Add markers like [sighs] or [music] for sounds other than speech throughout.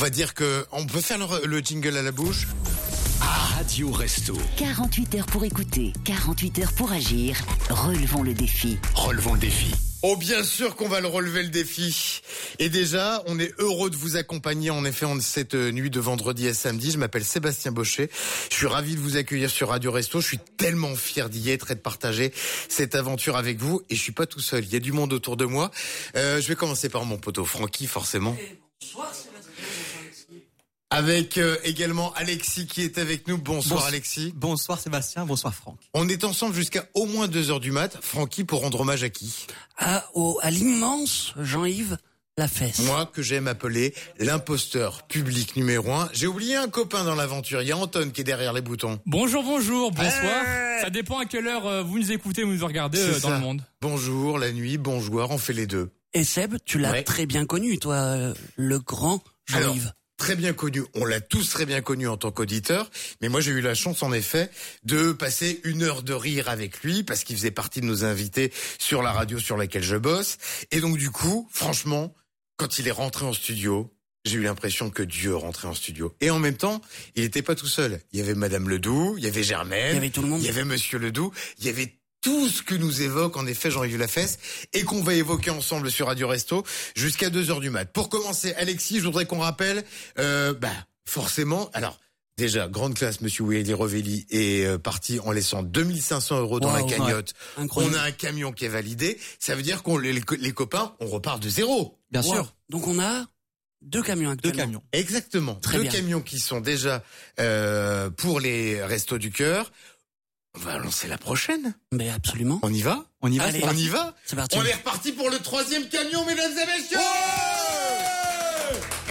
va dire que on peut faire le, le jingle à la bouche. Radio Resto. 48 heures pour écouter, 48 heures pour agir. Relevons le défi. Relevons le défi. Oh bien sûr qu'on va le relever le défi. Et déjà, on est heureux de vous accompagner en effet en cette nuit de vendredi à samedi. Je m'appelle Sébastien Baucher. Je suis ravi de vous accueillir sur Radio Resto. Je suis tellement fier d'y être et de partager cette aventure avec vous. Et je suis pas tout seul. Il y a du monde autour de moi. Euh, je vais commencer par mon poteau Francky, forcément. Avec euh, également Alexis qui est avec nous. Bonsoir Bonsoir. Alexis. Bonsoir Sébastien, bonsoir Franck. On est ensemble jusqu'à au moins 2 heures du mat. Francky pour rendre hommage à qui? À, au- à l'immense Jean-Yves Lafesse. Moi que j'aime appeler l'imposteur public numéro un. J'ai oublié un copain dans l'aventure. Il y a Anton qui est derrière les boutons. Bonjour, bonjour, bonsoir. Ouais. Ça dépend à quelle heure euh, vous nous écoutez, vous nous regardez euh, dans ça. le monde. Bonjour, la nuit, bonjour, on fait les deux. Et Seb, tu l'as Ouais. très bien connu, toi, euh, le grand Alors, Jean-Yves. Très bien connu. On l'a tous très bien connu en tant qu'auditeur. Mais moi, j'ai eu la chance, en effet, de passer une heure de rire avec lui parce qu'il faisait partie de nos invités sur la radio sur laquelle je bosse. Et donc, du coup, franchement, quand il est rentré en studio, j'ai eu l'impression que Dieu rentrait en studio. Et en même temps, il n'était pas tout seul. Il y avait Madame Ledoux, il y avait Germaine, Il y avait tout le monde. il y avait Monsieur Ledoux, il y avait tout ce que nous évoque en effet Jean-Yves Lafesse et qu'on va évoquer ensemble sur Radio Resto jusqu'à 2 heures du mat. Pour commencer, Alexis, je voudrais qu'on rappelle, euh, bah, forcément, alors, déjà, grande classe, Monsieur Willy Rovelli est euh, parti en laissant 2500 euros dans Wow, la cagnotte. Incroyable. On a un camion qui est validé. Ça veut dire qu'on les, les copains, on repart de zéro. Bien Wow. sûr, Donc on a deux camions deux camions. Exactement. Très Deux bien. camions qui sont déjà euh, pour les restos du cœur. On va lancer la prochaine. Mais absolument. On y va On y va Allez. On y va C'est parti. On est reparti pour le troisième camion, mesdames et messieurs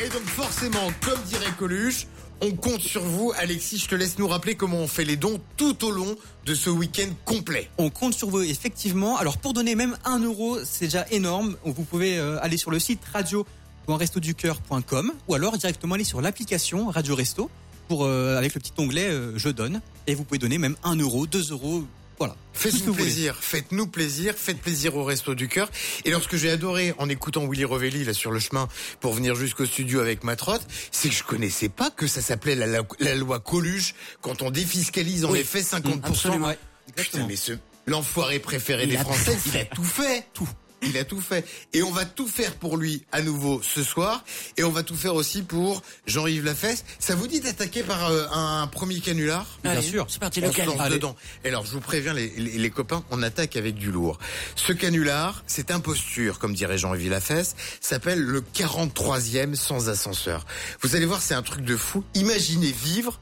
Et donc forcément, comme dirait Coluche, on compte sur vous. Alexis, je te laisse nous rappeler comment on fait les dons tout au long de ce week-end complet. On compte sur vous, effectivement. Alors, pour donner même un euro, c'est déjà énorme. Vous pouvez euh, aller sur le site radio.restoducœur.com ou alors directement aller sur l'application Radio Resto pour, euh, avec le petit onglet euh, Je donne. Et vous pouvez donner même un euro, deux euros. Voilà. Faites-nous plaisir, faites-nous plaisir, faites plaisir au Resto du Cœur. Et lorsque j'ai adoré en écoutant Willy Rovelli là sur le chemin pour venir jusqu'au studio avec ma trotte, c'est que je connaissais pas que ça s'appelait la, la- la loi Coluche quand on défiscalise en Oui. effet 50%. Absolument. Ouais, Putain, mais ce l'enfoiré préféré Il des Français, il a tout fait, tout. Il a tout fait. Et on va tout faire pour lui à nouveau ce soir. Et on va tout faire aussi pour Jean-Yves Lafesse. Ça vous dit d'attaquer par euh, un premier canular? Allez, sûr. C'est parti, on se lequel lance Allez. dedans. Et alors, je vous préviens, les, les- les copains, on attaque avec du lourd. Ce canular, cette imposture, comme dirait Jean-Yves Lafesse, s'appelle le 43e sans ascenseur. Vous allez voir, c'est un truc de fou. Imaginez vivre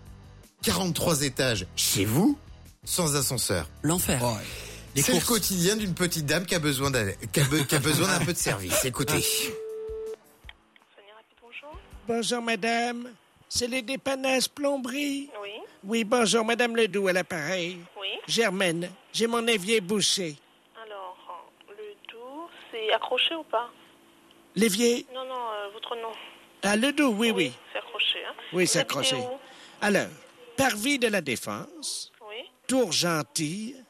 43 étages chez vous sans ascenseur. L'enfer. Ouais. Les C'est le quotidien d'une petite dame qui a besoin d'un qui a be- qui a besoin d'un peu de service. Écoutez. Bonjour. Bonjour, madame. C'est les dépannages plomberie. Oui, Oui, bonjour, madame Ledoux à l'appareil. oui. Germaine, j'ai mon évier bouché. Alors, le tour, c'est accroché ou pas? L'évier? Non, non, euh, votre nom. Ah, Ledoux, oui, oui. C'est accroché, hein Oui, Vous c'est accroché. où? Alors, Parvis de la Défense, Oui, Tour Gentil, oui.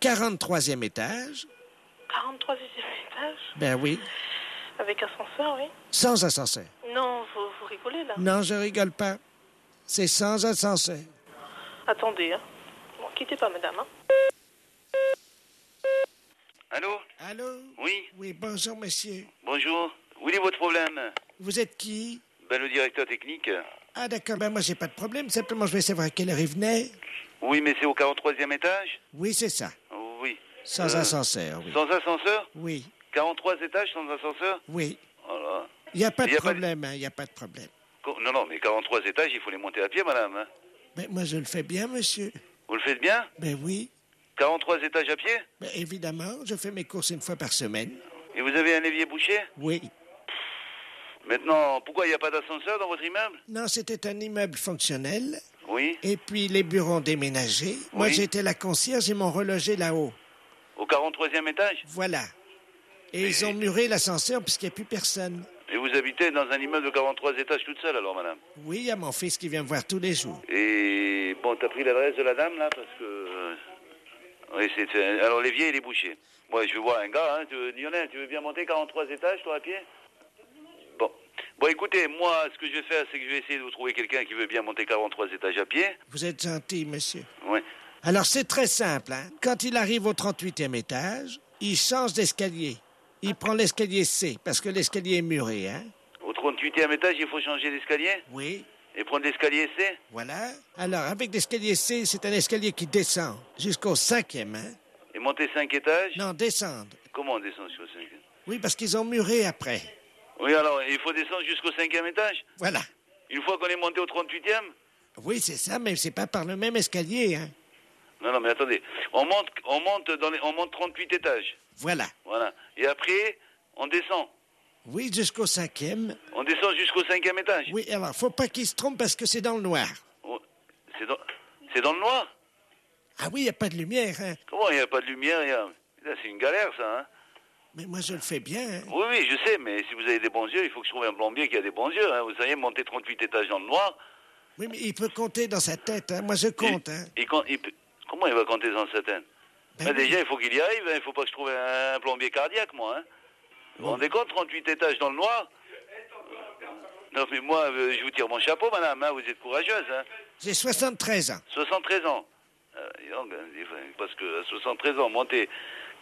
43e étage. 43e étage, Ben oui, avec ascenseur, oui. sans ascenseur. Non, vous, vous rigolez là. Non, je rigole pas. C'est sans ascenseur. Attendez, hein. Bon, quittez pas, madame, hein. Allô? Allô? Oui, Oui, bonjour, monsieur. bonjour. Où est votre problème? Vous êtes qui? Ben, le directeur technique. Ah, d'accord, ben moi, j'ai pas de problème. Simplement, je vais savoir à quelle heure il venait. Oui, mais c'est au 43e étage? Oui, c'est ça. Sans Euh, ascenseur, oui. Sans ascenseur Oui, 43 étages sans ascenseur oui. Oh. Il n'y a pas de problème, hein, il n'y a pas de problème. Non, non, mais 43 étages, il faut les monter à pied, madame. hein. Ben, moi, je le fais bien, monsieur. Vous le faites bien Ben oui. 43 étages à pied Ben, évidemment, je fais mes courses une fois par semaine. Et vous avez un évier bouché Oui. Maintenant, pourquoi il n'y a pas d'ascenseur dans votre immeuble Non, c'était un immeuble fonctionnel. Oui. Et puis, les bureaux ont déménagé. Moi, j'étais la concierge et m'ont relogé là-haut. Au 43e étage Voilà. Et ils ont muré l'ascenseur puisqu'il n'y a plus personne. Et vous habitez dans un immeuble de 43 étages toute seule, alors, madame? Oui, il y a mon fils qui vient me voir tous les jours. Et bon, t'as pris l'adresse de la dame là parce que. euh, Oui, c'est. Alors l'évier il est bouché. Moi je voir un gars, hein, tu veux, Lionel, tu veux bien monter 43 étages toi à pied? Bon. Bon, écoutez, moi, ce que je vais faire, c'est que je vais essayer de vous trouver quelqu'un qui veut bien monter 43 étages à pied. Vous êtes gentil, monsieur. Ouais. Alors, c'est très simple. Hein? Quand il arrive au 38e étage, il change d'escalier. Il prend l'escalier C, parce que l'escalier est muré. Hein? Au 38e étage, il faut changer d'escalier? Oui. et prendre l'escalier C? Voilà. Alors, avec l'escalier C, c'est un escalier qui descend jusqu'au cinquième. Hein? Et monter 5 étages? Non, descendre. Comment on descend sur 5 Oui, parce qu'ils ont muré après. Oui, alors, il faut descendre jusqu'au 5e étage? Voilà. Une fois qu'on est monté au 38e Oui, c'est ça, mais c'est pas par le même escalier. Hein? Non, non, mais attendez. On monte, on monte, dans les, on monte 38 étages. Voilà. Voilà. Et après, on descend. Oui, jusqu'au cinquième. On descend jusqu'au 5e étage. Oui, alors, faut pas qu'il se trompe parce que c'est dans le noir. Oh, C'est dans, c'est dans le noir? Ah oui, il n'y a pas de lumière. Hein? Comment il n'y a pas de lumière y a... C'est une galère, ça. Hein Mais moi, je le fais bien. hein. oui, oui, je sais, mais si vous avez des bons yeux, il faut que je trouve un plombier qui a des bons yeux. Hein. Vous savez, monter 38 étages dans le noir. Oui, mais il peut compter dans sa tête. Hein? Moi, je compte. Il Comment il va compter dans sa tête Ben Ben. Déjà, il faut qu'il y arrive. hein. Il faut pas que je trouve un, plombier cardiaque, moi. Hein. Vous vous rendez compte, 38 étages dans le noir? Non, mais moi, euh, je vous tire mon chapeau, madame. hein. Vous êtes courageuse. J'ai 73 ans. 73 ans. Euh, dis- parce que à 73 ans, monter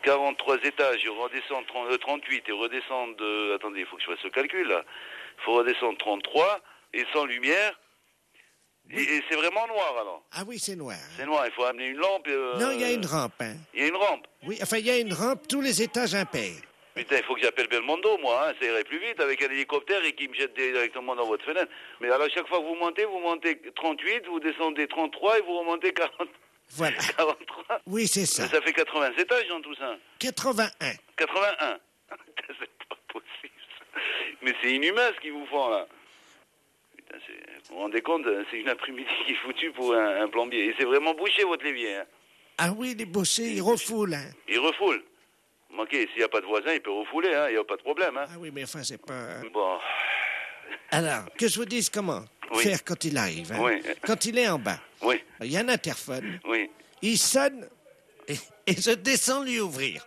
43 étages, et redescendre 30 euh, 38 et redescendre de... Attendez, il faut que je fasse ce calcul là. Il faut redescendre 33 et sans lumière. Et, et c'est vraiment noir alors? Ah oui, c'est noir. C'est noir, il faut amener une lampe. euh, Non, il y a une rampe. Hein? Il y a une rampe. Oui, enfin, il y a une rampe, tous les étages impairs. Putain, il faut que j'appelle Belmondo, moi, hein, ça irait plus vite avec un hélicoptère et qui me jette directement dans votre fenêtre. Mais alors, chaque fois que vous montez, vous montez 38, vous descendez 33 et vous remontez 40, Voilà. [laughs] 43. Oui, c'est ça. Ça fait 80 étages dans tout ça. 81. 81. Putain, c'est pas possible. ça. Mais c'est inhumain ce qu'ils vous font là. Vous vous rendez compte, hein, c'est une après-midi qui est foutue pour un, un plombier. Et c'est vraiment bouché votre lévier. Hein. Ah oui, les bouchers, ils refoulent. Hein? Il refoule. Manqué, s'il n'y a pas de voisin, il peut refouler, hein, il n'y a pas de problème. Hein. Ah oui, mais enfin, c'est pas... Bon, Alors, que je vous dise comment Oui. faire quand il arrive. hein? Oui. Quand il est en bas, oui, il y a un interphone, oui. il sonne et, et je descends lui ouvrir.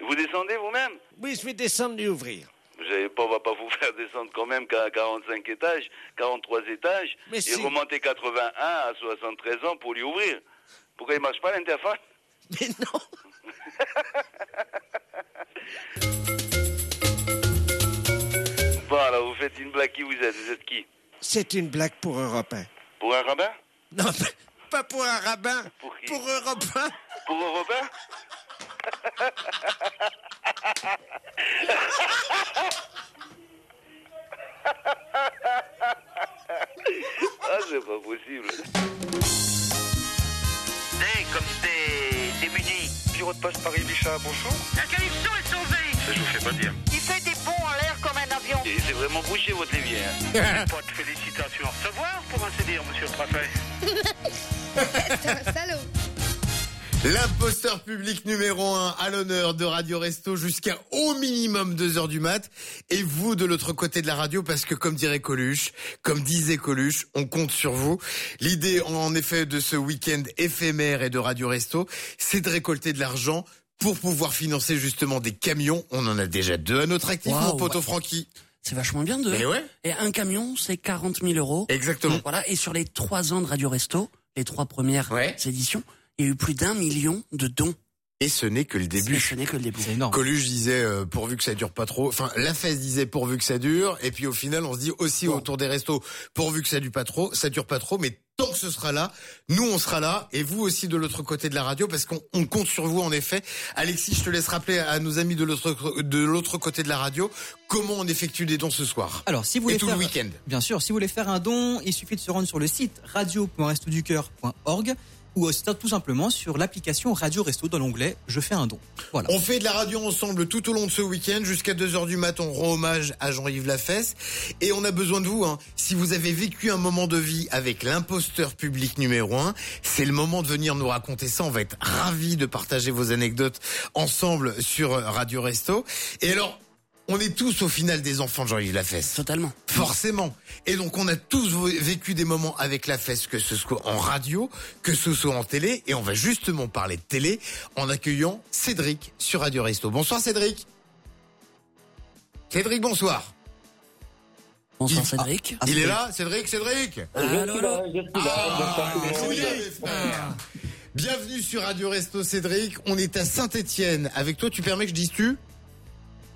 Vous descendez vous-même? Oui, je vais descendre lui ouvrir. Vous savez pas, on va pas vous [laughs] faire descendre quand même qu'à 45 étages, 43 étages, Mais et si. remonter 81 à 73 ans pour lui ouvrir. Pourquoi il marche pas l'interphone? [laughs] Mais non [laughs] Voilà, vous faites une blague qui vous êtes? Vous êtes qui? C'est une blague pour Europe 1. Pour un rabbin Non, pas pour un rabbin, Pour qui? Pour Europe 1. Pour un rabbin Ah, c'est pas possible. Hey, comme t'es démuni. Bureau de poste Paris-Bichat, bonjour. La connexion est sauvée. Ça, je vous fais pas dire. Il fait des bonds en l'air comme un avion. Et c'est vraiment bouché votre lévier. Hein. [laughs] Pas de félicitations à recevoir, pour ainsi dire, monsieur le préfet. [laughs] Salaud. L'imposteur public numéro un à l'honneur de Radio Resto jusqu'à au minimum 2 heures du mat. Et vous de l'autre côté de la radio parce que comme dirait Coluche, comme disait Coluche, on compte sur vous. L'idée en effet de ce week-end éphémère et de Radio Resto, c'est de récolter de l'argent pour pouvoir financer justement des camions. On en a déjà deux à notre actif, mon poteau ouais. Francky. C'est vachement bien de. Mais ouais. Et un camion, c'est 40 000 euros. Exactement. Voilà. Et sur les trois ans de Radio Resto, les trois premières Ouais. éditions, il y a eu plus d'un million de dons. Et ce n'est que le Et début. ce n'est que le début. Énorme. Coluche disait euh, pourvu que ça dure pas trop. Enfin, la fesse disait pourvu que ça dure. Et puis au final, on se dit aussi Bon. autour des restos pourvu que ça dure pas trop, ça dure pas trop. Mais tant que ce sera là, nous on sera là et vous aussi de l'autre côté de la radio parce qu'on on compte sur vous en effet. Alexis, je te laisse rappeler à nos amis de l'autre de l'autre côté de la radio comment on effectue des dons ce soir. Alors, si vous et voulez tout faire, le week-end. bien sûr, si vous voulez faire un don, il suffit de se rendre sur le site radio.restoducœur.org ou tout simplement sur l'application Radio Resto dans l'onglet Je fais un don. Voilà. On fait de la radio ensemble tout au long de ce week-end jusqu'à 2h du matin. On rend hommage à Jean-Yves Lafesse. Et on a besoin de vous. Hein. Si vous avez vécu un moment de vie avec l'imposteur public numéro 1, c'est le moment de venir nous raconter ça. On va être ravis de partager vos anecdotes ensemble sur Radio Resto. Et alors, on est tous au final des enfants de Jean-Yves Lafesse. Totalement. Forcément. Et donc on a tous vécu des moments avec la fesse, que ce soit en radio, que ce soit en télé. Et on va justement parler de télé en accueillant Cédric sur Radio Resto. Bonsoir Cédric. Cédric, bonsoir. Bonsoir Cédric. Il est là, Cédric, Cédric Ah, allô, allô. Ah. Bienvenue sur Radio Resto Cédric. On est à Saint-Étienne. Avec toi, tu permets que je dise tu?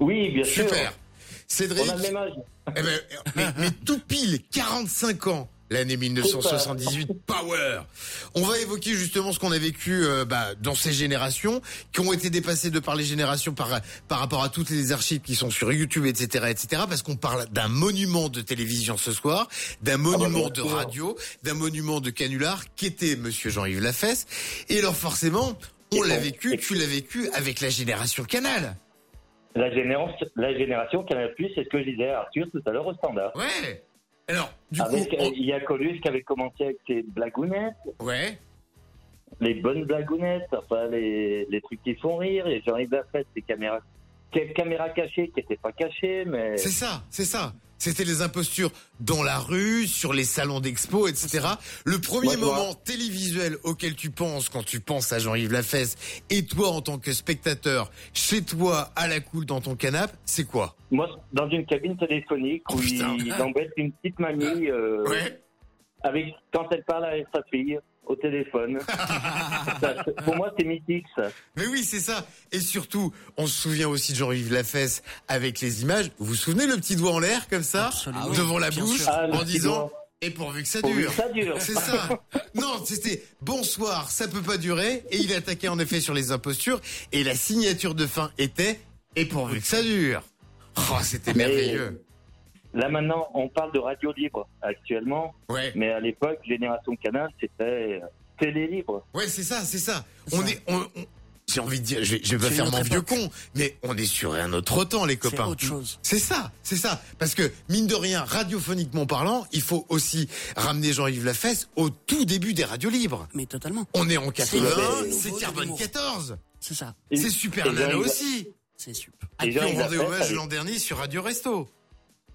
Oui, bien sûr. Super. Cédric. On a le même âge. Eh ben, mais, mais tout pile, 45 ans. L'année 1978, Power. On va évoquer justement ce qu'on a vécu euh, bah, dans ces générations, qui ont été dépassées de par les générations par par rapport à toutes les archives qui sont sur YouTube, etc., etc. Parce qu'on parle d'un monument de télévision ce soir, d'un monument de radio, d'un monument de canular, qu'était Monsieur Jean-Yves Lafesse. Et alors forcément, on l'a vécu, tu l'as vécu avec la génération Canal. La génération, la génération Canal+, c'est ce que je disais à Arthur tout à l'heure au standard. Ouais. Alors, du Avec, coup, euh, il y a Colus qui avait commencé avec ses blagounettes. Ouais. Les bonnes blagounettes, enfin les, les trucs qui font rire. Et Jean-Yves Lafette, des caméras, caméras cachées qui n'étaient pas cachées, mais. C'est ça, c'est ça. C'était les impostures dans la rue, sur les salons d'expo, etc. Le premier moment télévisuel auquel tu penses quand tu penses à Jean-Yves Lafesse et toi en tant que spectateur, chez toi, à la cool dans ton canapé, c'est quoi? Moi, dans une cabine téléphonique Oh, où putain. il embête une petite mamie euh, Ouais. avec quand elle parle avec sa fille au téléphone. [laughs] Ça, pour moi, c'est mythique, ça. Mais oui, c'est ça. Et surtout, on se souvient aussi de Jean-Yves Lafesse avec les images. Vous vous souvenez le petit doigt en l'air comme ça, Absolument. devant la bouche. Ah, en disant doigt. et pourvu que ça Pourvu dure. que ça dure. C'est ça. [laughs] Non, c'était bonsoir, ça peut pas durer. Et il attaquait en effet sur les impostures. Et la signature de fin était et pourvu que ça dure. Oh, c'était Mais- merveilleux. Là, maintenant, on parle de radio libre actuellement. Ouais. Mais à l'époque, Génération Canal, c'était euh, télé libre. Ouais, c'est ça, c'est ça. On est, on- on- j'ai envie de dire, je vais, je vais pas C'est faire mon vieux con, mais on est sur un autre temps, les C'est copains. autre chose. C'est ça, c'est ça. Parce que, mine de rien, radiophoniquement parlant, il faut aussi ramener Jean-Yves Lafesse au tout début des radios libres. Mais totalement. On est en C'est 81, le c'est Carbone humour. 14. C'est ça. C'est Super Nana aussi. C'est super. Et qui on rendait hommage l'an dernier sur Radio Resto.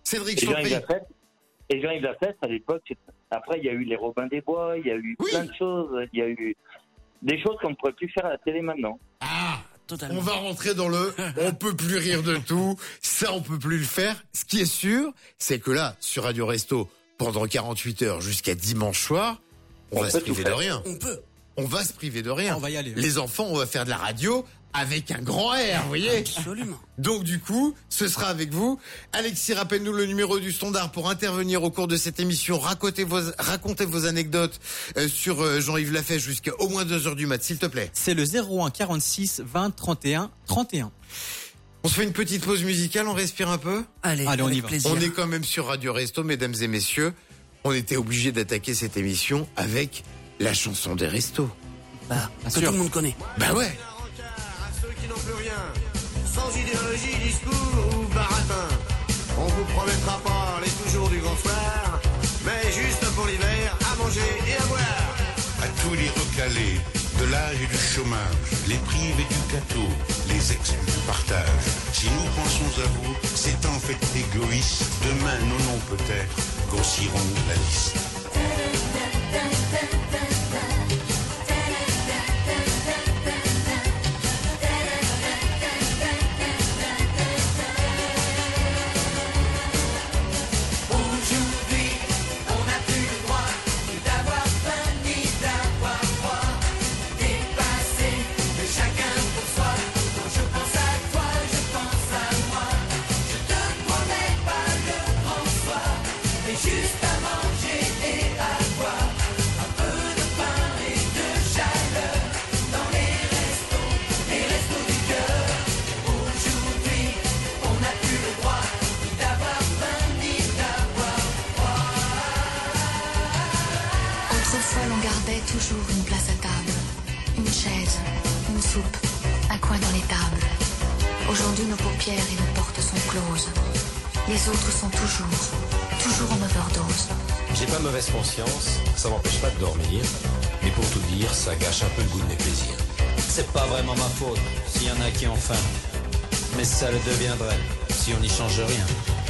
Cédric, Et je t'en Jean-Yves prie. Lafesse, et Jean-Yves Lafesse, à l'époque, après, il y a eu les Robins des Bois, il y a eu Oui. plein de choses. Il y a eu des choses qu'on ne pourrait plus faire à la télé maintenant. Ah, Totalement. on va rentrer dans le on peut plus rire de tout, ça on peut plus le faire. Ce qui est sûr, c'est que là, sur Radio Resto, pendant 48 heures jusqu'à dimanche soir, on, On va se priver de rien. On peut. On va se priver de rien. On va y aller. Les enfants, on va faire de la radio avec un grand R, vous voyez Absolument. Donc du coup, ce sera avec vous. Alexis, rappelle-nous le numéro du standard pour intervenir au cours de cette émission. Racontez vos, racontez vos anecdotes euh, sur euh, Jean-Yves Lafesse jusqu'à au moins 2 heures du mat, s'il te plaît. C'est le 01 46 20 31 31. On se fait une petite pause musicale, on respire un peu? Allez, Allez, on y va. plaisir. On est quand même sur Radio Resto, mesdames et messieurs. On était obligé d'attaquer cette émission avec la chanson des restos. Bah, que sûr. tout le monde connaît. Bah ouais sans idéologie, discours ou baratin. On vous promettra pas les toujours du grand soir, mais juste pour l'hiver, à manger et à boire. À tous les recalés, de l'âge et du chômage, les privés du gâteau, les exclus du partage. Si nous pensons à vous, c'est en fait égoïste. Demain, nos noms peut-être grossiront la liste. Et nos portes sont closes. Les autres sont toujours, toujours en overdose. J'ai pas mauvaise conscience, ça m'empêche pas de dormir, mais pour tout dire, ça gâche un peu le goût de mes plaisirs. C'est pas vraiment ma faute s'il y en a qui ont faim, mais ça le deviendrait si on n'y change rien.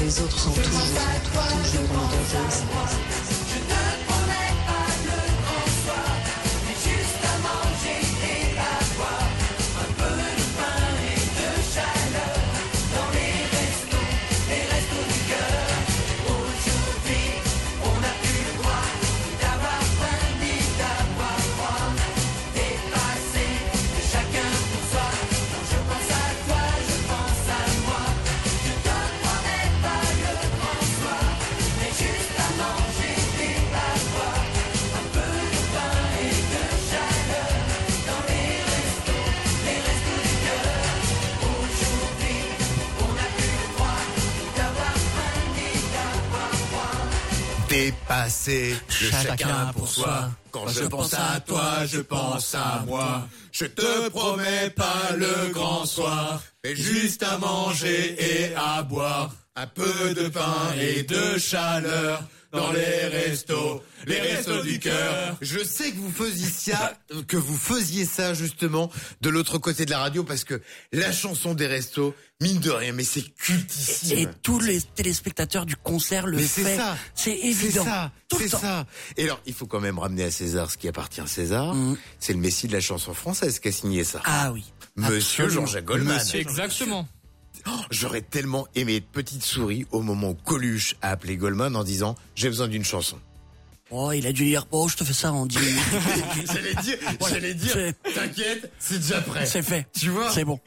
Les autres sont toujours, toujours dans Dépasser le chacun pour soi. Quand je pense à toi, je pense à moi. Je te promets pas le grand soir, mais juste à manger et à boire. Un peu de pain et de chaleur dans les restos, les restos du cœur. Je sais que vous faisiez ça, que vous faisiez ça justement de l'autre côté de la radio parce que la chanson des restos, mine de rien, mais c'est cultissime. Et tous les téléspectateurs du concert le Mais font. c'est ça. C'est évident. C'est ça. C'est ça. Et alors, il faut quand même ramener à César ce qui appartient à César. C'est le messie de la chanson française qui a signé ça. Mm. Ah oui. Monsieur. Jean-Jacques Goldman. Monsieur, exactement. Oh, J'aurais tellement aimé être petite souris au moment où Coluche a appelé Goldman en disant j'ai besoin d'une chanson. Oh, il a dû dire, oh, je te fais ça en 10 minutes. j'allais dire, j'allais dire, t'inquiète, c'est déjà prêt. C'est fait. Tu vois C'est bon.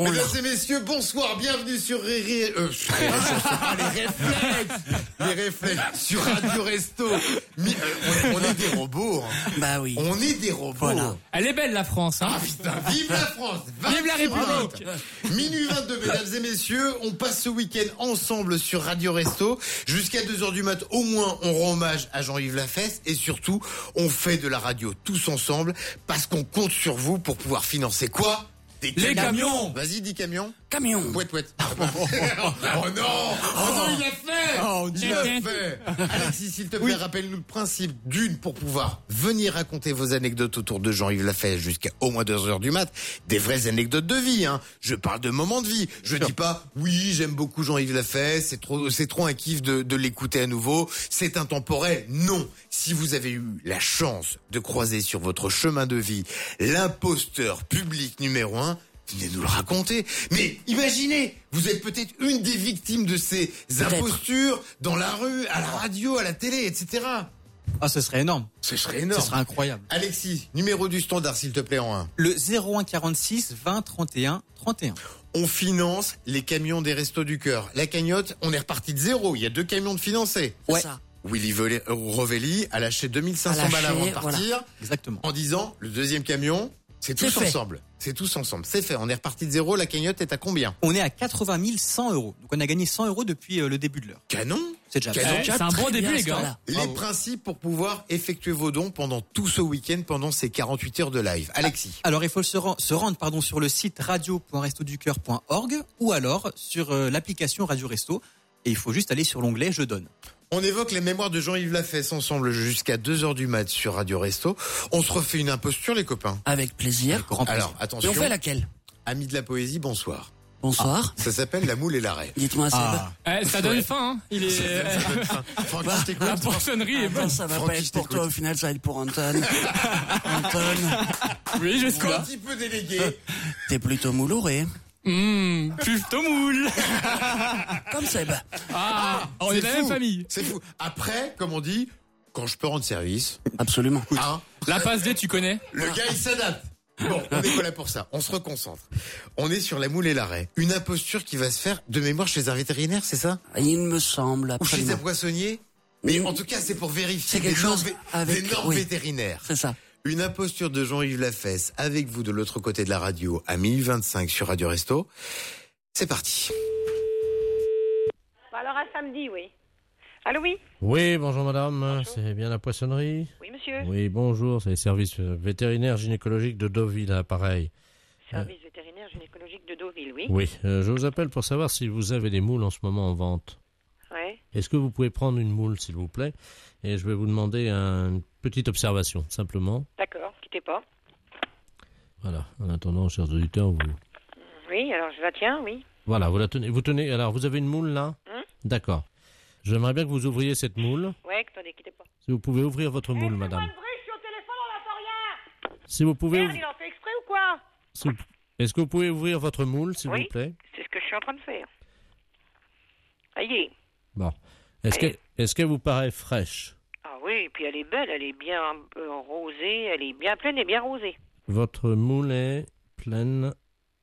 On Mesdames et messieurs, bonsoir, bienvenue sur Riri, euh, sur Riri, je sais pas, les réflexes, les réflexes, sur Radio Resto. Mi- euh, on, on est des robots. hein. Bah oui. On est des robots. Voilà. Elle est belle la France. Hein Ah putain, vive la France Vive la sur République. 20. Minuit 22, mesdames et messieurs, on passe ce week-end ensemble sur Radio Resto. Jusqu'à 2h du mat, au moins, on rend hommage à Jean-Yves Lafesse et surtout, on fait de la radio tous ensemble parce qu'on compte sur vous pour pouvoir financer quoi? Des Les camions. Vas-y, dis camion. Camion. Pouette, [laughs] pouette. oh non Oh non, il a fait Oh, Il a fait Alexis, s'il te plaît, rappelle-nous le principe d'une pour pouvoir venir raconter vos anecdotes autour de Jean-Yves Lafesse jusqu'à au moins 2 heures du mat. Des vraies anecdotes de vie, hein. Je parle de moments de vie. Je dis pas, oui, j'aime beaucoup Jean-Yves Lafesse, c'est trop, c'est trop un kiff de, de l'écouter à nouveau. C'est intemporel. Non. Si vous avez eu la chance de croiser sur votre chemin de vie l'imposteur public numéro un, Venez nous le raconter. Mais imaginez, vous êtes peut-être une des victimes de ces impostures dans la rue, à la radio, à la télé, etc. Ah, ce serait énorme. Ce serait énorme. Ce serait incroyable. Alexis, numéro du standard, s'il te plaît, en 1. Le 01 46 20 31 31. On finance les camions des Restos du Cœur. La cagnotte, on est reparti de zéro. Il y a deux camions de financés. Ouais. Ça. Willy Rovelli a lâché 2500 A lâché, balles avant de partir. voilà. Exactement. En disant, le deuxième camion, c'est tous fait. ensemble. C'est tous ensemble. C'est fait. On est reparti de zéro. La cagnotte est à combien? On est à 80 100 euros. Donc on a gagné 100 euros depuis euh, le début de l'heure. Canon? C'est déjà Canon. C'est un bon début les gars. Les Bravo. principes pour pouvoir effectuer vos dons pendant tout ce week-end, pendant ces 48 heures de live. Alexis. Alors il faut se rendre pardon sur le site radio.restoducœur.org ou alors sur euh, l'application Radio Resto et il faut juste aller sur l'onglet Je donne. On évoque les mémoires de Jean-Yves Lafesse ensemble jusqu'à 2 heures du mat sur Radio Resto. On se refait une imposture, les copains. Avec plaisir. Grand plaisir. Alors, Et attention. on fait laquelle? Amis de la poésie, bonsoir. Bonsoir. Ça s'appelle La moule et l'arrêt. Dites-moi, Seb. Ah. Eh, ça donne faim. Hein. Il est. Bah, je. [laughs] La poissonnerie est Attends, bonne. ça va Francky, pas être pour toi, au final, ça va être pour Anton. [laughs] Anton, Oui, je suis Quand là. il peut déléguer. t'es plutôt mouluré. Mmh, plutôt moule. [laughs] Comme Seb. Ah, on est de la fou. même famille. C'est fou. Après, comme on dit, quand je peux rendre service, Absolument. hein, La passe D, tu connais Le gars, il s'adapte. Bon, on est pas là pour ça. On se reconcentre. On est sur la moule et l'arrêt. Une imposture qui va se faire de mémoire chez un vétérinaire, c'est ça? Il me semble, Ou chez un poissonnier? Mais en tout cas, c'est pour vérifier C'est quelque des normes, chose vé- avec- des normes oui. vétérinaires. C'est ça. Une imposture de Jean-Yves Lafesse avec vous de l'autre côté de la radio à 1025 sur Radio Resto. C'est parti. Alors à samedi, oui. Allô, oui Oui, bonjour madame, c'est bien la poissonnerie? Oui, monsieur. Oui, bonjour, c'est les services euh, vétérinaires gynécologiques de Deauville, à pareil. Service vétérinaire gynécologique de Deauville, oui. Oui, euh, je vous appelle pour savoir si vous avez des moules en ce moment en vente. Ouais. Est-ce que vous pouvez prendre une moule, s'il vous plaît? Et je vais vous demander un- une petite observation, simplement. D'accord, quittez pas. Voilà. En attendant, chers auditeurs, vous. Oui, alors je la tiens, oui. Voilà, vous la tenez. Vous tenez. Alors, vous avez une moule là Hein D'accord. J'aimerais bien que vous ouvriez cette moule. Ouais, attendez, quittez pas. Si vous pouvez ouvrir votre moule, madame. je suis au téléphone, on rien Si vous pouvez. Merde, il en fait exprès ou quoi si vous- Est-ce que vous pouvez ouvrir votre moule, s'il Oui. vous plaît C'est ce que je suis en train de faire. Aïe. Bon. Est-ce que- est-ce qu'elle vous paraît fraîche? Ah oui, et puis elle est belle, elle est bien euh, rosée, elle est bien pleine et bien rosée. Votre moule est pleine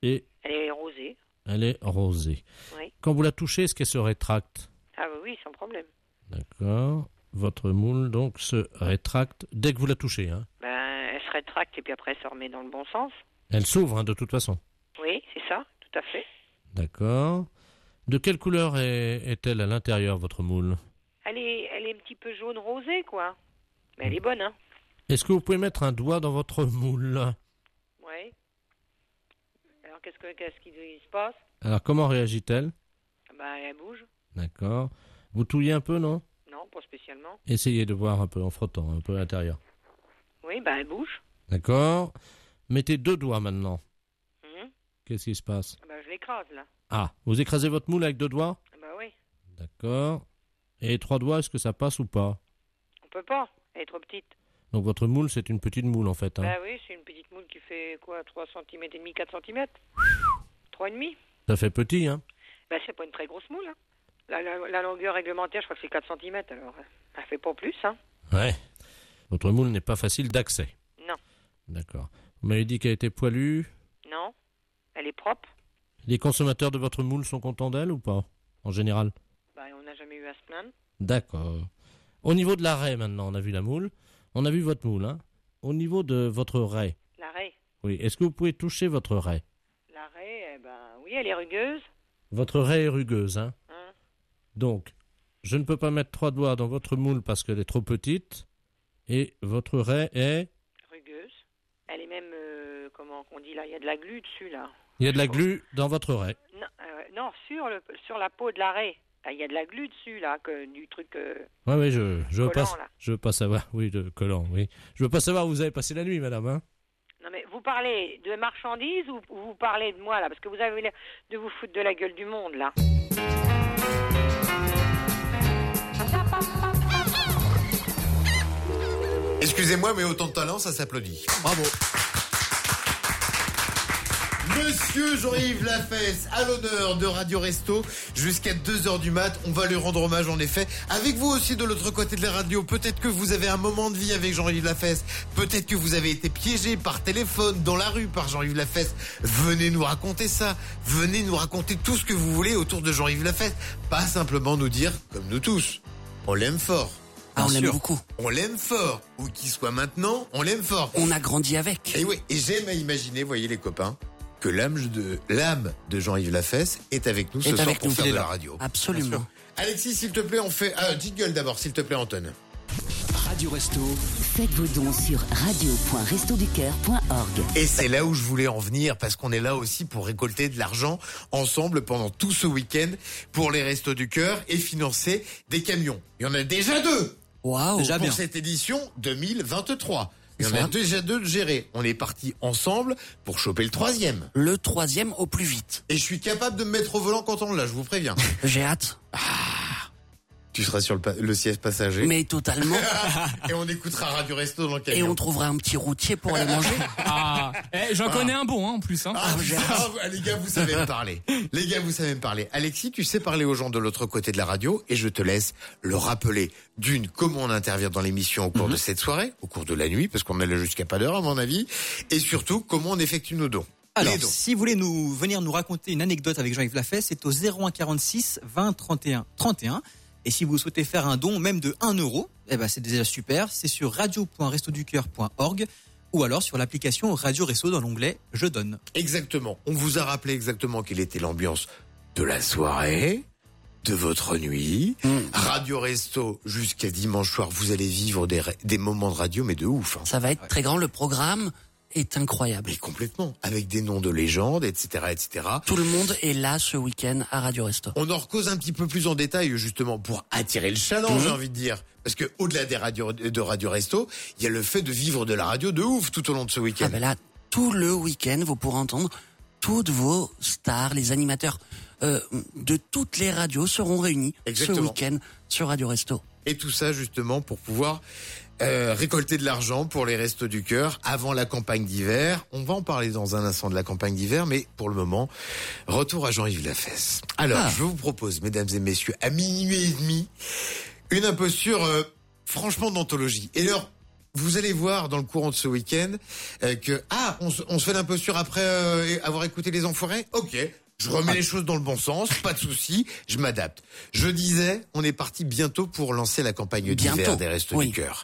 et Elle est rosée, elle est rosée. oui. Quand vous la touchez, est-ce qu'elle se rétracte? Ah oui, oui, sans problème. D'accord. Votre moule, donc, se rétracte dès que vous la touchez. Hein? Ben, elle se rétracte et puis après elle se remet dans le bon sens. Elle s'ouvre, hein, de toute façon. Oui, c'est ça, tout à fait. D'accord. De quelle couleur est- est-elle à l'intérieur, votre moule Elle est, elle est un petit peu jaune rosée, quoi. Mais elle est bonne, hein. Est-ce que vous pouvez mettre un doigt dans votre moule Oui. Alors qu'est-ce que qu'est-ce qui se passe? Alors, comment réagit-elle? Ben, elle bouge. D'accord. Vous touillez un peu, non? Non, pas spécialement. Essayez de voir un peu en frottant, un peu à l'intérieur. Oui, ben elle bouge. D'accord. Mettez deux doigts maintenant. Qu'est-ce qui se passe? Ben je l'écrase là. Ah, vous écrasez votre moule avec deux doigts? Ben oui, D'accord. Et trois doigts, est-ce que ça passe ou pas? On peut pas. Elle est trop petite. Donc votre moule, c'est une petite moule en fait. hein. Ben oui, c'est une petite moule qui fait quoi 3 cm et demi, 4 cm 3 et demi? Ça fait petit, hein Ben c'est pas une très grosse moule. Hein. La, la- la longueur réglementaire, je crois que c'est 4 cm alors. euh, Elle fait pas plus, hein. Ouais. Votre moule n'est pas facile d'accès. Non. D'accord. Vous m'avez dit qu'elle était poilue. Elle est propre. Les consommateurs de votre moule sont contents d'elle ou pas En général? Ben on n'a jamais eu à se plaindre. D'accord. Au niveau de la raie maintenant, on a vu la moule. On a vu votre moule. Hein Au niveau de votre raie, La raie. oui. Est-ce que vous pouvez toucher votre raie? La raie, eh ben oui, elle est rugueuse. Votre raie est rugueuse, hein Hein. Donc, je ne peux pas mettre trois doigts dans votre moule parce qu'elle est trop petite. Et votre raie est... Rugueuse. Elle est même, euh, comment on dit là, il y a de la glu dessus là. Il y a de la glu dans votre raie. Non, euh, non sur, le, sur la peau de la raie. Il y a de la glu dessus là, que, du truc. euh, Oui, oui, je, je veux Collant, pas, là. je veux pas savoir. Oui, de collant, oui. Je veux pas savoir où vous avez passé la nuit, madame. Hein Non mais vous parlez de marchandises ou ou vous parlez de moi là? Parce que vous avez l'air de vous foutre de la gueule du monde là. Excusez-moi, mais autant de talent, ça s'applaudit. Bravo. Monsieur Jean-Yves Lafesse, à l'honneur de Radio Resto, jusqu'à 2h du mat, on va lui rendre hommage en effet. Avec vous aussi de l'autre côté de la radio, peut-être que vous avez un moment de vie avec Jean-Yves Lafesse, peut-être que vous avez été piégé par téléphone dans la rue par Jean-Yves Lafesse. Venez nous raconter ça, venez nous raconter tout ce que vous voulez autour de Jean-Yves Lafesse. Pas simplement nous dire, comme nous tous, on l'aime fort. Ah, on l'aime beaucoup. On l'aime fort. Où qu'il soit maintenant, on l'aime fort. On a grandi avec. Et oui, et j'aime à imaginer, voyez les copains, que l'âme de l'âme de Jean-Yves Lafesse est avec nous ce Est soir avec pour nous, faire de la radio. Absolument. Alexis, s'il te plaît, on fait ah, jingle d'abord, s'il te plaît, Anton. Radio Resto. Faites vos dons sur radio.restoducœur.org. Et c'est là où je voulais en venir parce qu'on est là aussi pour récolter de l'argent ensemble pendant tout ce week-end pour les Restos du Cœur et financer des camions. Il y en a déjà deux. Waouh. Déjà pour bien. cette édition 2023. Il y en a déjà deux de gérés. On est parti ensemble pour choper le troisième. Le troisième au plus vite. Et je suis capable de me mettre au volant quand on l'a, je vous préviens. J'ai hâte. Tu seras sur le, pa- le siège passager. Mais totalement. [laughs] Et on écoutera Radio Resto dans le Et camion. on trouvera un petit routier pour aller manger. [laughs] Ah, eh, j'en connais un bon hein, en plus. Hein. Ah, les gars, vous savez me [laughs] parler. Les gars, vous savez me parler. Alexis, tu sais parler aux gens de l'autre côté de la radio et je te laisse le rappeler d'une, comment on intervient dans l'émission au cours de cette soirée, au cours de la nuit, parce qu'on est là jusqu'à pas d'heure à mon avis, et surtout comment on effectue nos dons. Alors, si vous voulez nous venir nous raconter une anecdote avec Jean-Yves Lafesse, c'est au 01 46 20 31 31. Et si vous souhaitez faire un don, même de 1 euro, eh ben c'est déjà super. C'est sur radio.restoducœur.org ou alors sur l'application Radio Resto dans l'onglet Je donne. Exactement. On vous a rappelé exactement quelle était l'ambiance de la soirée, de votre nuit. Mm. Radio Resto jusqu'à dimanche soir. Vous allez vivre des moments de radio, mais de ouf. hein. Ça va être très grand. Le programme est incroyable. Mais complètement. Avec des noms de légendes, etc., etc. Tout le monde est là ce week-end à Radio Resto. On en cause un petit peu plus en détail, justement, pour attirer le challenge, Mhm. j'ai envie de dire. Parce que, au-delà des radios, de Radio Resto, il y a le fait de vivre de la radio de ouf tout au long de ce week-end. Ah ben là, tout le week-end, vous pourrez entendre toutes vos stars, les animateurs euh, de toutes les radios seront réunis ce week-end sur Radio Resto. Et tout ça justement pour pouvoir euh, récolter de l'argent pour les restos du cœur avant la campagne d'hiver. On va en parler dans un instant de la campagne d'hiver, mais pour le moment, retour à Jean-Yves Lafesse. Alors, Ah. je vous propose, mesdames et messieurs, à minuit et demi, une imposture euh, franchement d'anthologie. Et alors, vous allez voir dans le courant de ce week-end euh, que ah, on se, on se fait l'imposture après euh, avoir écouté les enfoirés? Ok. Je remets les choses dans le bon sens, pas de souci, je m'adapte. Je disais, on est parti bientôt pour lancer la campagne d'hiver des Restos oui. du Cœur.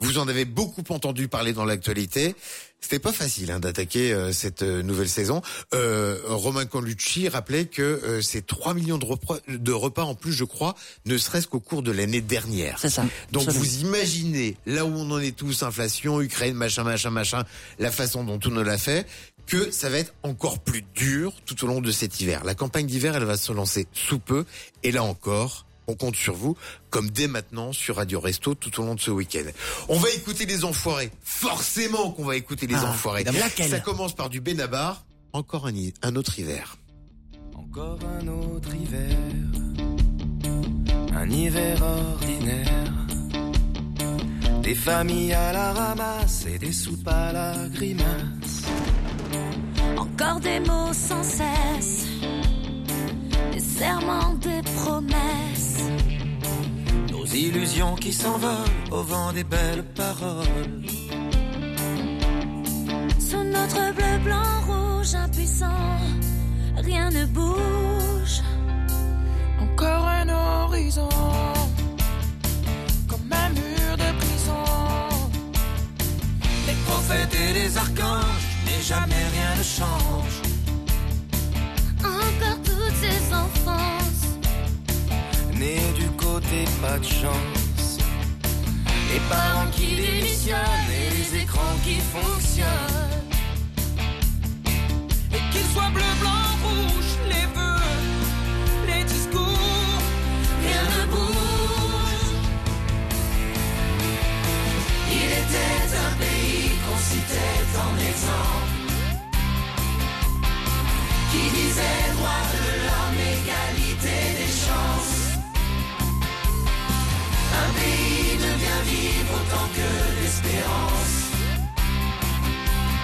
Vous en avez beaucoup entendu parler dans l'actualité. C'était pas facile hein, d'attaquer euh, cette euh, nouvelle saison. Euh, Romain Colucci rappelait que euh, c'est 3 millions de repas, de repas en plus, je crois, ne serait-ce qu'au cours de l'année dernière. C'est ça. Donc vous imaginez, là où on en est tous, inflation, Ukraine, machin, machin, machin, la façon dont tout nous l'a fait, que ça va être encore plus dur tout au long de cet hiver. La campagne d'hiver, elle va se lancer sous peu, et là encore, on compte sur vous, comme dès maintenant sur Radio Resto tout au long de ce week-end. On va écouter les enfoirés. Forcément qu'on va écouter les Ah, enfoirés. Ça commence par du Benabar, encore un autre hiver. Encore un autre hiver, un hiver ordinaire. Des familles à la ramasse et des soupes à la grimace. Encore des mots sans cesse, des serments, des promesses. Nos illusions qui s'envolent au vent des belles paroles. Sous notre bleu, blanc, rouge, impuissant, rien ne bouge. Encore un horizon, comme un mur de prison. Les prophètes et les archanges, mais jamais rien ne change. Encore toutes ces enfances, Nés du côté pas de chance. Les parents qui démissionnent et les écrans qui fonctionnent. Et qu'il soit bleu, blanc, rouge, les vœux, les discours, rien ne bouge. Il était un pays qu'on citait en exemple, disait droit de l'homme, égalité des chances. Un pays ne vient vivre autant que l'espérance.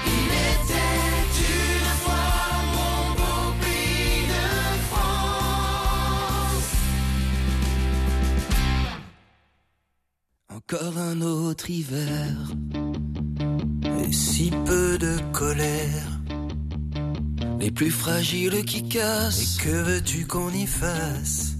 Il était une fois mon beau pays de France. Encore un autre hiver et si peu de colère. Les plus fragiles qui cassent. Et que veux-tu qu'on y fasse?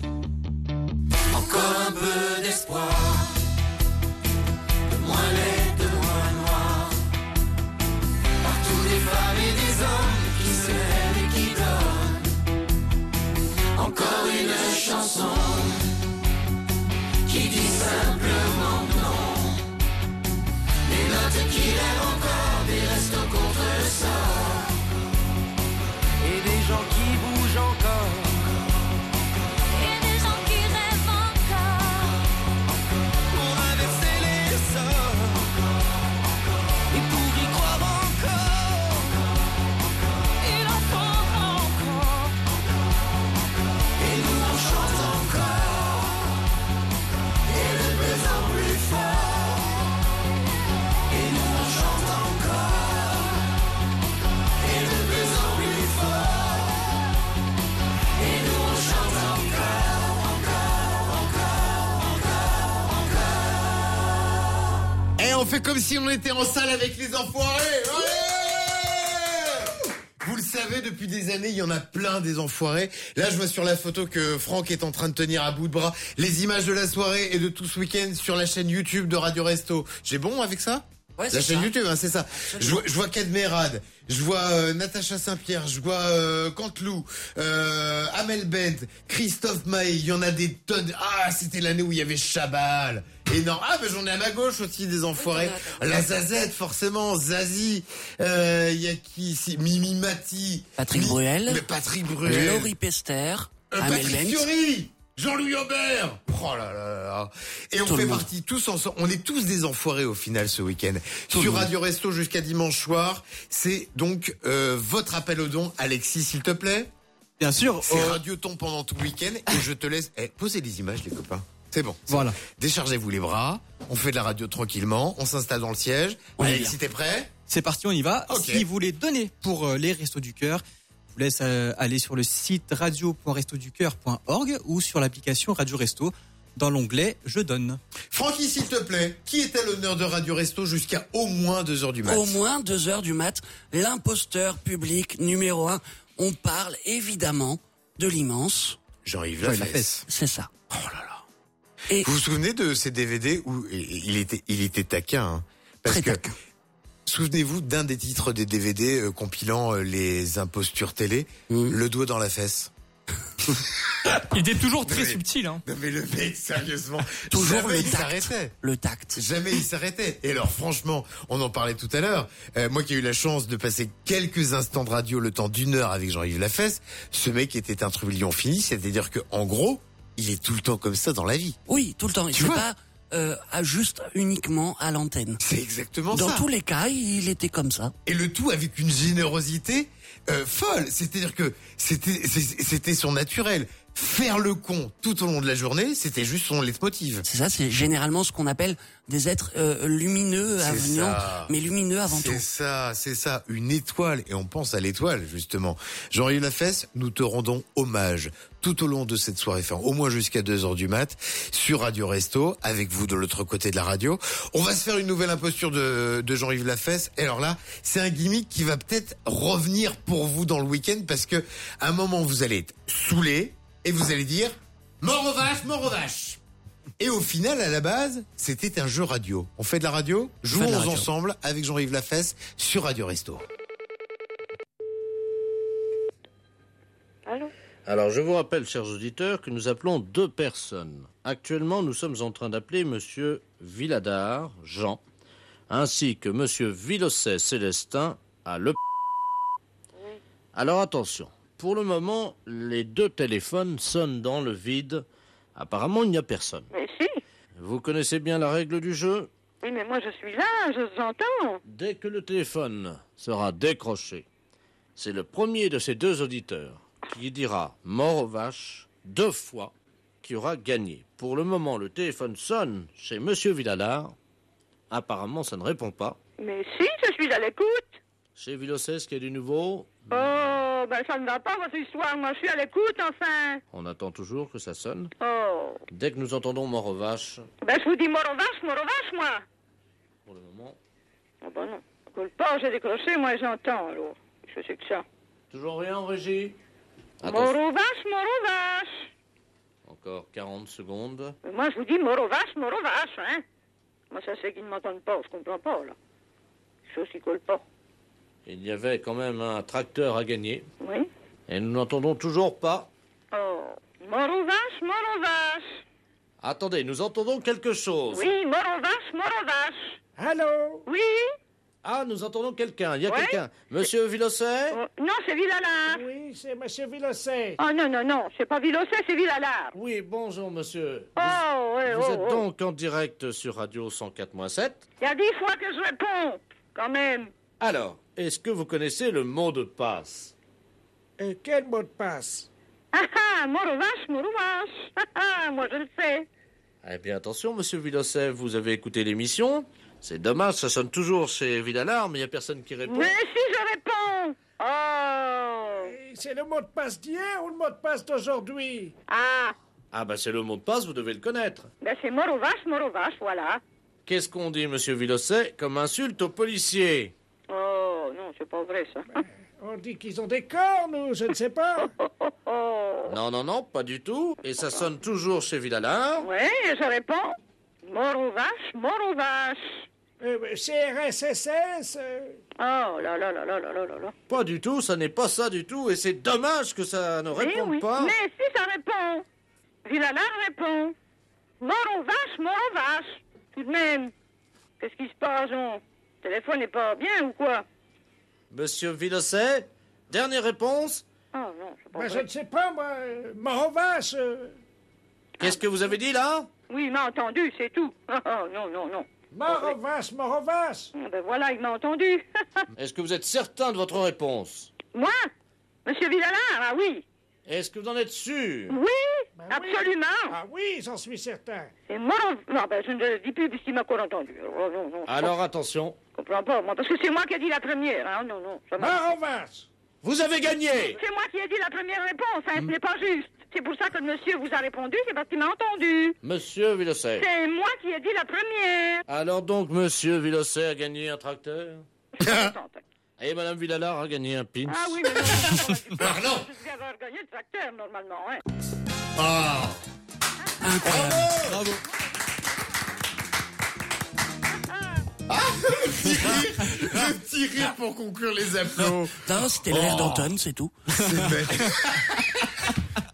Comme si on était en salle avec les enfoirés. Vous le savez, depuis des années, il y en a plein des enfoirés. Là, je vois sur la photo que Franck est en train de tenir à bout de bras les images de la soirée et de tout ce week-end sur la chaîne YouTube de Radio Resto. J'ai bon avec ça? Ouais, La chaîne ça. YouTube, hein, c'est ça. Je vois, je vois Kadmerad, je vois euh, Natacha Saint-Pierre, je vois euh, Canteloup, euh, Amel Bent, Christophe Maé, il y en a des tonnes. Ah, c'était l'année où il y avait Chabal. Énorme. Ah, ben j'en ai à ma gauche aussi des enfoirés. La Zazette, forcément, Zazie. Euh, Il y a qui ici Mimi Mati. Patrick Mi- Bruel. Mais Patrick Bruel. Laurie Pester. Euh, Amel Patrick Bent. Fiori. Jean-Louis Aubert Oh là là là Et on Tout fait partie tous ensemble. On est tous des enfoirés au final ce week-end. Sur. Radio Resto jusqu'à dimanche soir. C'est donc euh, votre appel au don. Alexis, s'il te plaît. Bien sûr. C'est euh, Radio Ton pendant tout le week-end. Et je te laisse... Eh, posez les images, les copains. C'est bon. Voilà. Déchargez-vous les bras. On fait de la radio tranquillement. On s'installe dans le siège. Alexis, t'es prêt? C'est parti, on y va. Ok. Si vous voulez donner pour euh, les Restos du Cœur, vous laisse euh, aller sur le site radio.restoducœur.org ou sur l'application Radio Resto dans l'onglet Je donne. Francky, s'il te plaît, qui est à l'honneur de Radio Resto jusqu'à au moins 2h du mat? Au moins deux heures du mat, l'imposteur public numéro un. On parle évidemment de l'immense. Jean-Yves Jean-Yves Lafesse. C'est ça. Oh là là. Et Vous vous souvenez de ces DVD où il était, il était taquin hein? Parce Très que taquin. Souvenez-vous d'un des titres des DVD euh, compilant euh, les impostures télé, Mmh. le doigt dans la fesse. Il était toujours très subtil. Hein. Non mais le mec, sérieusement, Toujours jamais le il s'arrêtait. le tact. Jamais il s'arrêtait. Et alors franchement, on en parlait tout à l'heure. euh, moi qui ai eu la chance de passer quelques instants de radio le temps d'une heure avec Jean-Yves Lafesse, ce mec était un trublion fini. C'est-à-dire que en gros, il est tout le temps comme ça dans la vie. Oui, tout le temps. Il Tu vois pas euh, à juste uniquement à l'antenne. C'est exactement Dans ça. tous les cas, il était comme ça. et le tout avec une générosité euh, folle. C'est-à-dire que c'était son naturel. Faire le con tout au long de la journée, c'était juste son leitmotiv. C'est ça, c'est généralement ce qu'on appelle des êtres euh, lumineux ça. mais lumineux avant tout. C'est ça, c'est ça, une étoile. Et on pense à l'étoile, justement. Jean-Yves Lafesse, nous te rendons hommage tout au long de cette soirée, enfin, au moins jusqu'à 2 heures du mat, sur Radio Resto, avec vous de l'autre côté de la radio. On va se faire une nouvelle imposture de, de Jean-Yves Lafesse. Et alors là, c'est un gimmick qui va peut-être revenir pour vous dans le week-end, parce que à un moment, vous allez être saoulé, et vous allez dire, mort aux vaches, mort aux vaches. Et au final, à la base, c'était un jeu radio. On fait de la radio Jouons la radio. ensemble avec Jean-Yves Lafesse sur Radio Resto. Allô Alors, je vous rappelle, chers auditeurs, que nous appelons deux personnes. Actuellement, nous sommes en train d'appeler Monsieur Villadar, Jean, ainsi que Monsieur Villosset Célestin à Le. Alors attention, pour le moment, les deux téléphones sonnent dans le vide. Apparemment, il n'y a personne. Mais si. Vous connaissez bien la règle du jeu Oui, mais moi je suis là, je vous entends. Dès que le téléphone sera décroché, c'est le premier de ces deux auditeurs qui dira mort aux vaches deux fois qui aura gagné. Pour le moment, le téléphone sonne chez Monsieur Villalard. Apparemment, ça ne répond pas. Mais si, je suis à l'écoute. Chez Villocès, qui est du nouveau, Oh, ben ça ne va pas votre histoire. Moi je suis à l'écoute, enfin. on attend toujours que ça sonne. Oh. Dès que nous entendons mort aux vaches, Ben je vous dis mort aux vaches, mort aux vaches, moi. pour le moment, Ah ben non. Coule pas, j'ai décroché, moi j'entends alors. Je sais que ça. toujours rien en régie. Mort Attention, aux vaches, mort aux vaches. encore 40 secondes. Mais moi je vous dis mort aux vaches, mort aux vaches, hein. Moi ça c'est qu'ils ne m'entendent pas, je comprends pas là. Chose qui colle pas. Il y avait quand même un tracteur à gagner. Oui. Et nous n'entendons toujours pas. Oh. Mort aux vaches, mort aux vaches. Attendez, nous entendons quelque chose. Oui, mort aux vaches, mort aux vaches. Allô Oui Ah, nous entendons quelqu'un. Il y a quelqu'un. Monsieur Villosset Oh, Non, c'est Villalard. Oui, c'est Monsieur Villosset. Oh non, non, non, c'est pas Villosset, c'est Villalard. Oui, bonjour, monsieur. Oh, ouais, Vous oh, êtes oh. donc en direct sur Radio 104.7. Il y a dix fois que je réponds, quand même. Alors, est-ce que vous connaissez le mot de passe? Et quel mot de passe? Ah ah, aux vaches. [laughs] Ah ah, moi je le sais. Eh bien, attention, monsieur Villosset, vous avez écouté l'émission. C'est dommage, ça sonne toujours chez Villalar, mais il n'y a personne qui répond. Mais si je réponds Oh C'est le mot de passe d'hier ou le mot de passe d'aujourd'hui? Ah, Ah, bah c'est le mot de passe, vous devez le connaître. ben c'est aux vaches, voilà. Qu'est-ce qu'on dit, monsieur Villosset, comme insulte aux policiers? c'est pas vrai, ça. Euh, on dit qu'ils ont des cornes ou je ne sais pas. [laughs] non, non, non, pas du tout. Et ça sonne toujours chez Vidalin. Oui, et ça répond. Mort aux vaches, mort aux vaches. Euh, CRSSS. Euh. Oh là là là là là là là Pas du tout, ça n'est pas ça du tout, et c'est dommage que ça ne eh réponde pas. Mais si ça répond Villalar répond Mort aux vaches, mort aux vaches Tout de même Qu'est-ce qui se passe, on Téléphone n'est pas bien ou quoi? Monsieur Villosset, dernière réponse Oh non, pas ben, je ne sais pas, moi. vaches. euh, Qu'est-ce que vous avez dit là? Oui, il m'a entendu, c'est tout. Oh, [laughs] non, non, non. Morovas, Morovas Ah, Ben voilà, il m'a entendu. [laughs] Est-ce que vous êtes certain de votre réponse? Moi? Monsieur Villalard, ah oui. Est-ce que vous en êtes sûr? Oui, absolument. Ah oui, j'en suis certain. C'est Morov... Non, ben je ne le dis plus puisqu'il m'a encore entendu. Oh, non, non, je Alors attention, comprends pas, moi, parce que c'est moi qui ai dit la première. Hein. Non, non, m'a- Morovas vous avez gagné C'est moi qui ai dit la première réponse, hein, ce n'est pas juste. C'est pour ça que le monsieur vous a répondu, c'est parce qu'il m'a entendu. Monsieur Villosset. C'est moi qui ai dit la première. Alors donc, monsieur Villosset a gagné un tracteur? Et madame Villalard a gagné un pins. Ah oui, mais non, Pardon Je devais avoir gagné le tracteur, normalement, hein. Ah Incroyable. Le petit rire pour conclure les applaudissements. Non, c'était le Oh. d'Anton, c'est tout. [laughs]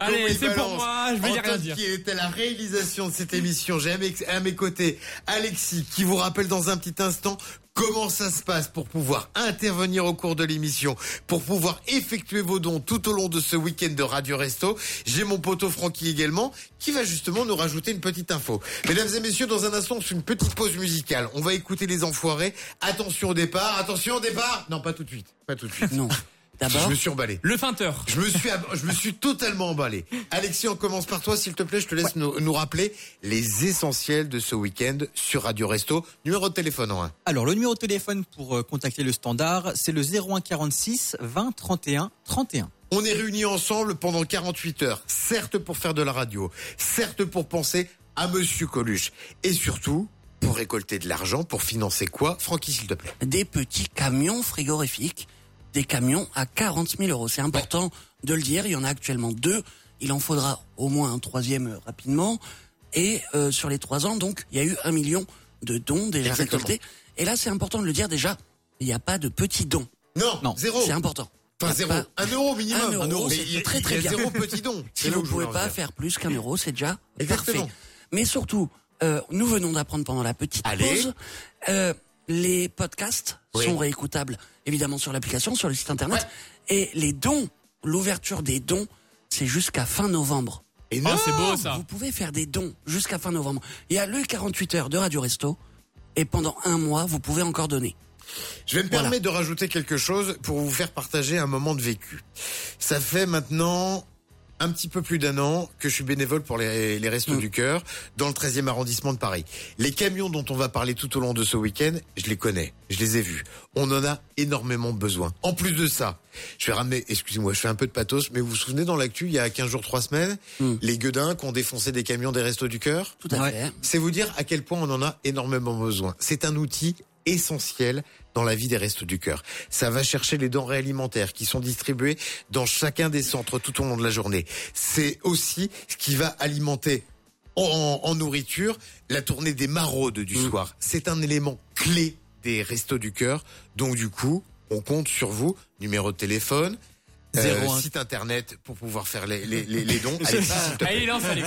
Allez, c'est pour moi, je vais y rien dire. qui était à la réalisation de cette émission. J'ai à mes, à mes côtés Alexis qui vous rappelle dans un petit instant comment ça se passe pour pouvoir intervenir au cours de l'émission, pour pouvoir effectuer vos dons tout au long de ce week-end de Radio Resto. J'ai mon poteau Francky également qui va justement nous rajouter une petite info. Mesdames et messieurs, dans un instant, on fait une petite pause musicale. On va écouter les enfoirés. Attention au départ, attention au départ. Non, pas tout de suite. Pas tout de suite. Non. [laughs] D'abord, Je me suis emballé. Le feinteur. Je me suis, je me suis totalement emballé. Alexis, on commence par toi, s'il te plaît. Je te laisse nous, nous rappeler les essentiels de ce week-end sur Radio Resto. Numéro de téléphone en 1. Alors, le numéro de téléphone pour euh, contacter le standard, c'est le 01 46 20 31 31. On est réunis ensemble pendant 48 heures, certes pour faire de la radio, certes pour penser à Monsieur Coluche, et surtout pour récolter de l'argent pour financer quoi? Francky, s'il te plaît. des petits camions frigorifiques, des camions à 40 000 euros. C'est important de le dire. Il y en a actuellement deux. Il en faudra au moins un troisième euh, rapidement. Et euh, sur les trois ans, donc, il y a eu un million de dons déjà Exactement. récoltés. Et là, c'est important de le dire déjà. Il n'y a pas de petits dons. Non, Non, zéro. C'est important. Enfin, zéro. pas- Un euro minimum. Un euro, Mais c'est très, très y a bien. zéro petit don. [laughs] Si vous ne pouvez pas faire plus qu'un euro, c'est déjà Exactement. parfait. Mais surtout, euh, nous venons d'apprendre pendant la petite Allez. pause, euh, les podcasts Oui. sont réécoutables évidemment sur l'application, sur le site internet, et les dons, l'ouverture des dons, c'est jusqu'à fin novembre. Et Oh, non, c'est beau ça. Vous pouvez faire des dons jusqu'à fin novembre. Il y a le 48 heures de Radio Resto, et pendant un mois, vous pouvez encore donner. Je vais me Voilà. permettre de rajouter quelque chose pour vous faire partager un moment de vécu. Ça fait maintenant un petit peu plus d'un an que je suis bénévole pour les, les Restos du Cœur dans le 13e arrondissement de Paris. Les camions dont on va parler tout au long de ce week-end, je les connais, je les ai vus. On en a énormément besoin. En plus de ça, je vais ramener, excusez-moi, je fais un peu de pathos, mais vous vous souvenez dans l'actu, il y a 15 jours, 3 semaines, les gueudins qui ont défoncé des camions des Restos du Cœur Tout à fait. c'est vous dire à quel point on en a énormément besoin. C'est un outil essentiel dans la vie des restos du cœur. Ça va chercher les denrées alimentaires qui sont distribuées dans chacun des centres tout au long de la journée. C'est aussi ce qui va alimenter en, en nourriture la tournée des maraudes du soir. C'est un élément clé des restos du cœur. Donc du coup, on compte sur vous. Numéro de téléphone. Euh, 01. site internet pour pouvoir faire les, les, les, les dons. [laughs] Allez, lance. Allez,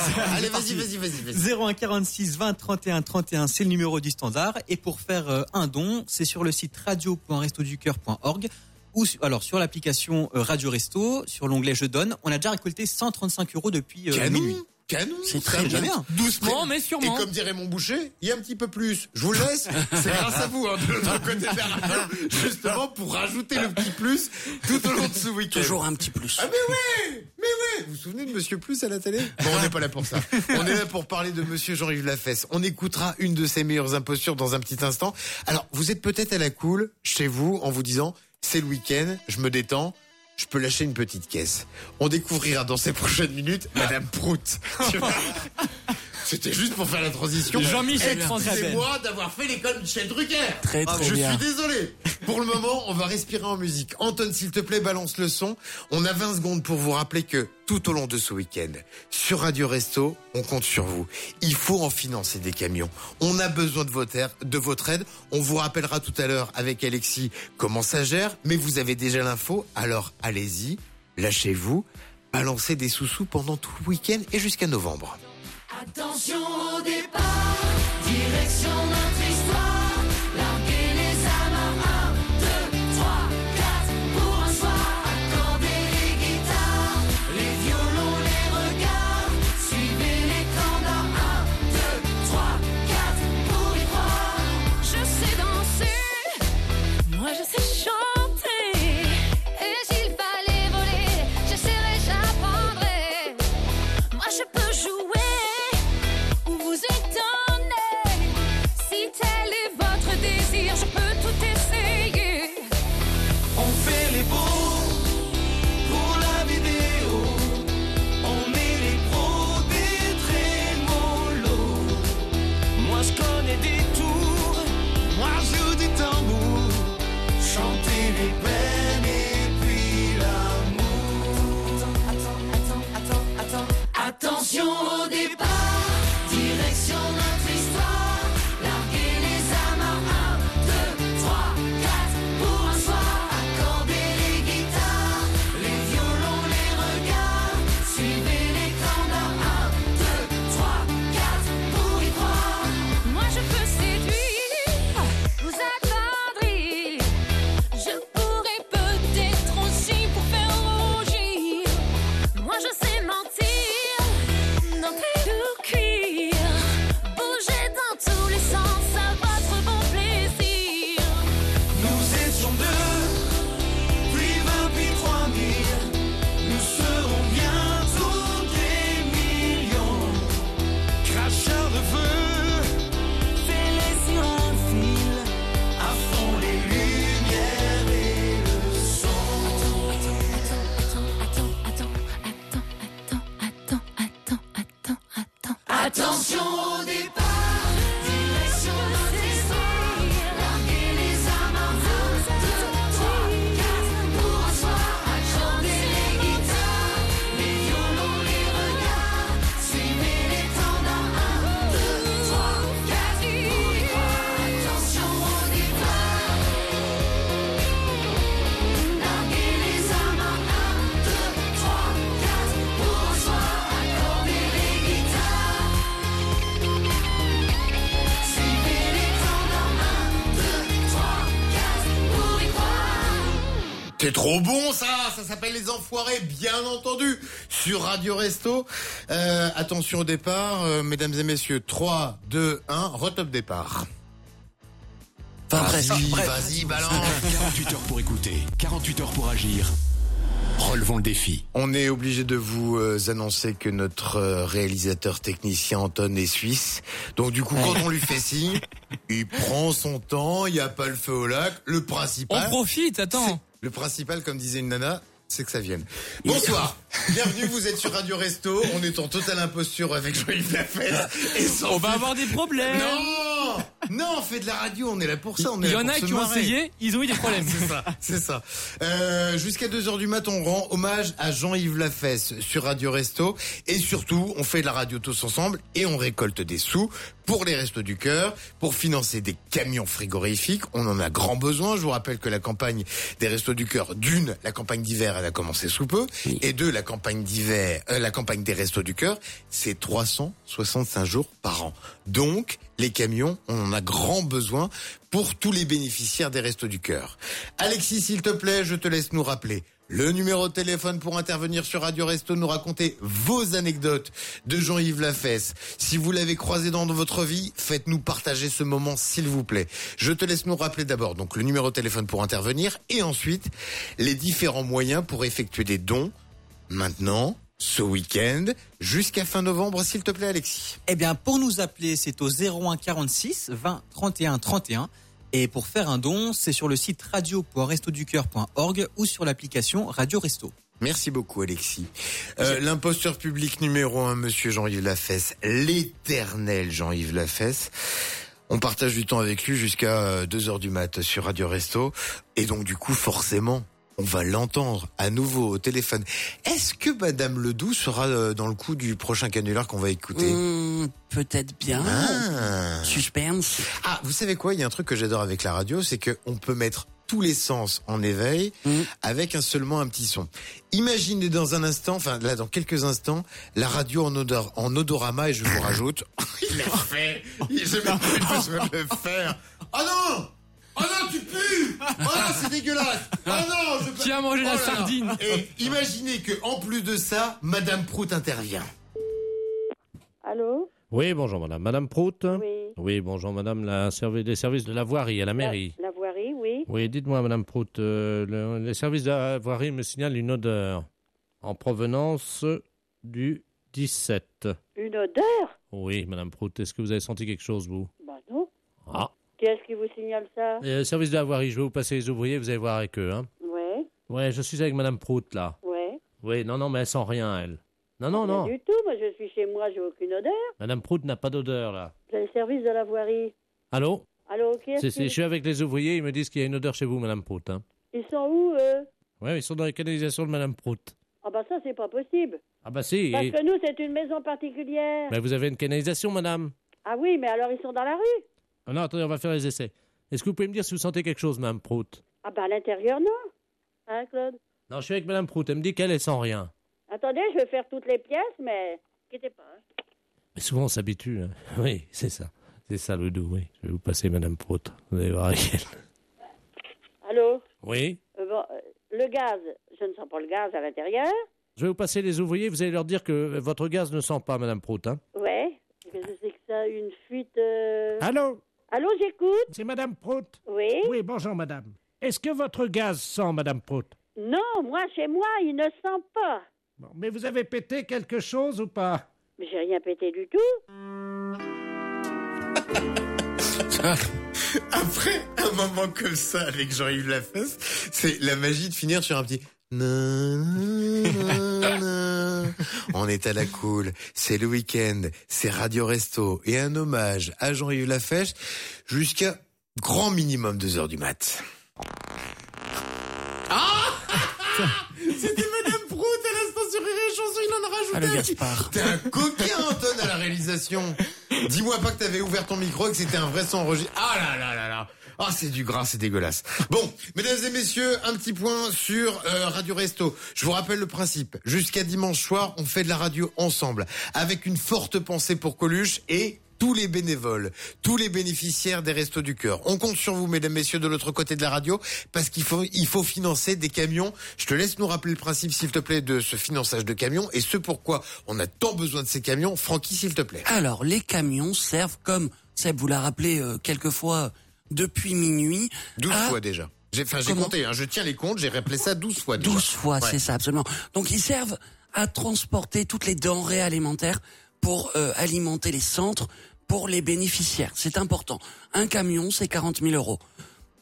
vas-y, vas-y, vas-y, vas-y. 01 46 20 31 31, c'est le numéro du standard. Et pour faire euh, un don, c'est sur le site radio.restoducœur.org ou su- alors sur l'application euh, Radio Resto, sur l'onglet Je donne. On a déjà récolté 135 euros depuis euh, minuit. Canon. C'est très va bien. Doucement, mais Et sûrement. comme dirait mon boucher, il y a un petit peu plus. Je vous laisse. C'est [laughs] grâce à vous, hein, de l'autre côté de la radio, justement pour rajouter le petit plus tout au long de ce week-end. Toujours un petit plus. Ah mais ouais, mais ouais. Vous vous souvenez de Monsieur Plus à la télé? Bon, on n'est pas là pour ça. On est là pour parler de Monsieur Jean-Yves Lafesse. On écoutera une de ses meilleures impostures dans un petit instant. Alors, vous êtes peut-être à la cool chez vous en vous disant c'est le week-end, je me détends. Je peux lâcher une petite caisse. On découvrira dans ces prochaines minutes Madame Prout. [laughs] C'était juste pour faire la transition. Jean-Michel Excusez-moi d'avoir fait l'école Michel Drucker. Très, très Je bien. suis désolé. Pour le moment, on va respirer en musique. Anton, s'il te plaît, balance le son. On a 20 secondes pour vous rappeler que tout au long de ce week-end, sur Radio Resto, on compte sur vous. Il faut en financer des camions. On a besoin de votre aide. De votre aide. On vous rappellera tout à l'heure avec Alexis comment ça gère, mais vous avez déjà l'info. Alors allez-y, lâchez-vous, balancez des sous-sous pendant tout le week-end et jusqu'à novembre. Attention au départ, direction notre Au départ. Attention au départ, trop bon ça Ça s'appelle Les Enfoirés, bien entendu, sur Radio Resto. Euh, attention au départ, euh, mesdames et messieurs, 3, 2, 1, retop départ. Enfin. Vas-y, vas-y, balance [laughs] 48 heures pour écouter, 48 heures pour agir. Relevons le défi. On est obligé de vous euh, annoncer que notre euh, réalisateur technicien Anton est suisse. Donc du coup, quand on lui fait [laughs] signe, il prend son temps, il n'y a pas le feu au lac. Le principal... On profite, attends. Le principal, comme disait une nana, c'est que ça vienne. Bonsoir, bienvenue, vous êtes sur Radio Resto. On est en totale imposture avec Jean-Yves Lafesse. Et sans On va avoir des problèmes. Non Non, on fait de la radio, on est là pour ça. On est Il y en a qui ont essayé, ils ont eu des problèmes. [laughs] c'est ça, c'est ça. Euh, Jusqu'à 2h du mat, on rend hommage à Jean-Yves Lafesse sur Radio Resto. Et surtout, on fait de la radio tous ensemble et on récolte des sous pour les Restos du Cœur, pour financer des camions frigorifiques. On en a grand besoin. Je vous rappelle que la campagne des Restos du Cœur, d'une, la campagne d'hiver, elle a commencé sous peu. Et deux, la campagne d'hiver, euh, la campagne des Restos du Cœur, c'est 365 jours par an. Donc, les camions, on en a grand besoin pour tous les bénéficiaires des Restos du Cœur. Alexis, s'il te plaît, je te laisse nous rappeler le numéro de téléphone pour intervenir sur Radio Resto, nous raconter vos anecdotes de Jean-Yves Lafesse. Si vous l'avez croisé dans votre vie, faites-nous partager ce moment, s'il vous plaît. Je te laisse nous rappeler d'abord donc le numéro de téléphone pour intervenir et ensuite les différents moyens pour effectuer des dons maintenant, ce week-end, jusqu'à fin novembre, s'il te plaît, Alexis. Eh bien, pour nous appeler, c'est au 01 46 20 31 31. Et pour faire un don, c'est sur le site radio.restoducœur.org ou sur l'application Radio Resto. Merci beaucoup, Alexis. Euh, L'imposteur public numéro un, monsieur Jean-Yves Lafesse, l'éternel Jean-Yves Lafesse. On partage du temps avec lui jusqu'à 2 heures du mat sur Radio Resto. Et donc, du coup, forcément, on va l'entendre à nouveau au téléphone. Est-ce que Madame Ledoux sera euh, dans le coup du prochain canular qu'on va écouter Hum, Peut-être bien. Ah. Suspense. Ah, vous savez quoi? Il y a un truc que j'adore avec la radio, c'est que on peut mettre tous les sens en éveil avec un seulement un petit son. Imaginez dans un instant, enfin là dans quelques instants, la radio en, odor, en odorama et je vous rajoute. [laughs] Il l'a fait. Il besoin de le faire. [laughs] Oh non Oh non, tu pues Oh non, c'est dégueulasse Oh non, je... Qui a mangé la Oh sardine Et imaginez que en plus de ça, Madame Prout intervient. Allô Oui, bonjour madame. Madame Prout Oui. Oui, bonjour madame, la servi- les services de la voirie à la mairie. La, la voirie, oui. Oui, dites-moi madame Prout, euh, le- les services de la voirie me signalent une odeur en provenance du 17. Une odeur? Oui, madame Prout, est-ce que vous avez senti quelque chose, vous? Bah non. Ah. Qui est-ce qui vous signale ça? Euh, service de la voirie, je vais vous passer les ouvriers, vous allez voir avec eux, hein. Ouais, Ouais, je suis avec madame Prout, là. ouais. Oui, non, non, mais elle sent rien, elle. Non, non, Rien non. du tout, moi je suis chez moi, j'ai aucune odeur. Madame Prout n'a pas d'odeur, là. Avez le service de la voirie. Allô? Allô, qui est-ce C'est- c'est- qui- Je suis avec les ouvriers, ils me disent qu'il y a une odeur chez vous, madame Prout, hein. Ils sont où, eux? Ouais, ils sont dans les canalisations de madame Prout. Ah bah ça, c'est pas possible. Ah bah si, Parce et- que nous, c'est une maison particulière. Mais vous avez une canalisation, madame? Ah oui, mais alors ils sont dans la rue Ah non, attendez, on va faire les essais. Est-ce que vous pouvez me dire si vous sentez quelque chose, madame Prout? Ah bah à l'intérieur, non. Hein, Claude? Non, je suis avec madame Prout, elle me dit qu'elle, elle sent rien. Attendez, je vais faire toutes les pièces, mais... Quittez pas. hein. Mais souvent, on s'habitue. hein. [laughs] Oui, c'est ça. C'est ça le doux, oui. Je vais vous passer madame Prout. Vous allez voir avec elle. Allô? Oui? Euh, bon, euh, Le gaz, je ne sens pas le gaz à l'intérieur. Je vais vous passer les ouvriers, vous allez leur dire que votre gaz ne sent pas, madame Prout. Hein Ouais. Qu'est-ce que c'est que ça Une fuite euh, Allô? Allô, j'écoute C'est Madame Prout Oui Oui, bonjour Madame. Est-ce que votre gaz sent, Madame Prout? Non, moi, chez moi, il ne sent pas. Bon, mais vous avez pété quelque chose ou pas? Mais j'ai rien pété du tout. [laughs] Après un moment comme ça avec Jean-Yves Lafesse, c'est la magie de finir sur un petit. [laughs] [laughs] On est à la cool. C'est le week-end. C'est Radio Resto. Et un hommage à Jean-Yves Lafèche jusqu'à grand minimum 2 heures du mat. Ah [laughs] C'était Madame Prout à l'instant sur Rire et Chanson, il en a rajouté Ah, le. Gaspard. T'es un coquin, Anton, à la réalisation. Dis-moi pas que t'avais ouvert ton micro et que c'était un vrai son enregistré. Ah là là là là. Ah, c'est du gras, c'est dégueulasse. Bon, mesdames et messieurs, un petit point sur euh, Radio Resto. Je vous rappelle le principe. Jusqu'à dimanche soir, on fait de la radio ensemble, avec une forte pensée pour Coluche et tous les bénévoles, tous les bénéficiaires des Restos du Cœur. On compte sur vous, mesdames, messieurs, de l'autre côté de la radio, parce qu'il faut, il faut financer des camions. Je te laisse nous rappeler le principe, s'il te plaît, de ce finançage de camions et ce pourquoi on a tant besoin de ces camions. Francky, s'il te plaît. Alors, les camions servent comme, Seb vous l'a rappelé euh, quelques fois depuis minuit. 12 à- fois déjà. J'ai, compté, hein, je tiens les comptes, j'ai rappelé ça 12 fois déjà. 12 fois, Ouais. c'est ça, absolument. Donc ils servent à transporter toutes les denrées alimentaires pour euh, alimenter les centres pour les bénéficiaires. C'est important. Un camion, c'est 40 000 euros.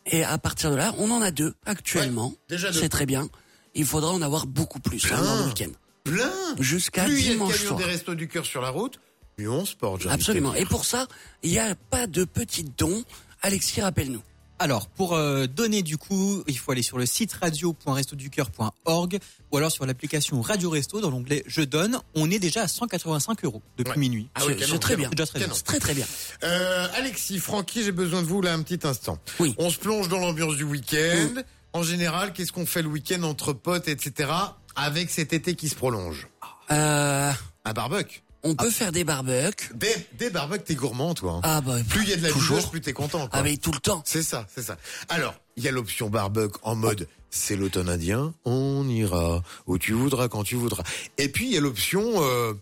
Et à partir de là, on en a deux actuellement. déjà deux. C'est très bien. Il faudra en avoir beaucoup plus hein, dans le week-end. Plein Jusqu'à Plus il y a dimanche soir. des Restos du Cœur sur la route, mieux on se porte. Absolument. Et pour ça, il n'y a pas de petits dons. Alexis, rappelle-nous. Alors, pour euh, donner du coup, il faut aller sur le site radio.restoducœur.org ou alors sur l'application Radio Resto dans l'onglet Je donne. On est déjà à 185 euros depuis minuit. Ah oui, C'est- très bien. Déjà très bien. Très très bien. Euh, Alexis, Francky, j'ai besoin de vous là un petit instant. Oui. On se plonge dans l'ambiance du week-end. En général, qu'est-ce qu'on fait le week-end entre potes, etc. Avec cet été qui se prolonge? Euh, Un barbecue. On peut faire des barbecues. Des, des barbecues, t'es gourmand, toi. hein. Ah bah, plus il y a de la toujours. plus t'es content. Quoi. Ah mais tout le temps. C'est ça, c'est ça. Alors, il y a l'option barbecue en mode c'est l'automne indien, on ira où tu voudras quand tu voudras. Et puis il y a l'option euh,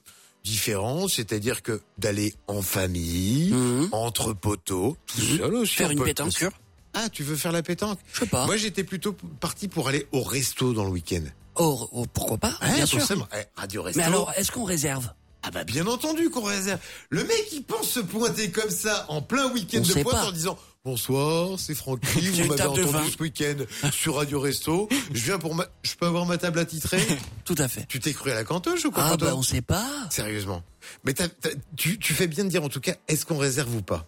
différente, c'est-à-dire que d'aller en famille, entre poteaux, tout seul aussi. Faire une pétanque. Ah, tu veux faire la pétanque? Je sais pas. Moi, j'étais plutôt parti pour aller au resto dans le week-end. Oh, pourquoi pas? Bien sûr. forcément. Radio Resto. Mais alors, est-ce qu'on réserve? Ah bah bien entendu qu'on réserve. Le mec il pense se pointer comme ça en plein week-end de pointe en disant bonsoir, c'est Francky, [laughs] vous m'avez entendu vin. ce week-end [laughs] sur Radio Resto. Je viens pour ma... je peux avoir ma table attitrée [laughs] Tout à fait. Tu t'es cru à la cantoche ou quoi Ah bah on sait pas. Sérieusement. Mais tu fais bien de dire en tout cas, est-ce qu'on réserve ou pas?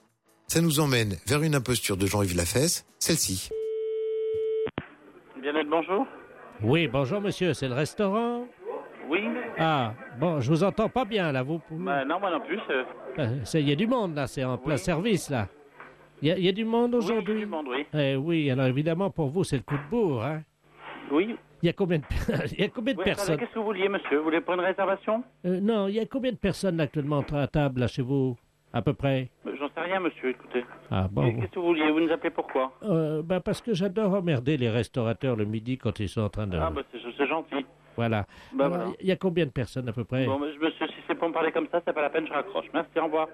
Ça nous emmène vers une imposture de Jean-Yves Lafesse, celle-ci. Bien-être, bonjour. Oui, bonjour monsieur, c'est le restaurant? Oui. Ah, bon, je vous entends pas bien là, vous. Bah, non, moi non plus. euh, Il y a du monde là, c'est en plein service là. Il y, y a du monde aujourd'hui? Oui, du monde, oui. Eh oui, alors évidemment pour vous c'est le coup de bourre, hein Oui. Il y a combien de, [laughs] il y a combien de Oui, personnes? Qu'est-ce que vous vouliez, monsieur? Vous voulez prendre une réservation? Euh, Non, il y a combien de personnes actuellement à table là chez vous À peu près? Euh, J'en sais rien, monsieur, écoutez. Ah bon Qu'est-ce que vous vouliez? Vous nous appelez pourquoi euh, bah Parce que j'adore emmerder les restaurateurs le midi quand ils sont en train de... Ah, bah, c'est gentil. Voilà. Alors, voilà. Il y a combien de personnes à peu près? Bon, bah, monsieur, si c'est pour me parler comme ça, c'est pas la peine, je raccroche. Merci, au revoir.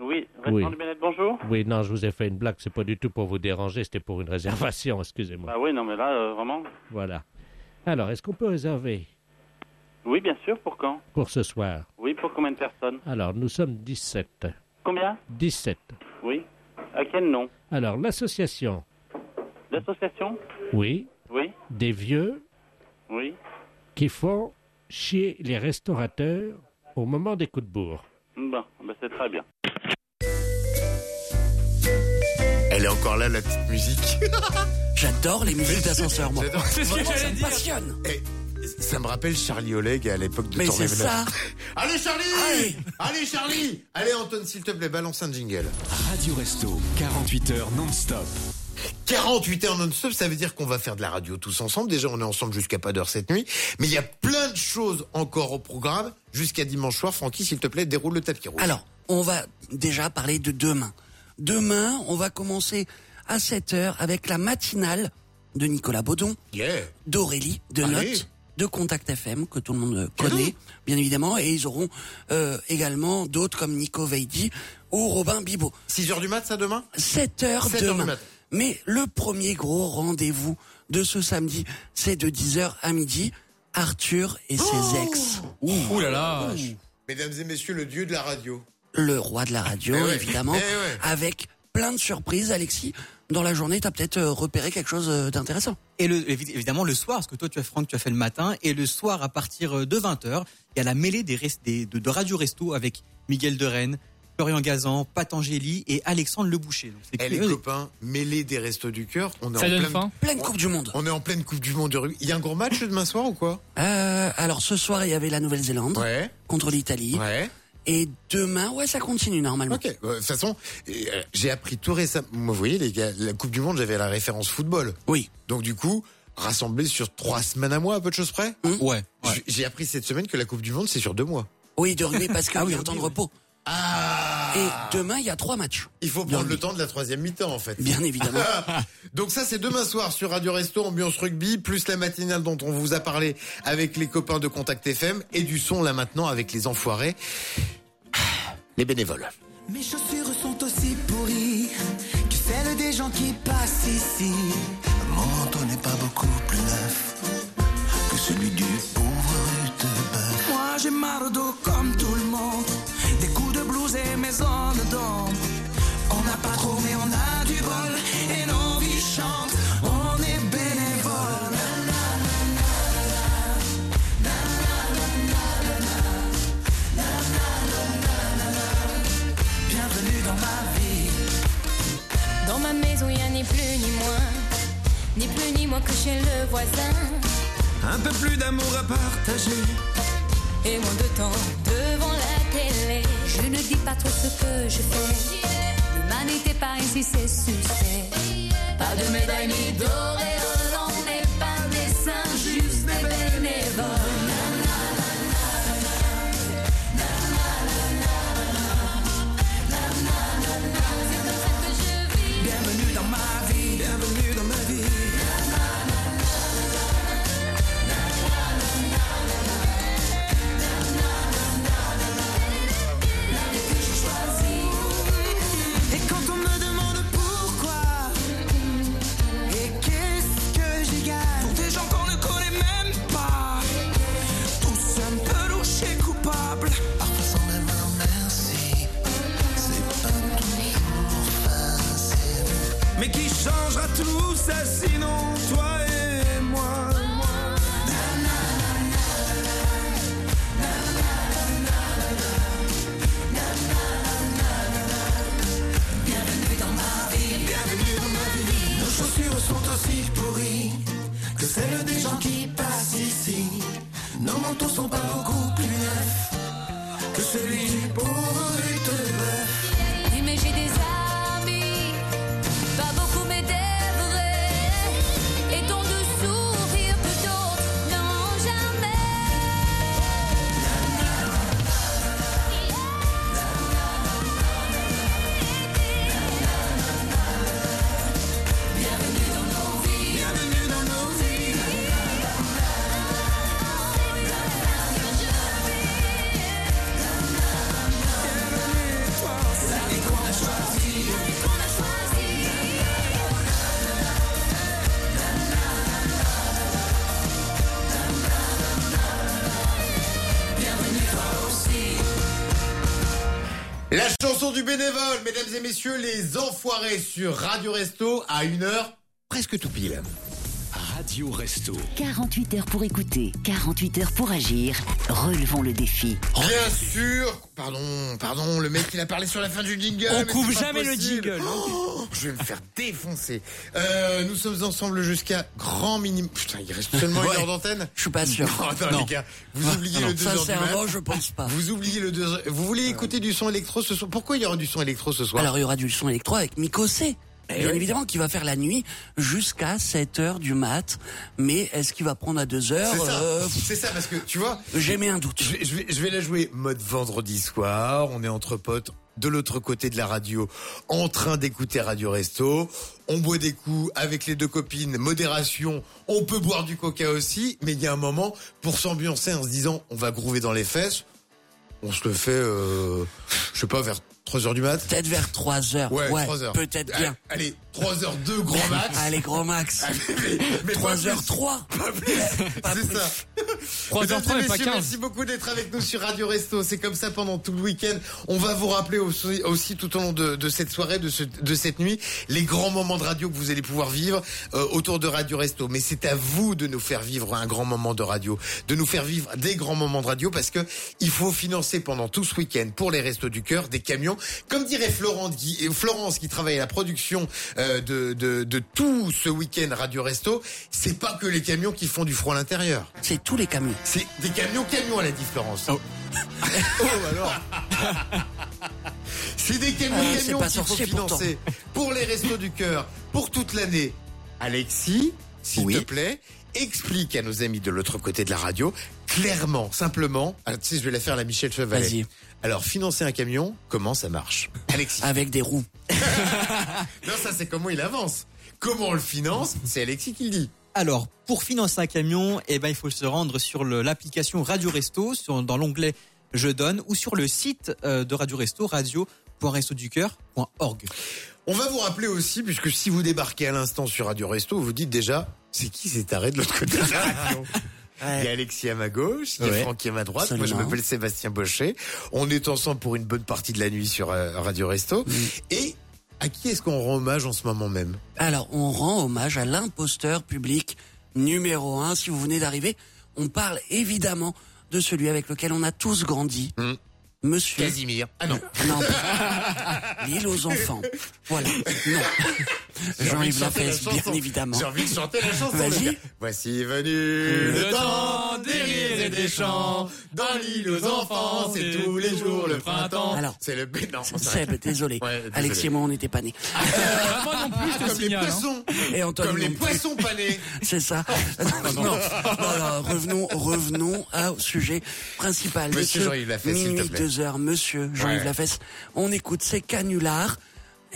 Oui, Oui. du bonjour Oui, non, je vous ai fait une blague, c'est pas du tout pour vous déranger, c'était pour une réservation, [laughs] excusez-moi. Bah oui, non, mais là, euh, vraiment Voilà. Alors, est-ce qu'on peut réserver? Oui, bien sûr, pour quand? Pour ce soir Oui, pour combien de personnes? Alors, nous sommes 17. Combien? 17. Oui. À quel nom? Alors, l'association, L'association? Oui, Oui, des vieux oui. qui font chier les restaurateurs au moment des coups de bourre. Bon, bah, c'est très bien. Elle est encore là la petite musique. [laughs] J'adore les musiques d'ascenseur, moi. C'est ce que j'allais dire. passionne. Ça me rappelle Charlie Oleg à l'époque de Mais Tournée c'est ça. [laughs] Allez Charlie Allez. Allez Charlie Allez Anton s'il te plaît, balance un jingle. Radio Resto, 48 heures non-stop. 48 heures non-stop, ça veut dire qu'on va faire de la radio tous ensemble. Déjà, on est ensemble jusqu'à pas d'heure cette nuit. Mais il y a plein de choses encore au programme jusqu'à dimanche soir. Francky, s'il te plaît, déroule le tapis rouge. Alors, on va déjà parler de demain. Demain, on va commencer à 7h avec la matinale de Nicolas Baudon, Yeah. d'Aurélie, de Allez. De Contact FM, que tout le monde connaît, bien évidemment, et ils auront euh, également d'autres comme Nico Veidi ou Robin Bibot. 6 heures du mat, ça demain? 7 heures 7 heures du demain. Mais le premier gros rendez-vous de ce samedi, c'est de 10h à midi, Arthur et ses Oh ex. Ouh là là. Mesdames et messieurs, le dieu de la radio. Le roi de la radio, Eh ouais, évidemment, eh ouais. avec plein de surprises, Alexis. dans la journée, t'as peut-être euh, repéré quelque chose euh, d'intéressant. Et le, évi- évidemment le soir, parce que toi tu as Franck, tu as fait le matin, et le soir à partir euh, de 20h, il y a la mêlée des- de, de Radio Resto avec Miguel de Rennes, Florian Gazan, Pat Angéli et Alexandre Le Boucher. Donc, c'est Eh, les copains, mêlés des restos du cœur, on est Ça en pleine. Pleine Coupe du Monde. On est en pleine Coupe du Monde de rugby. Il y a un gros match demain soir ou quoi? Euh, alors ce soir, il y avait la Nouvelle-Zélande contre l'Italie. Et demain, ouais, ça continue normalement. Ok. De toute façon, euh, j'ai appris tout récemment. Moi, vous voyez, les gars, la Coupe du Monde, j'avais la référence football. Oui. Donc, du coup, rassemblé sur trois semaines à mois, à peu de choses près? Ouais. J'ai- J'ai appris cette semaine que la Coupe du Monde, c'est sur deux mois. Oui, de rugby parce qu'il Ah y oui, a un temps de repos. Ah Et demain, il y a trois matchs. Il faut prendre le temps de la troisième mi-temps, en fait. Bien évidemment. [laughs] Donc ça, c'est demain soir sur Radio Resto, ambiance rugby, plus la matinale dont on vous a parlé avec les copains de Contact FM, et du son là maintenant avec les enfoirés, [sighs] les bénévoles. Mes chaussures sont aussi pourries que celles des gens qui passent ici. Mon manteau n'est pas beaucoup plus neuf que celui du pauvre Rutebeuf. Moi j'ai marre d'eau comme tout le monde, coups de blues et maisons de dôme. On n'a pas trop mais on a du bol et nos vies chantent. On est bénévoles. Bienvenue dans ma vie. Dans ma maison, il y a ni plus ni moins, ni plus ni moins que chez le voisin. Un peu plus d'amour à partager. Et moins de temps devant la Je ne dis pas trop ce que je fais. L'humanité par ici, c'est succès. Pas de médaille ni d'auréole, Du bénévole, mesdames et messieurs, les enfoirés sur Radio Resto à une heure presque tout pile. Radio Resto. 48 heures pour écouter, 48 heures pour agir. Relevons le défi. Bien sûr. Pardon, pardon, le mec il a parlé sur la fin du jingle. On coupe jamais le jingle. Oh, je vais me faire défoncer. Euh, nous sommes ensemble jusqu'à grand minimum. Putain, il reste seulement une heure d'antenne. Je suis pas sûr. Non, non, Non. les gars, vous Ah, oubliez non, le 2 heures du sincèrement, je pense pas. Vous oubliez le 2 heures. Vous voulez écouter du son électro ce soir? Pourquoi il y aura du son électro ce soir? Alors il y aura du son électro avec Miko C. Eh Bien évidemment qui va faire la nuit jusqu'à 7 heures du mat. Mais est-ce qu'il va prendre à 2 heures C'est ça, Euh, c'est ça parce que tu vois. J'ai mis un doute. Je vais, je vais, je vais la jouer mode vendredi soir. On est entre potes de l'autre côté de la radio, en train d'écouter Radio Resto. On boit des coups avec les deux copines, modération. On peut boire du coca aussi, mais il y a un moment pour s'ambiancer en se disant on va groover dans les fesses. On se le fait, euh, je sais pas, vers 3h du mat Peut-être vers 3 heures. Ouais, 3 heures. Peut-être bien. Allez, 3h2 grand max. Allez, grand max. 3h3. [laughs] C'est ça. 3h03 Mesdames et et pas messieurs, 15. Merci beaucoup d'être avec nous sur Radio Resto. C'est comme ça pendant tout le week-end. On va vous rappeler aussi, aussi tout au long de, de cette soirée, de, ce- de cette nuit, les grands moments de radio que vous allez pouvoir vivre euh, autour de Radio Resto. Mais c'est à vous de nous faire vivre un grand moment de radio, de nous faire vivre des grands moments de radio, parce que il faut financer pendant tout ce week-end pour les Restos du Cœur des camions. Comme dirait qui, euh, Florence, qui travaille à la production euh, de, de, de tout ce week-end Radio Resto, c'est pas que les camions qui font du froid à l'intérieur. C'est tous les camions. C'est des camions camions, elle a dit Florence. Oh, [laughs] alors. C'est des camions Ah, c'est camions qu'il faut financer pour les restos du cœur pour toute l'année. Alexis, s'il te plaît, explique à nos amis de l'autre côté de la radio clairement, simplement. Alors, tu sais, je vais la faire à la Michel Chevalet. Alors, financer un camion, comment ça marche? Alexis. Avec des roues. [laughs] non, ça c'est comment il avance. Comment on le finance? C'est Alexis qui le dit. Alors, pour financer un camion, eh ben, il faut se rendre sur l'application Radio Resto, sur, dans l'onglet Je donne, ou sur le site euh, de Radio Resto, radio.restoducœur.org. On va vous rappeler aussi, puisque si vous débarquez à l'instant sur Radio Resto, vous dites déjà, c'est qui cet arrêt de l'autre côté de la [laughs] radio? Il y a Alexis à ma gauche, il y a Ouais. Francky à ma droite, moi je m'appelle Sébastien Bochet. On est ensemble pour une bonne partie de la nuit sur euh, Radio Resto. Mm. Et à qui est-ce qu'on rend hommage en ce moment même? Alors, on rend hommage à l'imposteur public numéro un. Si vous venez d'arriver, on parle évidemment de celui avec lequel on a tous grandi. Monsieur. Casimir. Ah non. Non. L'île aux enfants. Voilà. Non. Jean-Yves Lafesse, bien évidemment. J'ai envie de chanter la chanson. Vas-y. Voici venu le temps des et des chants. Dans l'île aux enfants, c'est tous les jours le printemps. Alors, c'est le non. Seb, désolé. Ouais, désolé. Alexis et moi, on n'était pas nés. Moi non plus, je te Comme les hein. poissons. Et Antoine Comme les poissons panés. [laughs] C'est ça. non, non, non, revenons, revenons au sujet principal. Monsieur Jean-Yves Lafesse, minuit, deux heures, monsieur Jean-Yves Ouais. Lafesse. On écoute ces canulars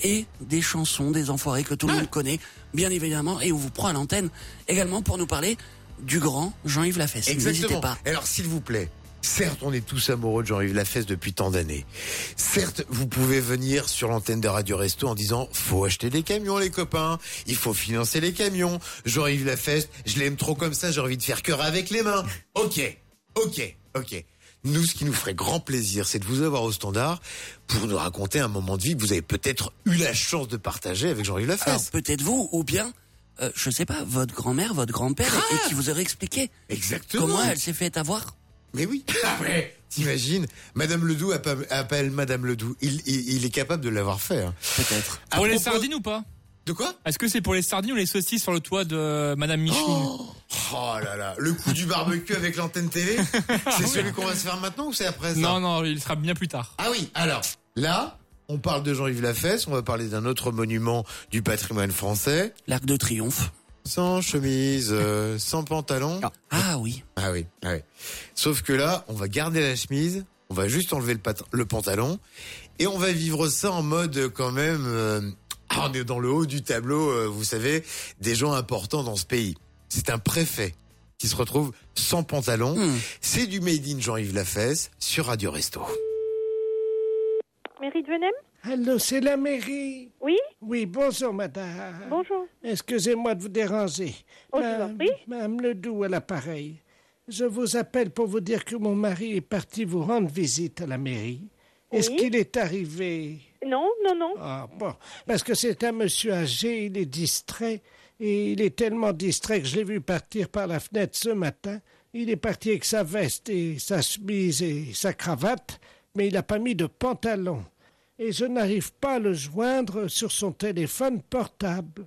et des chansons des enfoirés que tout le monde connaît, bien évidemment, et on vous prend à l'antenne également pour nous parler du grand Jean-Yves Lafesse. N'hésitez pas. Alors, s'il vous plaît. Certes, on est tous amoureux de Jean-Yves Lafesse depuis tant d'années. Certes, vous pouvez venir sur l'antenne de Radio Resto en disant faut acheter des camions, les copains. Il faut financer les camions. Jean-Yves Lafesse, je l'aime trop comme ça. J'ai envie de faire cœur avec les mains. Ok, ok, ok. Nous, ce qui nous ferait grand plaisir, c'est de vous avoir au standard pour nous raconter un moment de vie que vous avez peut-être eu la chance de partager avec Jean-Yves Lafesse. peut-être vous, ou bien, euh, je sais pas, votre grand-mère, votre grand-père, et qui vous aurait expliqué Exactement. comment elle s'est fait avoir. Mais oui. [laughs] Après, t'imagines, Madame Ledoux appelle, appelle Madame Ledoux. Il, il, il est capable de l'avoir fait. hein. Peut-être. Pour les sardines ou pas De quoi Est-ce que c'est pour les sardines ou les saucisses sur le toit de Madame Micheline Oh là là, le coup du barbecue avec l'antenne télé, [laughs] c'est celui qu'on va se faire maintenant ou c'est après ça Non, non, il sera bien plus tard. Ah oui, alors, là, on parle de Jean-Yves Lafesse, on va parler d'un autre monument du patrimoine français. L'Arc de Triomphe. Sans chemise, euh, sans pantalon. Ah oui. Ah oui, ah oui. Sauf que là, on va garder la chemise, on va juste enlever le, pantalon, et on va vivre ça en mode quand même... euh, ah, on est dans le haut du tableau, euh, vous savez, des gens importants dans ce pays. C'est un préfet qui se retrouve sans pantalon. C'est du Made in Jean-Yves Lafesse sur Radio Resto. Mairie de Venem Allô, c'est la mairie. Oui Oui, bonjour, madame. Bonjour. Excusez-moi de vous déranger. Oh, Madame- Ledoux à l'appareil. Je vous appelle pour vous dire que mon mari est parti vous rendre visite à la mairie. Est-ce Oui. qu'il est arrivé? Non, non, non. Ah bon, parce que c'est un monsieur âgé, il est distrait, et il est tellement distrait que je l'ai vu partir par la fenêtre ce matin. Il est parti avec sa veste et sa chemise et sa cravate, mais il n'a pas mis de pantalon. Et je n'arrive pas à le joindre sur son téléphone portable.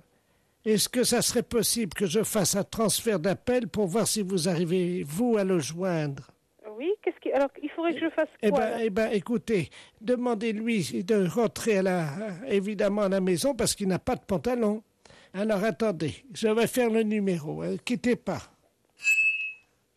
Est-ce que ça serait possible que je fasse un transfert d'appel pour voir si vous arrivez, vous, à le joindre? Oui, qu'est-ce qui... Alors, il faudrait que je fasse eh quoi ben, alors eh ben, écoutez, demandez-lui de rentrer à la, évidemment à la maison parce qu'il n'a pas de pantalon. Alors attendez, je vais faire le numéro. Ne quittez pas.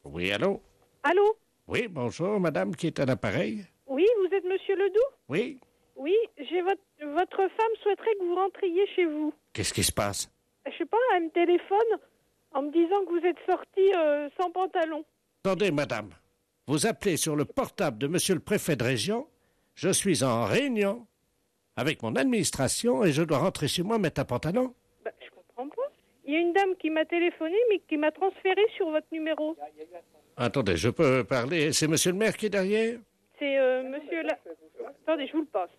Oui, allô? Allô? Oui, bonjour, madame qui est à l'appareil. Oui, vous êtes Monsieur Ledoux? Oui, Oui, j'ai votre... Votre femme souhaiterait que vous rentriez chez vous. qu'est-ce qui se passe? Je sais pas, elle me téléphone en me disant que vous êtes sorti euh, sans pantalon. Attendez, madame. Vous appelez sur le portable de monsieur le préfet de région. Je suis en réunion. avec mon administration et je dois rentrer chez moi mettre un pantalon. Bah, je comprends pas. Il y a une dame qui m'a téléphoné, mais qui m'a transféré sur votre numéro. Attendez, je peux parler. C'est monsieur le maire qui est derrière? C'est euh, monsieur la... Attendez, je vous le passe.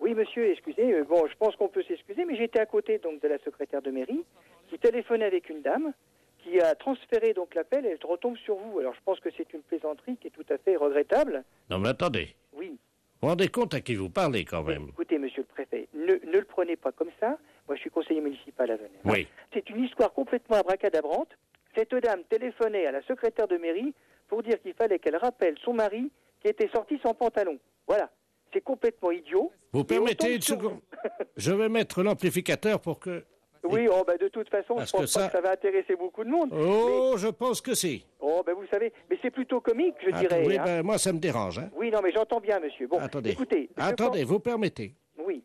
Oui, monsieur, excusez. euh, bon, je pense qu'on peut s'excuser, mais j'étais à côté donc de la secrétaire de mairie qui téléphonait avec une dame qui a transféré donc l'appel et elle retombe sur vous. Alors, je pense que c'est une plaisanterie qui est tout à fait regrettable. Non, mais attendez. Oui. Vous vous rendez compte à qui vous parlez quand même? Écoutez, monsieur le préfet, ne, ne le prenez pas comme ça. Moi, je suis conseiller municipal à Venay. Oui. C'est une histoire complètement abracadabrante. Cette dame téléphonait à la secrétaire de mairie pour dire qu'il fallait qu'elle rappelle son mari qui était sorti sans pantalon. Voilà. C'est complètement idiot. Vous permettez une seconde [laughs] Je vais mettre l'amplificateur pour que... [laughs] Oui, oh, bah, de toute façon, Parce je pense que pas ça- que ça va intéresser beaucoup de monde. Oh, je pense que si. Oh, ben vous savez, mais c'est plutôt comique, je Ah, dirais. oui, hein. ben, moi, ça me dérange. hein. Oui, non, mais j'entends bien, monsieur. Bon, Attendez. écoutez. Attendez, pense- vous permettez Oui.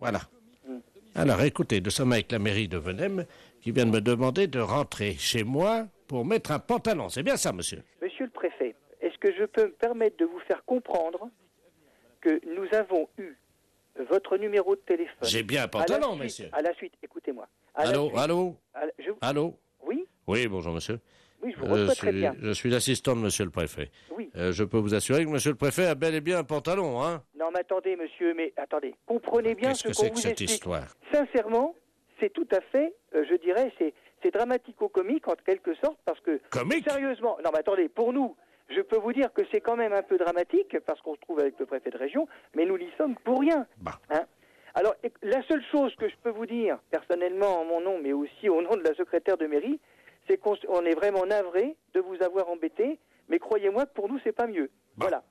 Voilà. Alors, écoutez, nous sommes avec la mairie de Venem qui vient de me demander de rentrer chez moi pour mettre un pantalon. C'est bien ça, monsieur? Monsieur le préfet, est-ce que je peux me permettre de vous faire comprendre que nous avons eu votre numéro de téléphone J'ai bien un pantalon, suite- monsieur. À la suite, écoutez-moi. Allô, suite- allô à la- je- Allô Oui Oui, bonjour, monsieur. Oui, je vous reçois très suis, bien. je suis l'assistant de monsieur le préfet. Oui. Euh, je peux vous assurer que monsieur le préfet a bel et bien un pantalon, hein Non, mais attendez, monsieur, mais attendez. Comprenez bien Qu'est-ce ce que qu'on c'est que vous cette explique. histoire Sincèrement, c'est tout à fait, euh, je dirais, c'est, c'est dramatico-comique en quelque sorte, parce que... Comique Sérieusement, non mais attendez, pour nous, je peux vous dire que c'est quand même un peu dramatique, parce qu'on se trouve avec le préfet de région, mais nous n'y sommes pour rien. Hein Alors, la seule chose que je peux vous dire, personnellement en mon nom, mais aussi au nom de la secrétaire de mairie, c'est qu'on est vraiment navré de vous avoir embêté, mais croyez-moi que pour nous, c'est pas mieux. Voilà.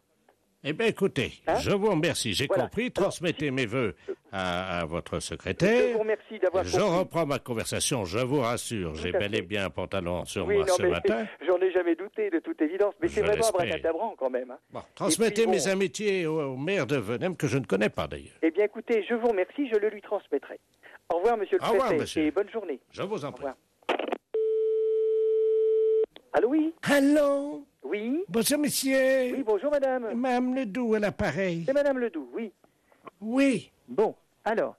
Eh bien, écoutez, je vous remercie. J'ai Hein Voilà. compris. Transmettez mes voeux à, à votre Je secrétaire. vous remercie d'avoir Je compris. reprends ma conversation, je vous rassure. J'ai bel et bien un pantalon sur Oui, moi non, ce matin. j'en ai jamais douté, de toute évidence, mais c'est Je vraiment l'espère. abracadabrant quand même. hein. Transmettez Et puis, mes bon, amitiés au, au maire de Venem, que je ne connais pas d'ailleurs. Eh bien, écoutez, je vous remercie, je le lui transmettrai. Au revoir, monsieur le Au revoir, préfet, monsieur. et bonne journée. Je vous en prie. Allô, oui? Allô? Oui Bonjour, monsieur. Oui, bonjour, madame. Madame Ledoux à l'appareil? C'est madame Ledoux, oui. Oui. Bon, alors,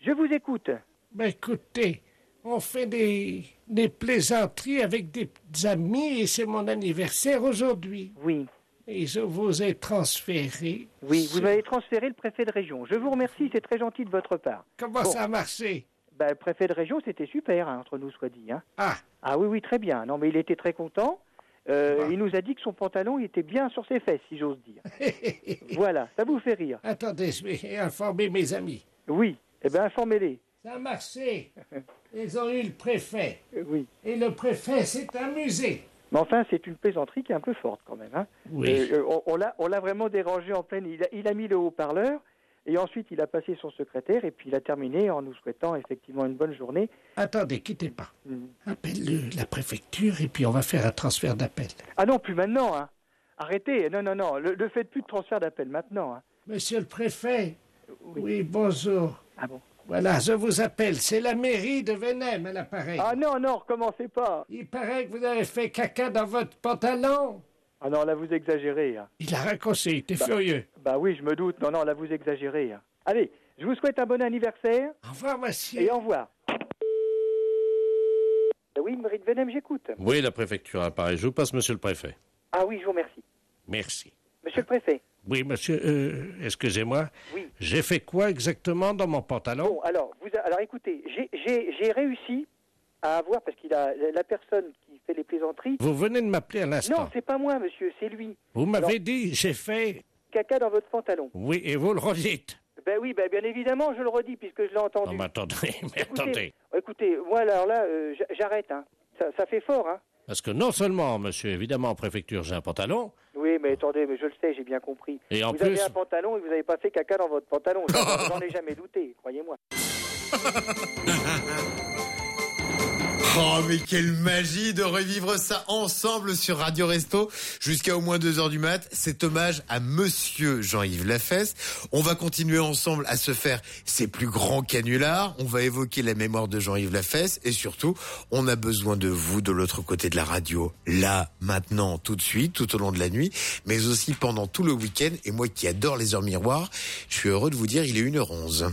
je vous écoute. Ben écoutez, on fait des, des plaisanteries avec des amis et c'est mon anniversaire aujourd'hui. Oui. Et je vous ai transféré. Oui, vous m'avez transféré le préfet de région. Je vous remercie, c'est très gentil de votre part. Comment Bon. ça a marché? Ben, le préfet de région, c'était super, hein, entre nous soit dit. Hein. Ah. Ah oui, oui, très bien. Non, mais il était très content. Euh, Il nous a dit que son pantalon il était bien sur ses fesses, si j'ose dire. [laughs] voilà, ça vous fait rire. Attendez, je vais informer mes amis. Oui, eh bien, informez-les. Ça a marché. Ils ont eu le préfet. Oui. Et le préfet s'est amusé. Mais enfin, c'est une plaisanterie qui est un peu forte quand même. Hein. Oui. Euh, euh, on on l'a, on l'a vraiment dérangé en pleine. Il a, il a mis le haut-parleur et ensuite il a passé son secrétaire et puis il a terminé en nous souhaitant effectivement une bonne journée. Attendez, quittez pas. Mm. Appelle-le la préfecture et puis on va faire un transfert d'appel. Ah non, plus maintenant. Hein. Arrêtez. Non, non, non. Le, le faites plus de transfert d'appel maintenant. Hein. Monsieur le préfet. Oui, bonjour. Ah bon Voilà, je vous appelle. C'est la mairie de Venem à l'appareil. Ah non, non, recommencez pas. Il paraît que vous avez fait caca dans votre pantalon. Ah non, là vous exagérez. hein. Il a raccroché, il était Bah, furieux. Bah oui, je me doute. Non, non, là vous exagérez. hein. Allez, je vous souhaite un bon anniversaire. Au revoir, monsieur. Et au revoir. Ah Oui, Marie de Venem, j'écoute. Oui, la préfecture apparaît. Je vous passe monsieur le préfet. Ah oui, je vous remercie. Merci. Monsieur le préfet. Oui, monsieur, euh, excusez-moi. Oui. J'ai fait quoi exactement dans mon pantalon? Bon, alors, vous, a- alors écoutez, j'ai réussi à avoir, parce qu'il a la personne qui fait les plaisanteries. Vous venez de m'appeler à l'instant. Non, c'est pas moi, monsieur, c'est lui. Vous m'avez dit, j'ai fait... Caca dans votre pantalon. Oui, et vous le redites. Ben oui, ben bien évidemment, je le redis puisque je l'ai entendu. Non, mais attendez, [laughs] mais attendez. Écoutez, moi alors là, euh, j'arrête. Hein. Ça, ça fait fort, hein. Parce que non seulement, monsieur, évidemment, en préfecture, j'ai un pantalon, Oui, mais attendez, mais je le sais, j'ai bien compris. Et en vous plus- avez un pantalon et vous n'avez pas fait caca dans votre pantalon. [laughs] J'en ai jamais douté, croyez-moi. [laughs] Oh mais quelle magie de revivre ça ensemble sur Radio Resto jusqu'à au moins 2 heures du mat. Cet hommage à Monsieur Jean-Yves Lafesse. On va continuer ensemble à se faire ses plus grands canulars. On va évoquer la mémoire de Jean-Yves Lafesse et surtout, on a besoin de vous de l'autre côté de la radio. Là, maintenant, tout de suite, tout au long de la nuit, mais aussi pendant tout le week-end. Et moi qui adore les heures miroirs, je suis heureux de vous dire, il est 1h11.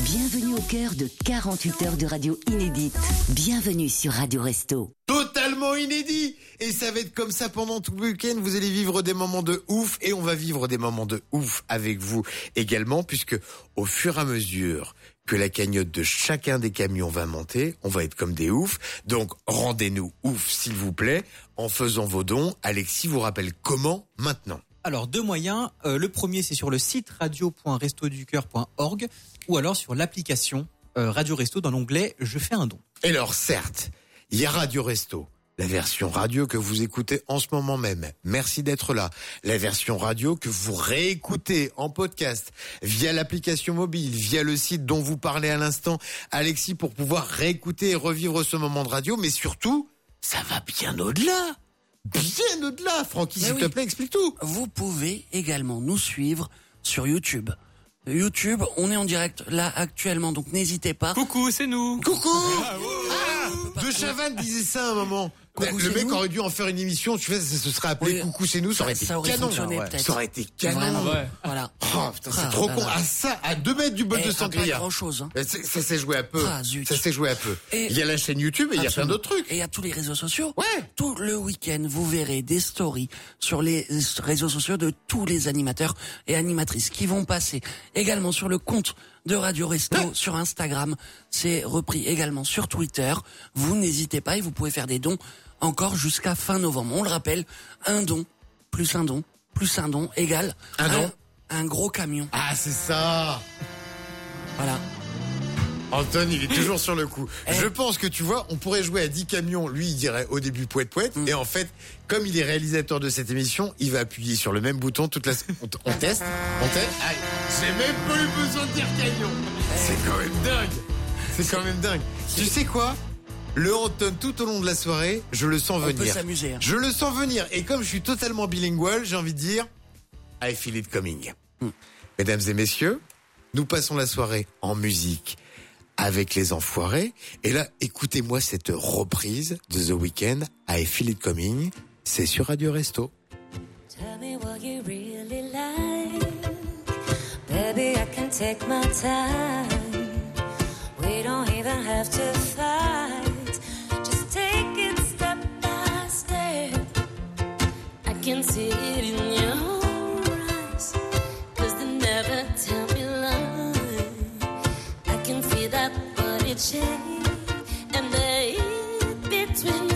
Bienvenue au cœur de 48 heures de radio inédite. Bienvenue sur Radio Resto. totalement inédit. Et ça va être comme ça pendant tout le week-end. Vous allez vivre des moments de ouf et on va vivre des moments de ouf avec vous également puisque au fur et à mesure que la cagnotte de chacun des camions va monter, on va être comme des oufs. Donc rendez-nous ouf s'il vous plaît en faisant vos dons. Alexis vous rappelle comment maintenant? Alors, deux moyens. Euh, le premier, c'est sur le site radio.restoducœur.org ou alors sur l'application euh, Radio Resto dans l'onglet Je fais un don. Et alors, certes, il y a Radio Resto, la version radio que vous écoutez en ce moment même. Merci d'être là. La version radio que vous réécoutez en podcast via l'application mobile, via le site dont vous parlez à l'instant, Alexis, pour pouvoir réécouter et revivre ce moment de radio. Mais surtout, ça va bien au-delà. Bien au-delà. Francky, s'il oui. te plaît, explique tout. Vous pouvez également nous suivre sur YouTube. YouTube, on est en direct là actuellement, donc n'hésitez pas. Coucou, c'est nous. Coucou De Chavannes disait ça à un moment. Coucou, le mec nous. aurait dû en faire une émission, tu vois, ça se serait appelé Oui. Coucou c'est nous, ça aurait été ça aurait canon. Ouais. Ça aurait été canon. Vraiment. Ouais. Voilà. Oh putain, c'est Ah, trop là, con. À ça, à deux mètres du bol Eh, de sangria. grand-chose, hein. Mais c'est- Ça s'est joué à peu. Ah. Ça s'est joué à peu. Et- il y a la chaîne YouTube et il y a plein d'autres trucs. Et il y a tous les réseaux sociaux. Ouais. Tout le week-end, vous verrez des stories sur les réseaux sociaux de tous les animateurs et animatrices qui vont passer également sur le compte de Radio Resto sur Instagram. C'est repris également sur Twitter. Vous n'hésitez pas et vous pouvez faire des dons encore jusqu'à fin novembre. On le rappelle, un don plus un don plus un don égale Un don un gros camion. Ah, c'est ça. Voilà. Anton, il est toujours sur le coup. [laughs] Eh. Je pense que tu vois, on pourrait jouer à 10 camions. Lui, il dirait au début poète poète. Mm. Et en fait, comme il est réalisateur de cette émission, il va appuyer sur le même bouton toute la. On, on teste On teste. J'ai même pas eu besoin de dire camion. C'est quand même dingue. C'est quand même dingue. Tu sais quoi? Le Anton, tout au long de la soirée, je le sens On peut venir. s'amuser, hein. Je le sens venir. Et comme je suis totalement bilingual, j'ai envie de dire I feel it coming. Mm. Mesdames et messieurs, nous passons la soirée en musique avec les enfoirés. Et là, écoutez-moi cette reprise de The Weeknd, I Feel It Coming. C'est sur Radio Resto. Tell me what you really like. Baby, I can take my time. We don't even have to fight. Can see it in your eyes. Cause they never tell me lies. I can feel that body change. And the heat between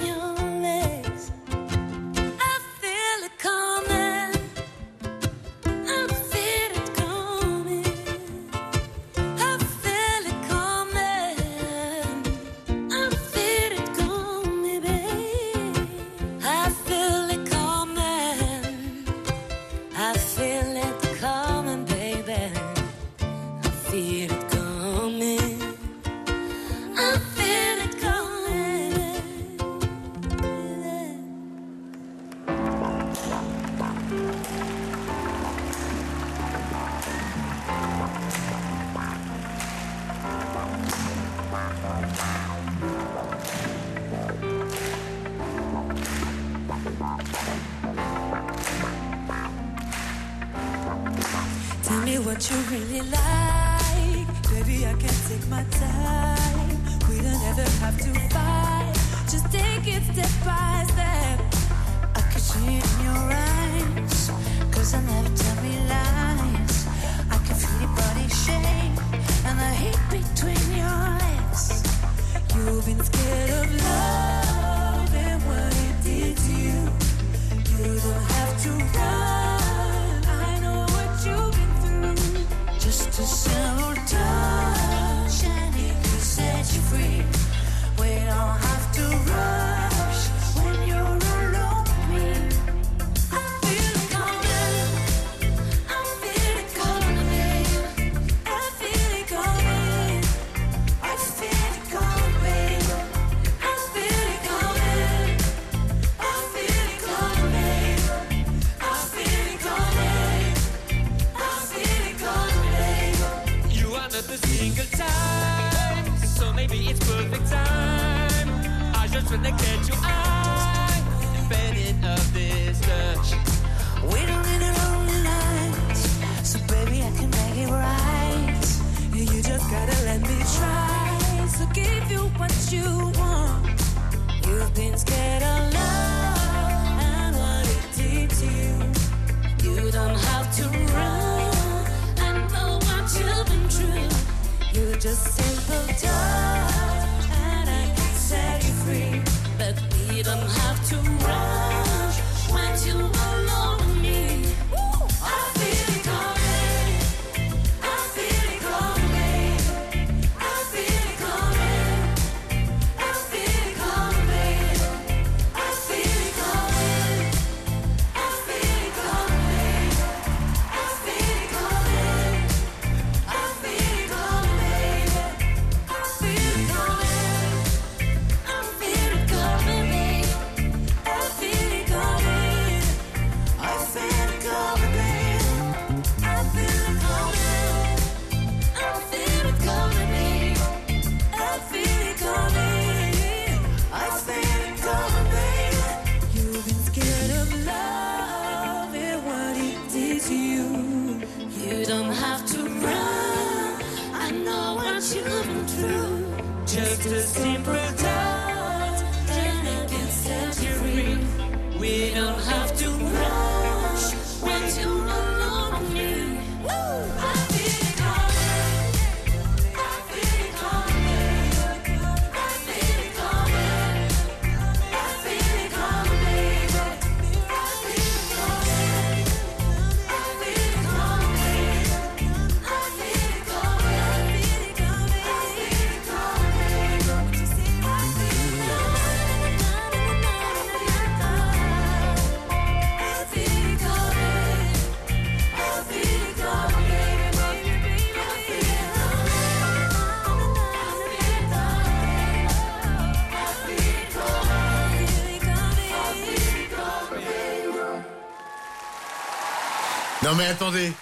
mais attendez.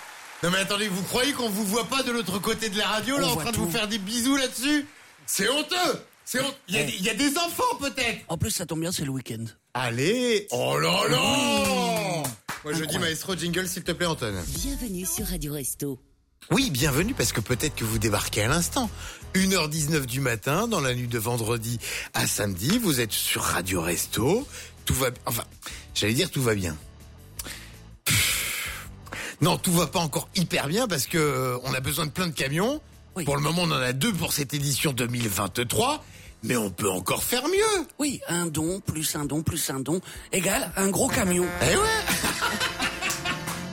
Non mais attendez, vous croyez qu'on vous voit pas de l'autre côté de la radio là On en train de vous faire des bisous là-dessus? C'est honteux C'est honte- Il y, a Eh. des- il y a des enfants peut-être En plus, ça tombe bien, c'est le week-end. Allez Oh là là Moi je dis maestro jingle s'il te plaît Anton. Bienvenue sur Radio Resto. Oui, bienvenue parce que peut-être que vous débarquez à l'instant. 1h19 du matin, dans la nuit de vendredi à samedi, vous êtes sur Radio Resto. Tout va enfin, j'allais dire tout va bien. Non, tout va pas encore hyper bien parce que euh, on a besoin de plein de camions. Pour le moment, on en a deux pour cette édition 2023, mais on peut encore faire mieux. Oui, un don, plus un don, plus un don, égale un gros camion. Eh ouais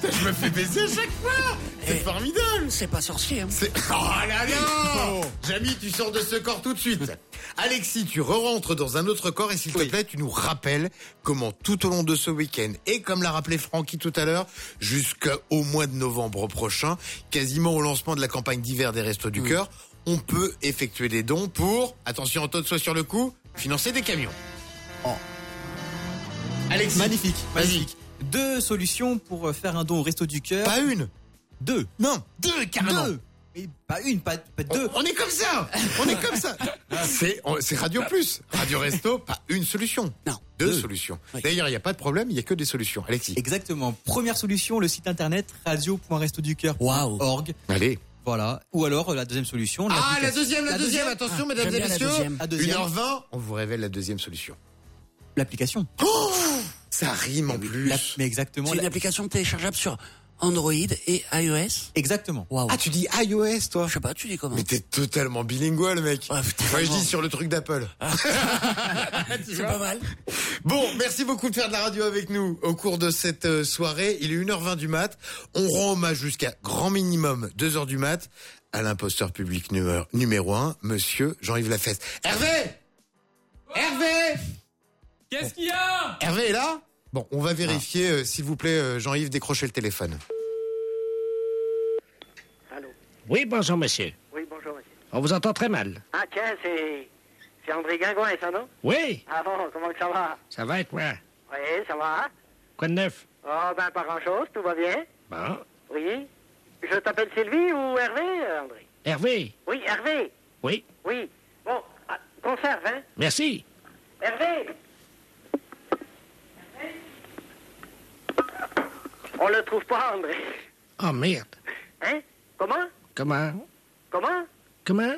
[laughs] Je me fais baiser chaque fois C'est formidable C'est pas sorcier, hein C'est... [laughs] Oh là là Jamy, tu sors de ce corps tout de suite. [laughs] Alexis, tu re-rentres dans un autre corps et s'il te plaît, tu nous rappelles comment tout au long de ce week-end, et comme l'a rappelé Francky tout à l'heure, jusqu'au mois de novembre prochain, quasiment au lancement de la campagne d'hiver des Restos du Cœur, on peut effectuer des dons pour, attention Antoine, sois sur le coup, financer des camions. Alexis. Magnifique, magnifique. Deux solutions pour euh, faire un don au Resto du Cœur. Pas une Deux. Non, deux carrément Deux. Et pas une, pas, pas deux. On est comme ça On est comme ça [laughs] C'est on- c'est Radio Plus. Radio Resto, pas une solution. Non. Deux, Deux. solutions. D'ailleurs, il n'y a pas de problème, il n'y a que des solutions. Alexis. Exactement. Première solution, le site internet radio.restoducœur.org. Allez. Voilà. Ou alors euh, la deuxième solution. Ah, la l'application- deuxième, la, deuxième, attention, Ah, mesdames j'aime et bien la messieurs. deuxième. La deuxième. 1h20, on vous révèle la deuxième solution. L'application. Oh Ça rime en plus. La- mais exactement. C'est une la- application téléchargeable sur Android et iOS. Exactement. Waouh. Ah, tu dis iOS, toi Je sais pas, tu dis comment Mais t'es totalement bilingual, mec. Ouais, putain, Moi, je dis sur le truc d'Apple. [laughs] C'est pas mal. Bon, merci beaucoup de faire de la radio avec nous au cours de cette euh, soirée. Il est 1h20 du mat. On rend hommage jusqu'à grand minimum 2h du mat à l'imposteur public numéro, numéro 1, monsieur Jean-Yves Lafesse. Hervé Hervé Qu'est-ce qu'il y a? Hervé est là? Bon, on va vérifier, euh, s'il vous plaît, euh, Jean-Yves, décrochez le téléphone. Oui, bonjour, monsieur. Oui, bonjour, monsieur. On vous entend très mal. Ah, tiens, c'est. C'est André Guingouin, ça, non? Oui, Ah bon, comment que ça va? Ça va être moi. Oui, ça va. Quoi de neuf? Oh, ben, pas grand-chose, tout va bien. Bon. Oui. Je t'appelle Sylvie ou Hervé, euh, André? Hervé? Oui, Hervé. Oui, Oui. Bon, ah, conserve, hein? Merci. Hervé On le trouve pas, André. Oh merde. Hein? Comment? Comment? Comment? Comment?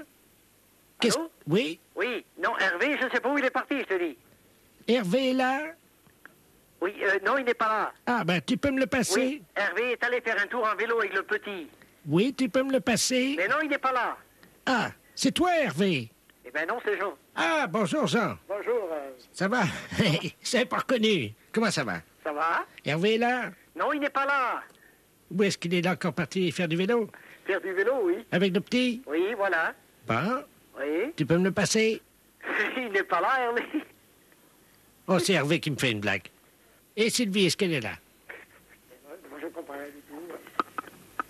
Qu'est-ce Oui? Oui, non, Hervé, je sais pas où il est parti, je te dis. Hervé est là? Oui, euh, non, il n'est pas là. Ah ben tu peux me le passer Oui, Hervé est allé faire un tour en vélo avec le petit. Oui, tu peux me le passer Mais non, il n'est pas là. Ah, c'est toi Hervé Eh ben non, c'est Jean. Ah, bonjour Jean. Bonjour, euh, Ça va? [laughs] C'est pas reconnu. Comment ça va? Ça va? Hervé est là? Non, il n'est pas là. Où est-ce qu'il est là encore parti faire du vélo? Faire du vélo, oui. Avec le petit? Oui, voilà. Bon, Oui. tu peux me le passer? [laughs] Il n'est pas là, Hervé. Oh, c'est Hervé qui me fait une blague. Et Sylvie, est-ce qu'elle est là? Je comprends rien du tout.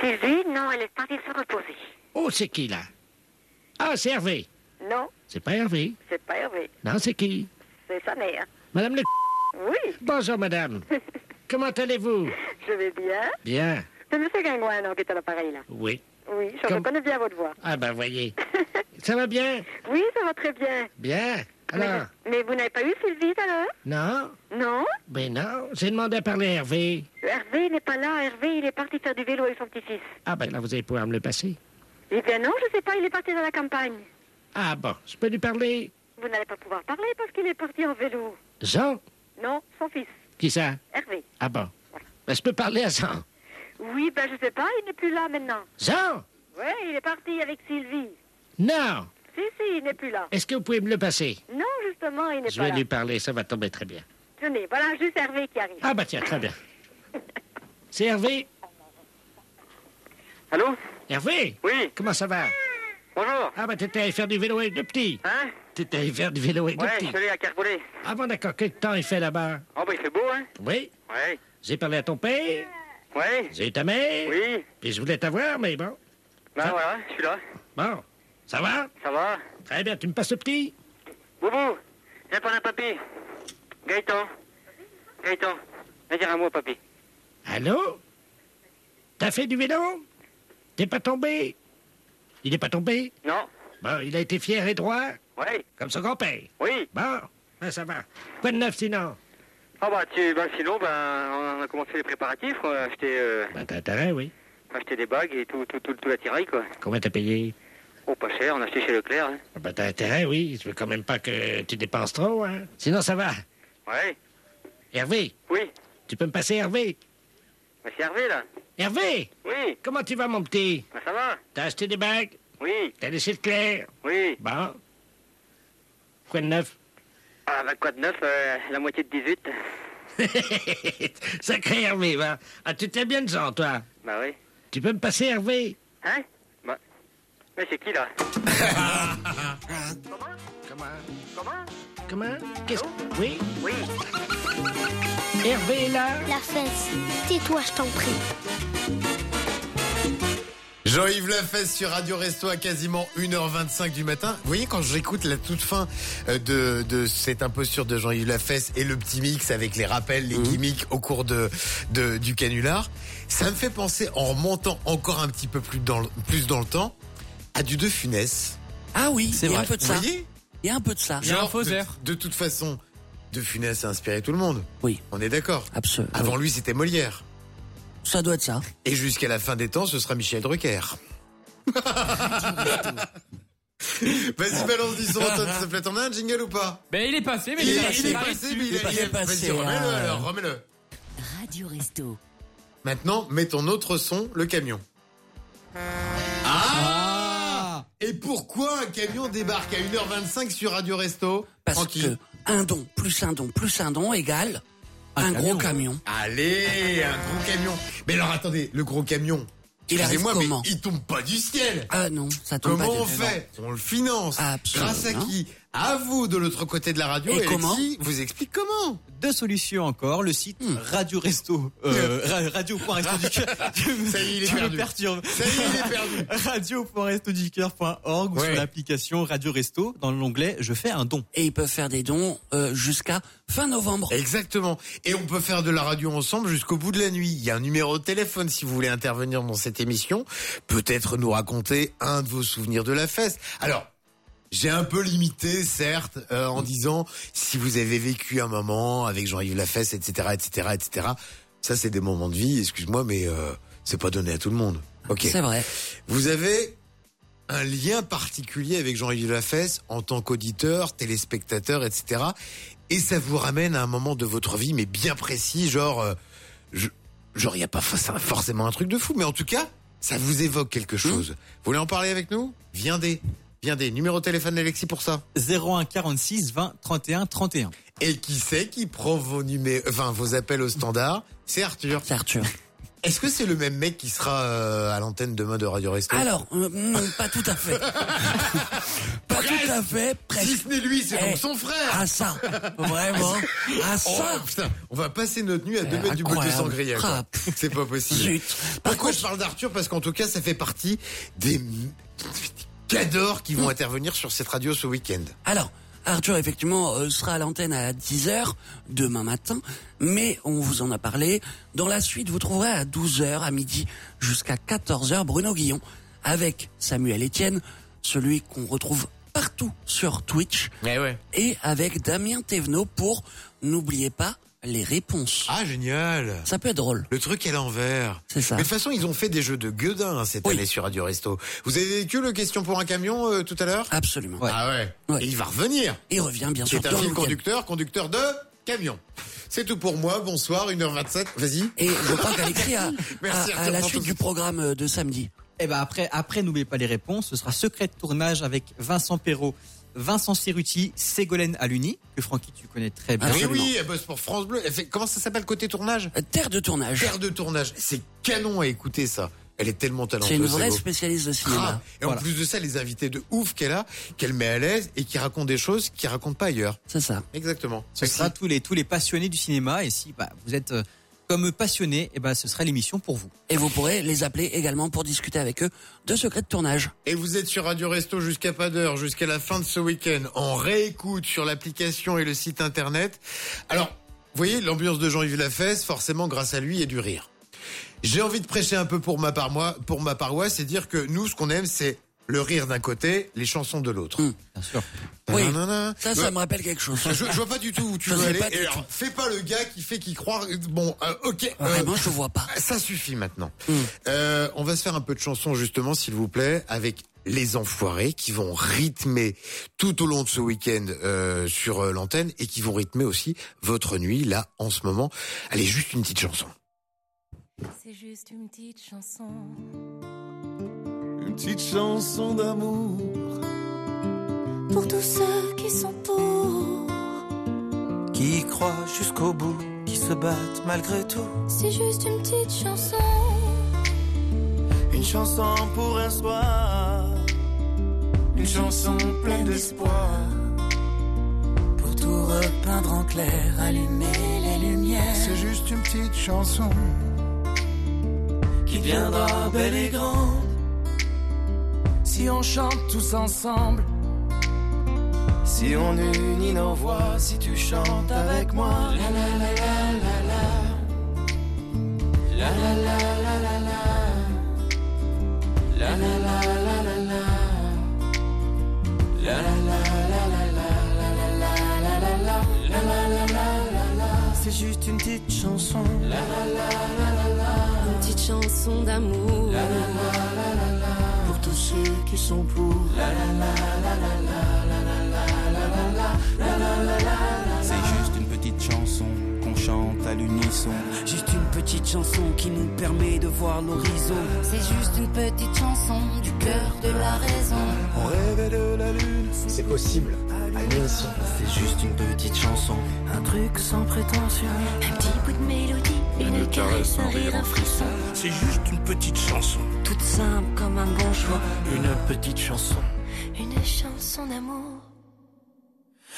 Sylvie, non, elle est partie se reposer. Oh, c'est qui là? Ah, c'est Hervé. Non, C'est pas Hervé. c'est pas Hervé. Non, c'est qui? C'est sa mère. Madame le... Oui, Bonjour madame. [laughs] Comment allez-vous? Je vais bien. Bien. C'est M. Gingouin, non, qui est à l'appareil, là. Oui. Oui, je Comme- reconnais bien votre voix. Ah ben voyez. [laughs] Ça va bien? Oui, ça va très bien. Bien. Alors? Mais vous n'avez pas eu Sylvie tout à l'heure Non Non? Ben non. J'ai demandé à parler à Hervé. Hervé n'est pas là. Hervé, il est parti faire du vélo avec son petit-fils. Ah ben là, vous allez pouvoir me le passer. Eh bien non, je sais pas, il est parti dans la campagne. Ah bon, je peux lui parler? Vous n'allez pas pouvoir parler parce qu'il est parti en vélo. Jean? Non, son fils, Qui ça? Hervé. Ah bon. Ben, je peux parler à Jean. Oui, ben je sais pas, il n'est plus là maintenant. Jean? Ouais, il est parti avec Sylvie. Non Si, si, il n'est plus là. Est-ce que vous pouvez me le passer? Non, justement, il n'est Je pas vais là. lui parler, ça va tomber très bien. Tenez, voilà juste Hervé qui arrive. Ah bah tiens, très bien. C'est Hervé? Allô? Hervé? Oui. Comment ça va? Bonjour. Ah bah t'étais allé faire du vélo avec le petit. Hein? T'étais allé faire du vélo avec Ouais, je suis allé à Carcollet. Ah bon d'accord, quel temps il fait là-bas? Oh, bah il fait beau, hein? Oui Ouais. J'ai parlé à ton père, Ouais. j'ai eu ta mère, Oui. puis je voulais t'avoir, mais bon. Ben voilà, je suis là. Bon, ça va? Ça va Très bien, tu me passes le petit? Boubou, viens prendre un papy. Gaëtan. Gaëtan, viens dire un mot, papy. Allô? T'as fait du vélo? T'es pas tombé? Il est pas tombé? Non. Bon, il a été fier et droit, Ouais. comme son grand-père. Oui. Bon, ben ça va. Quoi de neuf sinon? Ah bah, tu, bah sinon, ben, on a commencé les préparatifs. On a acheté, euh, Ben t'as intérêt, oui. on a acheté des bagues et tout, tout, tout, tout l'attirail, quoi. Combien t'as payé? Oh, pas cher, on a acheté chez Leclerc. Hein. Ah Ben t'as intérêt, oui. Je veux quand même pas que tu dépenses trop, hein. Sinon ça va. Ouais. Hervé? Oui. Tu peux me passer Hervé? Mais c'est Hervé, là. Hervé? Oui. Comment tu vas, mon petit? Ben, ça va T'as acheté des bagues? Oui. T'as laissé le clair? Oui. Bon. Quoi de neuf? Ah, bah, quoi de neuf euh, La moitié de 18. [laughs] Sacré Hervé, va. Ah, tu t'es bien de gens, toi? Bah oui. Tu peux me passer Hervé? Hein? Bah. Mais c'est qui, là? Comment? Comment? Comment? Qu'est-ce Oui? Oui. Hervé est là? La fesse. Tais-toi, je t'en prie. Jean-Yves Lafesse sur Radio Resto à quasiment 1h25 du matin. Vous voyez, quand j'écoute la toute fin euh, de, de cette imposture de Jean-Yves Lafesse et le petit mix avec les rappels, les gimmicks au cours de, de- du canular, ça me fait penser, en remontant encore un petit peu plus dans, le- plus dans le temps, à du De Funès. Ah oui, C'est il y a vrai. un peu de Vous ça. voyez Il y a un peu de ça. Genre, de, de toute façon, De Funès a inspiré tout le monde. Oui. On est d'accord Absolument. Avant lui, c'était Molière. Ça doit être ça. Et jusqu'à la fin des temps, ce sera Michel Drucker. [laughs] Vas-y, balance du son, Antoine, s'il te plaît. T'en as un jingle ou pas? Ben il est passé, mais il, il est passé. il est passé, mais il est, est Vas-y, remets-le alors, remets-le. Radio Resto. Maintenant, mets ton autre son, le camion. Ah, Et pourquoi un camion débarque à 1h25 sur Radio Resto? Parce Tranquille. que un don plus un don plus un don égale un, gros camion. Allez, un gros camion. Mais alors attendez, le gros camion. Il arrive Excusez-moi, mais comment il tombe pas du ciel. Ah non, ça tombe Comment pas on du fait? On le finance. Absolument. Grâce à qui? À vous de l'autre côté de la radio. Et comment vous explique comment Deux solutions encore. Le site Hmm. Radio Resto, euh, [laughs] ra- radio.resto du cœur. Ça y est, il est [laughs] Tu me perdu. perturbes. Ça y est, il est perdu. [laughs] radio.restoducœur.org ou Ouais. sur l'application Radio Resto dans l'onglet Je fais un don. Et ils peuvent faire des dons euh, jusqu'à fin novembre. Exactement. Et on peut faire de la radio ensemble jusqu'au bout de la nuit. Il y a un numéro de téléphone si vous voulez intervenir dans cette émission. Peut-être nous raconter un de vos souvenirs de la fête. Alors, J'ai un peu limité, certes, euh, en disant si vous avez vécu un moment avec Jean-Yves Lafesse, etc., etc., etc. Ça, c'est des moments de vie. Excuse-moi, mais euh, c'est pas donné à tout le monde. Ok. C'est vrai. Vous avez un lien particulier avec Jean-Yves Lafesse en tant qu'auditeur, téléspectateur, etc. Et ça vous ramène à un moment de votre vie, mais bien précis, genre, euh, je- genre il y a pas forcément un truc de fou, mais en tout cas, ça vous évoque quelque chose. Vous voulez en parler avec nous? Viendez, viendez. Numéro de téléphone d'Alexis pour ça. 01 46 20 31 31. Et qui c'est qui prend vos numéros, enfin vos appels au standard C'est Arthur. C'est Arthur. Est-ce que c'est le même mec qui sera euh, à l'antenne demain de Radio Resto Alors, euh, non, pas tout à fait. [laughs] pas tout à fait, presque. Si ce n'est lui, c'est Eh, donc son frère. Ah ça, vraiment [laughs] Ah ça Oh, putain, on va passer notre nuit à deux Eh, mètres du bout de sangria. Ah, C'est pas possible. Zut. Pourquoi je parle d'Arthur? Parce qu'en tout cas, ça fait partie des cadors qui vont Hmm. intervenir sur cette radio ce week-end. Alors, Arthur, effectivement, euh, sera à l'antenne à 10h demain matin, mais on vous en a parlé. Dans la suite, vous trouverez à 12h, à midi, jusqu'à 14h, Bruno Guillon, avec Samuel Etienne, celui qu'on retrouve partout sur Twitch, et avec Damien Thévenot pour, n'oubliez pas, les réponses. Ah, génial Ça peut être drôle. Le truc est à l'envers. C'est ça. Mais de toute façon, ils ont fait des jeux de gueudin hein, cette année sur Radio Resto. Vous avez vécu le question pour un camion euh, tout à l'heure? Absolument. Ah ouais. Et il va revenir. Il revient, bien sûr. C'est un fil conducteur, conducteur de camion. C'est tout pour moi. Bonsoir, 1h27. Vas-y. Et je crois qu'Alexis [laughs] a, Merci, a Arthur, la suite tout. du programme euh, de samedi. Et ben après, après n'oubliez pas les réponses. Ce sera secret de tournage avec Vincent Perrault, Vincent Cerruti, Ségolène Aluni, que Francky tu connais très bien. Ah oui, oui, elle bosse pour France Bleu. Elle fait, comment ça s'appelle côté tournage Terre de tournage. Terre de tournage. C'est canon à écouter ça. Elle est tellement talenteuse. C'est une vraie spécialiste de cinéma. Ah, et en plus de ça, les invités de ouf qu'elle a, qu'elle met à l'aise et qui racontent des choses qu'elle raconte pas ailleurs. C'est ça. Exactement. Ce sera tous les tous les passionnés du cinéma et si bah, vous êtes euh, comme passionné, et ben ce sera l'émission pour vous. Et vous pourrez les appeler également pour discuter avec eux de secrets de tournage. Et vous êtes sur Radio Resto jusqu'à pas d'heure, jusqu'à la fin de ce week-end, en réécoute sur l'application et le site internet. Alors, vous voyez, l'ambiance de Jean-Yves Lafesse, forcément, grâce à lui, a du rire. J'ai envie de prêcher un peu pour ma, paroisse, pour ma paroisse et dire que nous, ce qu'on aime, c'est le rire d'un côté, les chansons de l'autre. Bien sûr. Oui, Nanana. ça, ça me rappelle quelque chose. Je, je vois pas du tout où tu Je veux aller. pas du Et alors, tout. fais pas le gars qui fait qui croire. Bon, euh, ok. Vraiment, je vois pas. Ça suffit maintenant. Hmm. Euh, on va se faire un peu de chansons justement, s'il vous plaît, avec les enfoirés qui vont rythmer tout au long de ce week-end euh, sur euh, l'antenne et qui vont rythmer aussi votre nuit là en ce moment. Allez, juste une petite chanson. C'est juste une petite chanson. Une petite chanson d'amour. Pour tous ceux qui sont pour. Qui y croient jusqu'au bout, qui se battent malgré tout. C'est juste une petite chanson. Une chanson pour un soir. Une chanson pleine d'espoir. Pour tout repeindre en clair, allumer les lumières. C'est juste une petite chanson qui viendra belle et grande. Si on chante tous ensemble, si on unit nos voix, si tu chantes avec moi. La la la la la la. La la la la la la. La la la la la la. La la la la la la. La la la la la. La la la la la. C'est juste une petite chanson. La la la la la la. Une petite chanson d'amour. La la la la ceux qui sont pour. La la la la la la. La la la la la la. La la la la la. C'est juste une petite chanson qu'on chante à l'unisson. Juste une petite chanson qui nous permet de voir l'horizon. C'est juste une petite chanson du cœur de la raison. On rêvait de la lune. C'est possible. À. C'est juste une petite chanson. Un truc sans prétention. Un petit bout de mélodie, une caresse, un rire, un frisson. C'est juste une petite chanson. Toute simple comme un bon choix. Une petite chanson. Une chanson d'amour.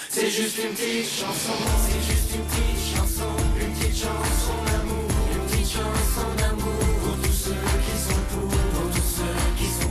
C'est juste une petite chanson, c'est juste une petite chanson, une petite chanson d'amour, une petite chanson d'amour pour tous ceux qui sont pour, pour tous ceux qui sont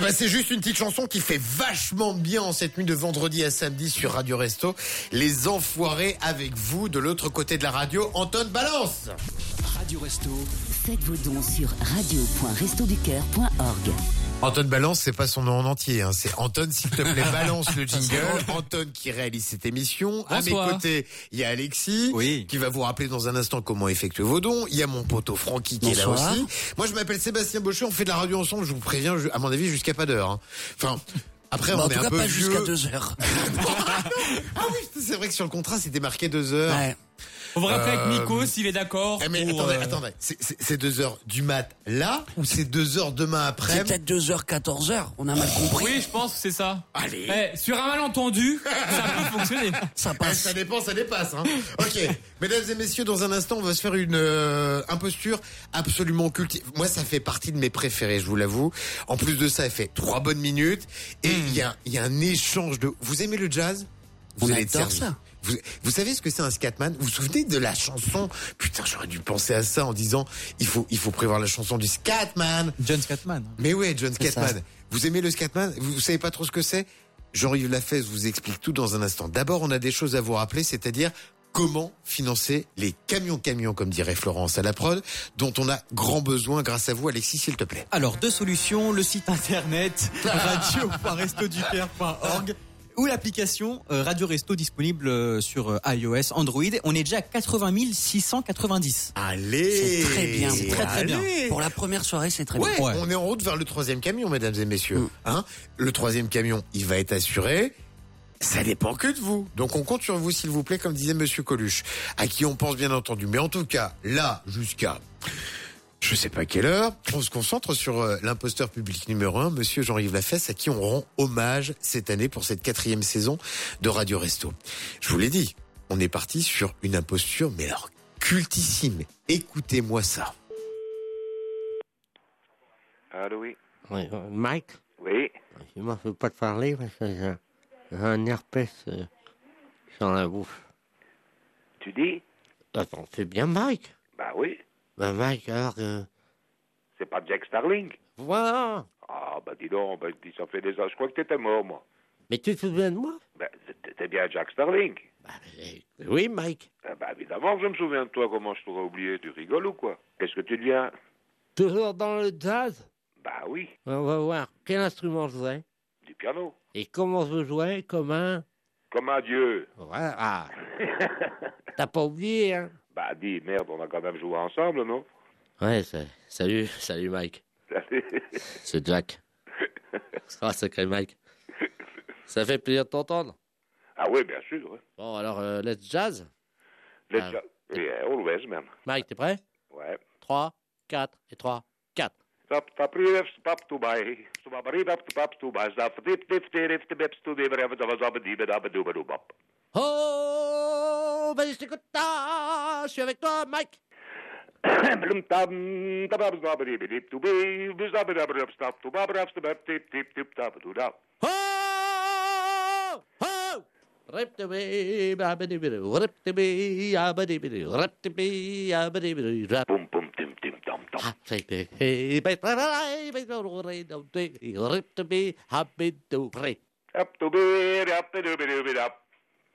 bah c'est juste une petite chanson qui fait vachement bien en cette nuit de vendredi à samedi sur Radio Resto. Les enfoirés avec vous de l'autre côté de la radio. Anton Balance Radio Resto. Faites vos dons sur radio.restoducœur.org. Anton Balance, c'est pas son nom en entier. Hein. C'est Anton, s'il te plaît, [laughs] balance le jingle. Anton qui réalise cette émission. À mes côtés, il y a Alexis qui va vous rappeler dans un instant comment effectuer vos dons. Il y a mon poteau Francky qui est là aussi. Moi, je m'appelle Sébastien Baucher. On fait de la radio ensemble. Je vous préviens, je- à mon avis, jusqu'à pas d'heure. hein. Enfin. Après, Bah, on en est tout un peu pas vieux. jusqu'à deux heures. [laughs] ah oui, c'est vrai que sur le contrat, c'était marqué deux heures. On va rappeler avec Euh, Nico s'il est d'accord. Eh mais pour, attendez, euh, attendez, c'est- c'est c'est deux heures du mat là ou c'est deux heures demain après C'est peut-être 2h, 14h. On a mal compris. Oui, je pense que c'est ça. Allez. Eh, sur un malentendu, ça peut [laughs] fonctionner. Ça Eh, passe. Ça dépend, ça dépasse. Hein. Ok, mesdames et messieurs, dans un instant, on va se faire une euh, imposture absolument culte. Moi, ça fait partie de mes préférés, je vous l'avoue. En plus de ça, elle fait trois bonnes minutes et il y, a, il y a un échange de. Vous aimez le jazz? Vous On allez être ça. Vous, vous savez ce que c'est un scatman? Vous vous souvenez de la chanson? Putain, j'aurais dû penser à ça en disant il faut il faut prévoir la chanson du scatman. John Scatman. Mais ouais, John ça. Scatman. Vous aimez le scatman? Vous, vous savez pas trop ce que c'est? Jean-Yves Lafesse vous explique tout dans un instant. D'abord, on a des choses à vous rappeler, c'est-à-dire comment financer les camions-camions, comme dirait Florence à la prod, dont on a grand besoin grâce à vous, Alexis, s'il te plaît. Alors, deux solutions, le site internet radio.restoducœur.org ou l'application euh, Radio Resto disponible euh, sur euh, iOS, Android. On est déjà à 80 690. Allez C'est très bien. C'est très, très bien. Pour la première soirée, c'est très Ouais, bien. Ouais. on est en route vers le troisième camion, mesdames et messieurs. Mm. Hein le troisième camion, il va être assuré. Ça dépend que de vous. Donc on compte sur vous, s'il vous plaît, comme disait Monsieur Coluche, à qui on pense bien entendu. Mais en tout cas, là, jusqu'à je sais pas quelle heure, on se concentre sur euh, l'imposteur public numéro un, Monsieur Jean-Yves Lafesse, à qui on rend hommage cette année pour cette quatrième saison de Radio Resto. Je vous l'ai dit, on est parti sur une imposture, mais alors cultissime. Écoutez-moi ça. Allô, oui. Oui, euh, Mike, Oui. je m'en fais pas te parler parce que j'ai un- j'ai un herpès euh, sur la bouche. Tu dis? Attends, c'est bien Mike? Bah oui. Ben Mike, alors que... C'est pas Jack Starling Voilà Ah, bah dis donc, bah, dis, ça fait des ans. Je crois que t'étais mort, moi. Mais tu te souviens de moi? Ben, t'étais bien Jack Starling. Oui, Mike. Ah, bah évidemment je me souviens de toi. Comment je t'aurais oublié Tu rigoles ou quoi? Qu'est-ce que tu deviens? Toujours dans le jazz? Bah oui, On va voir quel instrument je jouais? Du piano. et comment je jouais, comment... Comme un dieu. Voilà. Ah. [laughs] T'as pas oublié, hein? Bah dis, merde, on a quand même joué ensemble, non? Ouais, salut, [laughs] salut Mike. C'est Jack. [laughs] Ah, sacré Mike. Ça fait plaisir de t'entendre. ah oui, bien sûr. ouais. Bon, alors, euh, let's jazz. Let's Ah. go. Yeah, always, man. Mike, t'es prêt? Ouais. 3, 4 et 3, 4. Tap tap rif pap to buy. So bap rif pap to pap to buy. Zap dip dip dip dip dip to dip rif zap zap dip dip dip dip bap. Oh, mauvaise écoute-ta. Je suis avec toi, Mike. Up to be, up to be, up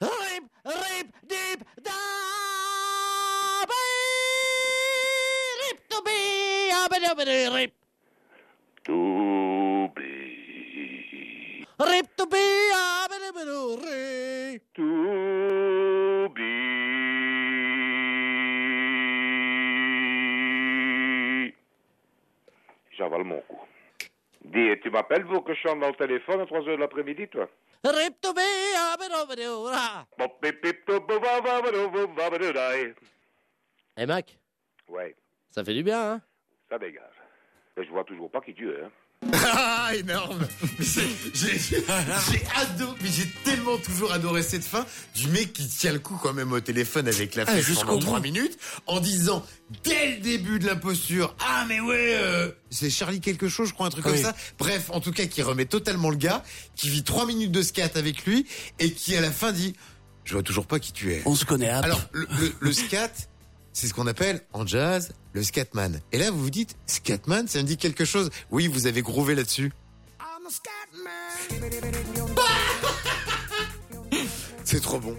Rip, rip, deep, da, rip to be, rip. to be. Rip to be, ah, to be. J'avale mon coup. Dis, tu m'appelles pour que je chante dans le téléphone à 3 h de l'après-midi, toi Rip to be, ah, Eh, hey, Mac Ouais. Ça fait du bien, hein Ça dégage. Je vois toujours pas qui tu es, hein. Ah, énorme J'ai adoré, mais j'ai tellement toujours adoré cette fin du mec qui tient le coup quand même au téléphone avec la Ah, fête jusqu'au pendant bout. 3 minutes en disant dès le début de la posture ah mais ouais euh, c'est Charlie quelque chose je crois un truc Oui. comme ça bref en tout cas qui remet totalement le gars qui vit 3 minutes de scat avec lui et qui à la fin dit je vois toujours pas qui tu es On se connaît. alors le, le- le scat c'est ce qu'on appelle en jazz le scatman et là vous vous dites scatman ça me dit quelque chose oui vous avez groové là-dessus [laughs] C'est trop bon.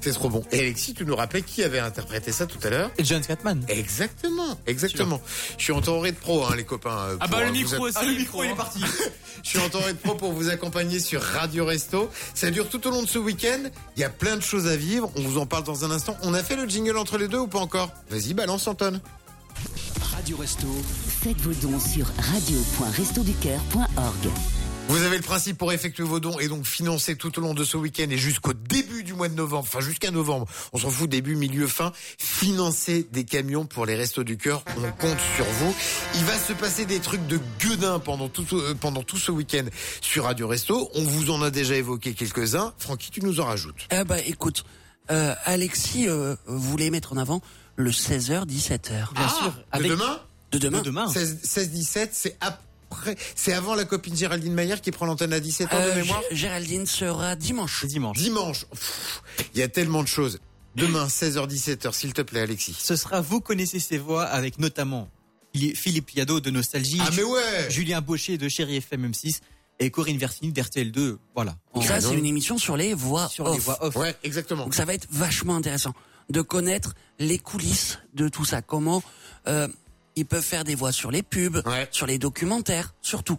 C'est trop bon. Et Alexis, tu nous rappelais qui avait interprété ça tout à l'heure John Scatman. Exactement, exactement. Je suis entouré de pro, hein, les copains. euh, Ah pour, bah le euh, vous micro aussi. Ah, le micro, il est parti. [laughs] Je suis entouré de pro pour vous accompagner sur Radio Resto. Ça dure tout au long de ce week-end. Il y a plein de choses à vivre. On vous en parle dans un instant. On a fait le jingle entre les deux ou pas encore? Vas-y, balance Anton. Radio Resto, Faites vos dons sur radio.restoducœur.org. Vous avez le principe pour effectuer vos dons et donc financer tout au long de ce week-end et jusqu'au début du mois de novembre, enfin jusqu'à novembre, on s'en fout, début, milieu, fin, financer des camions pour les restos du cœur, on compte sur vous. Il va se passer des trucs de gueudin pendant tout, euh, pendant tout ce week-end sur Radio Resto. On vous en a déjà évoqué quelques-uns. Francky, tu nous en rajoutes. Eh bah écoute, euh, Alexis euh, voulait mettre en avant le 16h 17h. Bien sûr. Ah, De demain De demain. De demain. 16-17, c'est après, c'est avant la copine Géraldine Maillard qui prend l'antenne à 17 ans de Euh, mémoire Gé- Géraldine sera dimanche. Dimanche. Dimanche. Il y a tellement de choses. Demain, 16h-17h, s'il te plaît, Alexis. Ce sera Vous connaissez ces voix avec notamment Phili- Philippe Yado de Nostalgie, Ah, mais ouais Julien Baucher de Chéri FM M6 et Corinne Versini d'RTL2. Voilà. En- Ça, c'est une émission sur les voix sur off. les voix off. Ouais, exactement. Donc ça va être vachement intéressant de connaître les coulisses de tout ça. Comment euh, ils peuvent faire des voix sur les pubs, Ouais. sur les documentaires, surtout.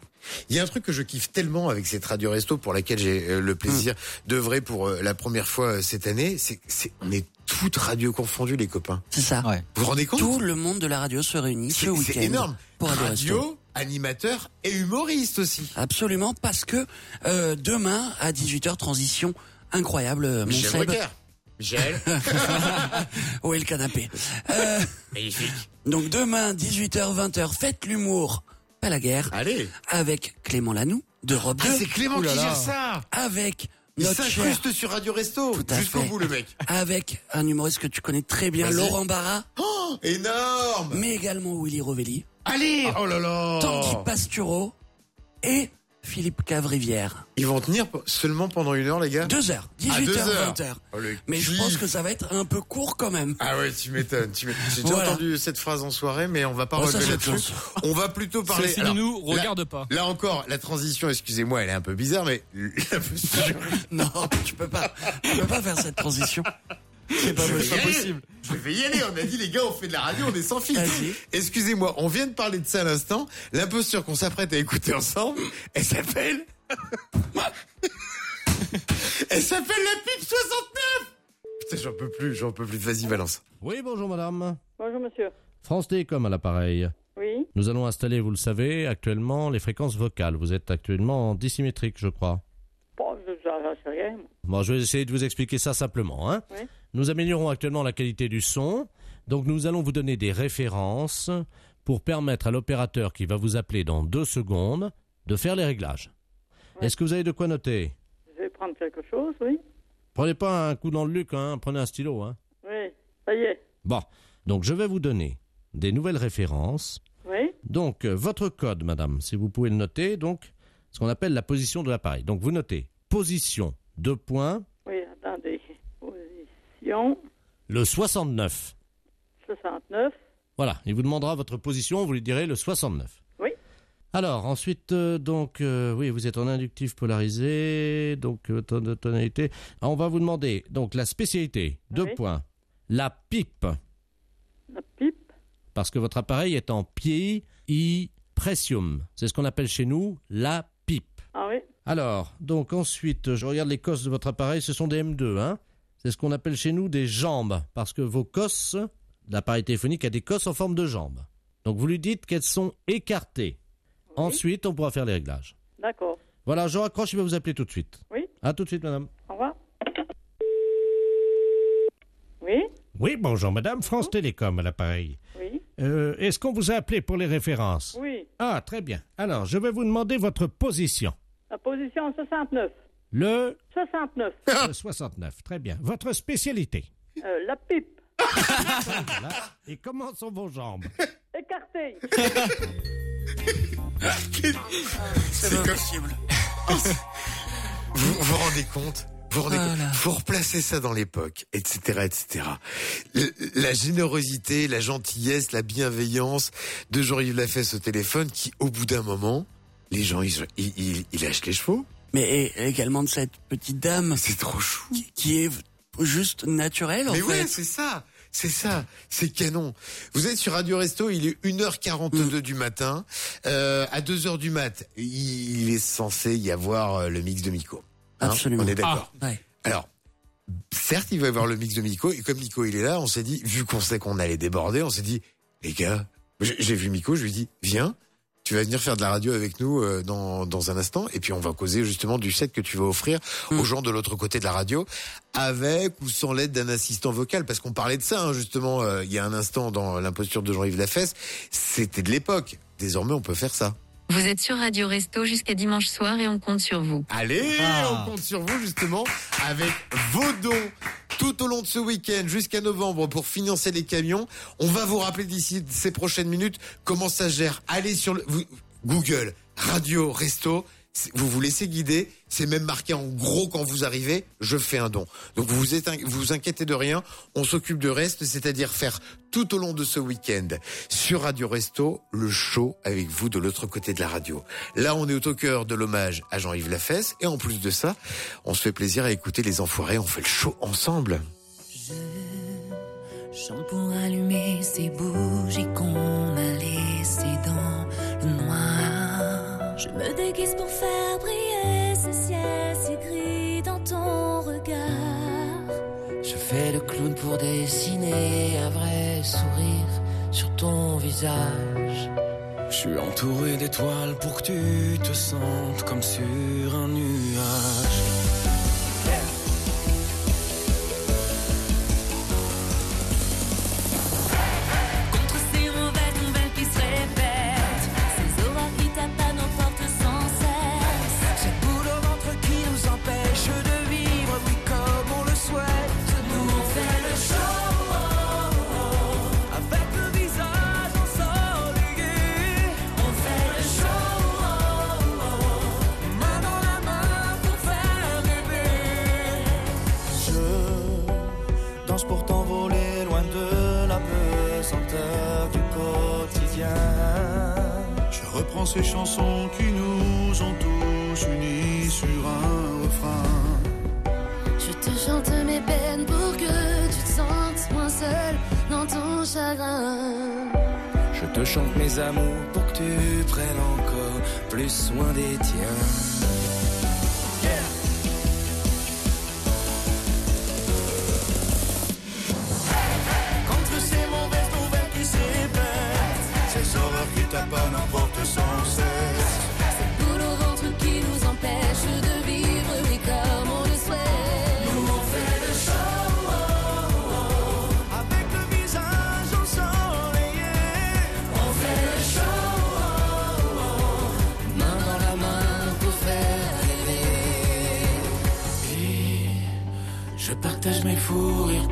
Il y a un truc que je kiffe tellement avec cette radio resto pour laquelle j'ai euh, le plaisir d'œuvrer pour euh, la première fois euh, cette année, c'est c'est on est toutes radios confondues les copains. C'est ça. Ouais. Vous vous rendez compte? Tout le monde de la radio se réunit ce C'est week-end. c'est énorme. Pour Radio Resto. Radio, animateur et humoriste aussi. Absolument, parce que euh, demain, à 18h, transition incroyable, mon Michel Seb. Michel. [laughs] Où est le canapé Euh, Magnifique. Donc demain, 18h, 20h, faites l'humour, pas la guerre, Allez. avec Clément Lanoux de Rob 2. Ah, c'est Clément qui gère ça. Avec Il notre cher, s'incruste sur Radio Resto. Tout à Jusqu'au fait. bout, le mec. avec un humoriste que tu connais très bien, Vas-y. Laurent Barra, Oh, énorme. mais également Willy Rovelli, Allez. Oh là là. Tanguy Pastureau et Philippe Cavrivière. Ils vont tenir seulement pendant une heure, les gars? Deux heures, Ah, 18h, deux heures. 20h. Oh, le Mais je pense que ça va être un peu court quand même. Ah ouais, tu m'étonnes. J'ai déjà Voilà. entendu cette phrase en soirée, mais on va pas Oh, c'est là-dessus. On va plutôt parler. Alors, nous là- regarde pas. Là encore, la transition, excusez-moi, elle est un peu bizarre, mais. [laughs] Non, tu peux pas, tu peux pas faire cette transition. C'est pas, possible. Je vais y aller. On a dit, les gars, on fait de la radio, on est sans filtre. Vas-y. Excusez-moi, on vient de parler de ça à l'instant. La posture qu'on s'apprête à écouter ensemble, elle s'appelle. [laughs] elle s'appelle la pipe 69! Putain, j'en peux plus, j'en peux plus. Vas-y, balance. Oui, bonjour madame. Bonjour, monsieur. France Télécom à l'appareil. Oui. Nous allons installer, vous le savez, actuellement les fréquences vocales. Vous êtes actuellement en dissymétrique, je crois. Bon, je rien. Bon, je vais essayer de vous expliquer ça simplement. Hein. Oui. Nous améliorons actuellement la qualité du son. Donc nous allons vous donner des références pour permettre à l'opérateur qui va vous appeler dans deux secondes de faire les réglages. Est-ce que vous avez de quoi noter? Je vais prendre quelque chose, oui. Prenez pas un coup dans le luc, hein. prenez un stylo. Hein. Oui, ça y est. Bon, donc je vais vous donner des nouvelles références. Oui. Donc, euh, votre code, madame, si vous pouvez le noter, donc, ce qu'on appelle la position de l'appareil. Donc, vous notez position, deux points. Le 69. 69. Voilà, il vous demandera votre position, vous lui direz le 69. Oui. Alors, ensuite, euh, donc, euh, oui, vous êtes en inductif polarisé, donc, euh, ton- tonalité. Ah, on va vous demander, donc, la spécialité, deux Oui. points, la pipe. La pipe. Parce que votre appareil est en pied i pressium. C'est ce qu'on appelle chez nous la pipe. Ah oui. Alors, donc ensuite, je regarde les cosses de votre appareil, ce sont des M2, hein C'est ce qu'on appelle chez nous des jambes, parce que vos cosses, l'appareil téléphonique a des cosses en forme de jambes. Donc vous lui dites qu'elles sont écartées. Ensuite, on pourra faire les réglages. D'accord. Voilà, je raccroche, je vais vous appeler tout de suite. Oui. À tout de suite, madame. Au revoir. Oui. Oui, bonjour madame, France Télécom à l'appareil. Oui. Euh, Est-ce qu'on vous a appelé pour les références? Oui. Ah, très bien. Alors, je vais vous demander votre position. La position 69. Le, 69. [laughs] le 69, très bien. Votre spécialité? Euh, la pipe. Voilà. Et comment sont vos jambes? Écartée. [laughs] C'est pas possible. Vous vous rendez compte? Vous vous rendez compte? Faut replacer ça dans l'époque, etc., etc. Le- La générosité, la gentillesse, la bienveillance de Jean-Yves Lafesse au téléphone qui, au bout d'un moment, les gens, ils, ils, ils- ils lâchent les chevaux. Mais également de cette petite dame. C'est trop chou. Qui, qui est juste naturelle, en Mais fait. ouais, c'est ça. C'est ça, c'est canon. Vous êtes sur Radio Resto, il est 1h42 du matin. Euh, à 2h du mat, il est censé y avoir euh, le mix de Miko. Hein Absolument. On est d'accord. Ah, ouais. Alors, certes, il va y avoir le mix de Miko, et comme Miko il est là, on s'est dit, vu qu'on sait qu'on allait déborder, on s'est dit, les gars, j'ai j'ai vu Miko, je lui ai dit, viens, tu vas venir faire de la radio avec nous euh, dans, dans un instant, et puis on va causer justement du set que tu vas offrir aux gens de l'autre côté de la radio, avec ou sans l'aide d'un assistant vocal, parce qu'on parlait de ça hein, justement euh, il y a un instant dans l'imposture de Jean-Yves Lafesse, c'était de l'époque. Désormais, on peut faire ça. Vous êtes sur Radio Resto jusqu'à dimanche soir et on compte sur vous. Allez, on compte sur vous justement avec vos dons tout au long de ce week-end jusqu'à novembre pour financer les camions. On va vous rappeler d'ici ces prochaines minutes comment ça gère. Allez sur le, vous- Google Radio Resto. Vous vous laissez guider, c'est même marqué en gros quand vous arrivez, je fais un don. Donc vous vous, inquiétez de rien, on s'occupe de reste, c'est-à-dire faire tout au long de ce week-end sur Radio Resto le show avec vous de l'autre côté de la radio. Là, on est au cœur de l'hommage à Jean-Yves Lafesse et en plus de ça, on se fait plaisir à écouter les Enfoirés, on fait le show ensemble. Chante pour allumer ces bougies qu'on m'a laissées dans. Je me déguise pour faire briller ce ciel si gris dans ton regard. Je fais le clown pour dessiner un vrai sourire sur ton visage. Je suis entouré d'étoiles pour que tu te sentes comme sur un nuage. Ces chansons qui nous ont tous unis sur un refrain. Je te chante mes peines pour que tu te sentes moins seul dans ton chagrin. Je te chante mes amours pour que tu prennes encore plus soin des tiens.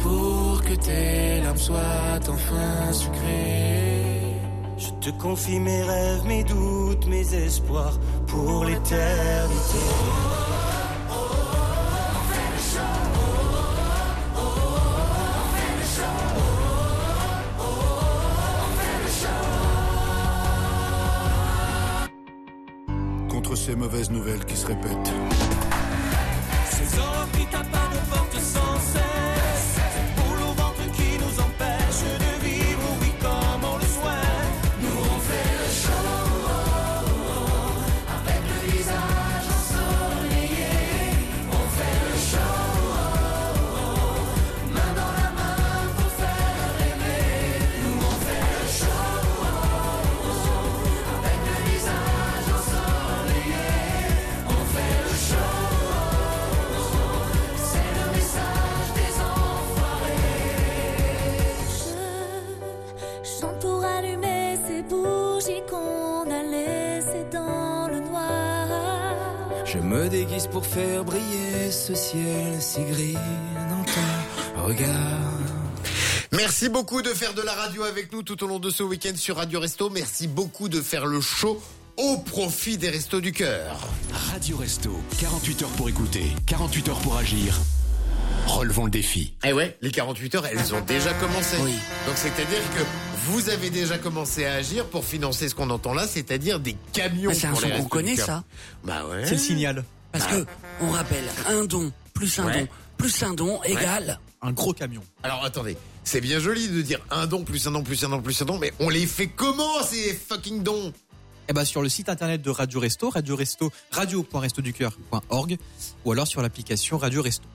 Pour que tes larmes soient enfin sucrées. Je te confie mes rêves, mes doutes, mes espoirs pour l'éternité. Contre ces mauvaises nouvelles qui se répètent. Merci beaucoup de faire de la radio avec nous tout au long de ce week-end sur Radio Resto. Merci beaucoup de faire le show au profit des Restos du Cœur. Radio Resto, 48 heures pour écouter, 48 heures pour agir. Relevons le défi. Eh ouais, les 48 heures, elles ont déjà commencé. Donc c'est-à-dire que vous avez déjà commencé à agir pour financer ce qu'on entend là, c'est-à-dire des camions. Mais c'est un son qu'on connaît, ça. Bah ouais. C'est le signal. Parce Bah. que, on rappelle, un don plus un Ouais. don plus un don égale. Un gros camion. Alors attendez, c'est bien joli de dire un don plus un don plus un don plus un don, mais on les fait comment ces fucking dons? Eh ben sur le site internet de Radio Resto, Radio Resto, radio.restoducœur.org ou alors sur l'application Radio Resto.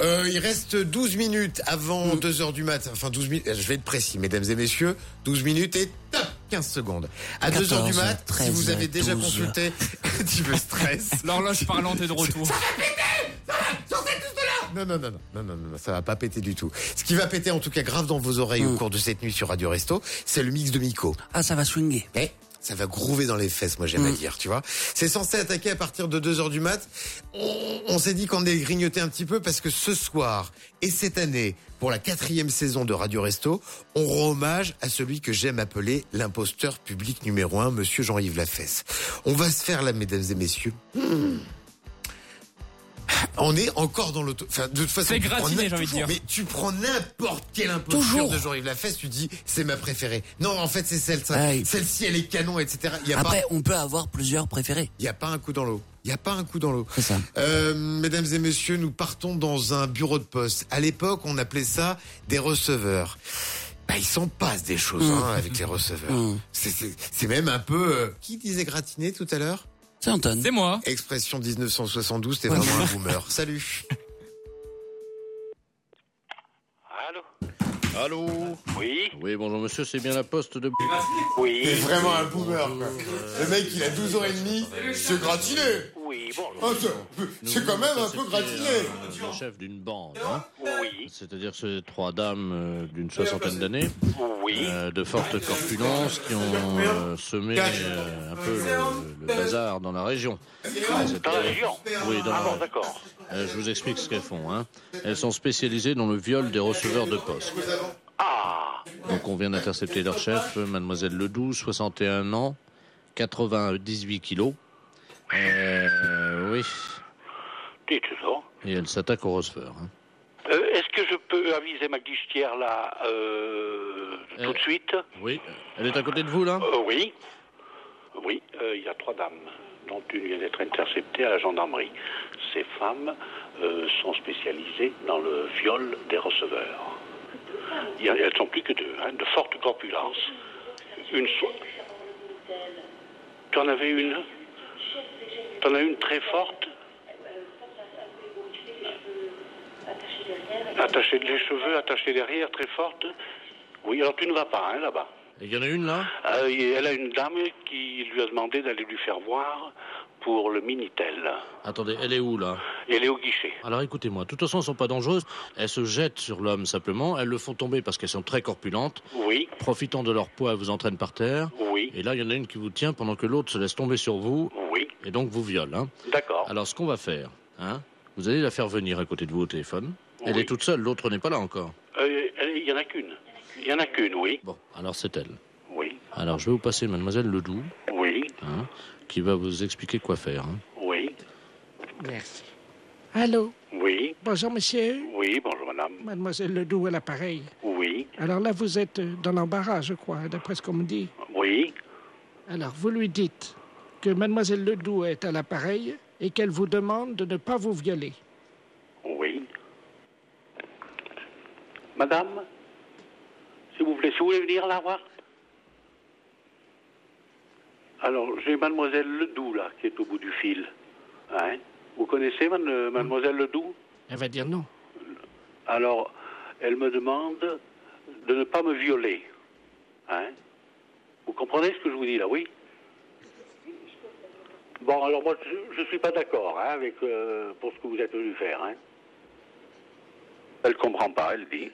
Euh, il reste 12 minutes avant 2h du matin. Enfin, 12 minutes. Je vais être précis, mesdames et messieurs. 12 minutes et top 15 secondes. À 2h du 14, mat, si 13, vous avez déjà 12. consulté, tu me stresses. L'horloge parlante est de retour. Non, non, non, non, non, non, ça va pas péter du tout. Ce qui va péter en tout cas grave dans vos oreilles au cours de cette nuit sur Radio Resto, c'est le mix de Miko. Ah, ça va swinguer. Eh, ça va groover dans les fesses, moi j'aime à Mm. dire, tu vois. C'est censé attaquer à partir de 2h du mat. On, on s'est dit qu'on allait grignoter un petit peu parce que ce soir et cette année, pour la quatrième saison de Radio Resto, on rend hommage à celui que j'aime appeler l'imposteur public numéro un, monsieur Jean-Yves Lafesse. On va se faire là, mesdames et messieurs. Hmm. On est encore dans l'auto. Enfin, de toute façon, C'est gratiné, j'ai envie de dire. Mais tu prends n'importe quelle imposture Toujours. de Jean-Yves Lafesse, tu dis c'est ma préférée. Non, en fait, c'est celle, ça. Ouais. celle-ci, elle est canon, etc. Il y a Après, pas, on peut avoir plusieurs préférés. il y a pas un coup dans l'eau. Il y a pas un coup dans l'eau. C'est ça. Euh, mesdames et messieurs, nous partons dans un bureau de poste. À l'époque, on appelait ça des receveurs. Bah, il s'en passe des choses hein, avec les receveurs. Mm. C'est- C'est c'est même un peu. euh, Qui disait gratiné tout à l'heure? C'est Anton. C'est moi. Expression 1972, t'es vraiment un [laughs] boomer. Salut. Allô Allô Oui Oui, bonjour monsieur, c'est bien la poste de... Oui. T'es vraiment un boomer, quoi. Le mec, il a 12 ans et demi, c'est gratiné. Oui, bon. Ah, c'est- quand même un peu gratiné. Le chef d'une bande, hein Oui. c'est-à-dire ces trois dames euh, d'une soixantaine d'années, Oui. euh, de forte corpulence, qui ont euh, semé euh, un peu le, le bazar dans la région. Dans la région Oui, dans Ah la- bon, d'accord. Euh, je vous explique ce qu'elles font. Hein. Elles sont spécialisées dans le viol des receveurs de poste. Ah Donc on vient d'intercepter leur chef, euh, mademoiselle Ledoux, 61 ans, 98 kilos. Euh, oui, Dites donc. et elle s'attaque au receveur. hein. Euh, Est-ce que je peux aviser ma guichetière là euh, tout de suite? Oui, elle est à côté de vous là? Euh, Oui. Oui, euh, il y a trois dames, dont une vient d'être interceptée à la gendarmerie. Ces femmes euh, sont spécialisées dans le viol des receveurs. Il y a- elles sont plus que deux, hein, de forte corpulence. Une so... Tu en avais une? Tu en as une très forte. Attachée les cheveux, attachée derrière, très forte. Oui, alors tu ne vas pas, hein, là-bas. Il y en a une là Euh, elle a une dame qui lui a demandé d'aller lui faire voir pour le Minitel. Attendez, elle est où là elle est au guichet. Alors écoutez-moi, de toute façon elles sont pas dangereuses, elles se jettent sur l'homme simplement, elles le font tomber parce qu'elles sont très corpulentes, Oui, profitant de leur poids, elles vous entraînent par terre, oui, et là il y en a une qui vous tient pendant que l'autre se laisse tomber sur vous. Et donc vous viole. Hein. D'accord. Alors ce qu'on va faire, hein, vous allez la faire venir à côté de vous au téléphone, elle est toute seule, l'autre n'est pas là encore. Euh, Il y en a qu'une. Il y en a qu'une, oui. Bon, alors c'est elle. Oui, Alors je vais vous passer mademoiselle Ledoux, oui, hein, qui va vous expliquer quoi faire. hein. oui, Merci. Allô? Oui, Bonjour, monsieur. oui, bonjour madame. Mademoiselle Ledoux à l'appareil. Oui, Alors là, vous êtes dans l'embarras, je crois, d'après ce qu'on me dit. oui, Alors, vous lui dites que Mademoiselle Ledoux est à l'appareil et qu'elle vous demande de ne pas vous violer. oui. Madame, s'il vous plaît, si vous voulez venir la voir. Alors, j'ai mademoiselle Ledoux, là, qui est au bout du fil. Hein? Vous connaissez made- mademoiselle Ledoux? Elle va dire non. Alors, elle me demande de ne pas me violer. Hein? Vous comprenez ce que je vous dis là, oui? Bon, alors moi, je ne suis pas d'accord hein, avec euh, pour ce que vous êtes venu faire. Hein elle comprend pas, elle dit.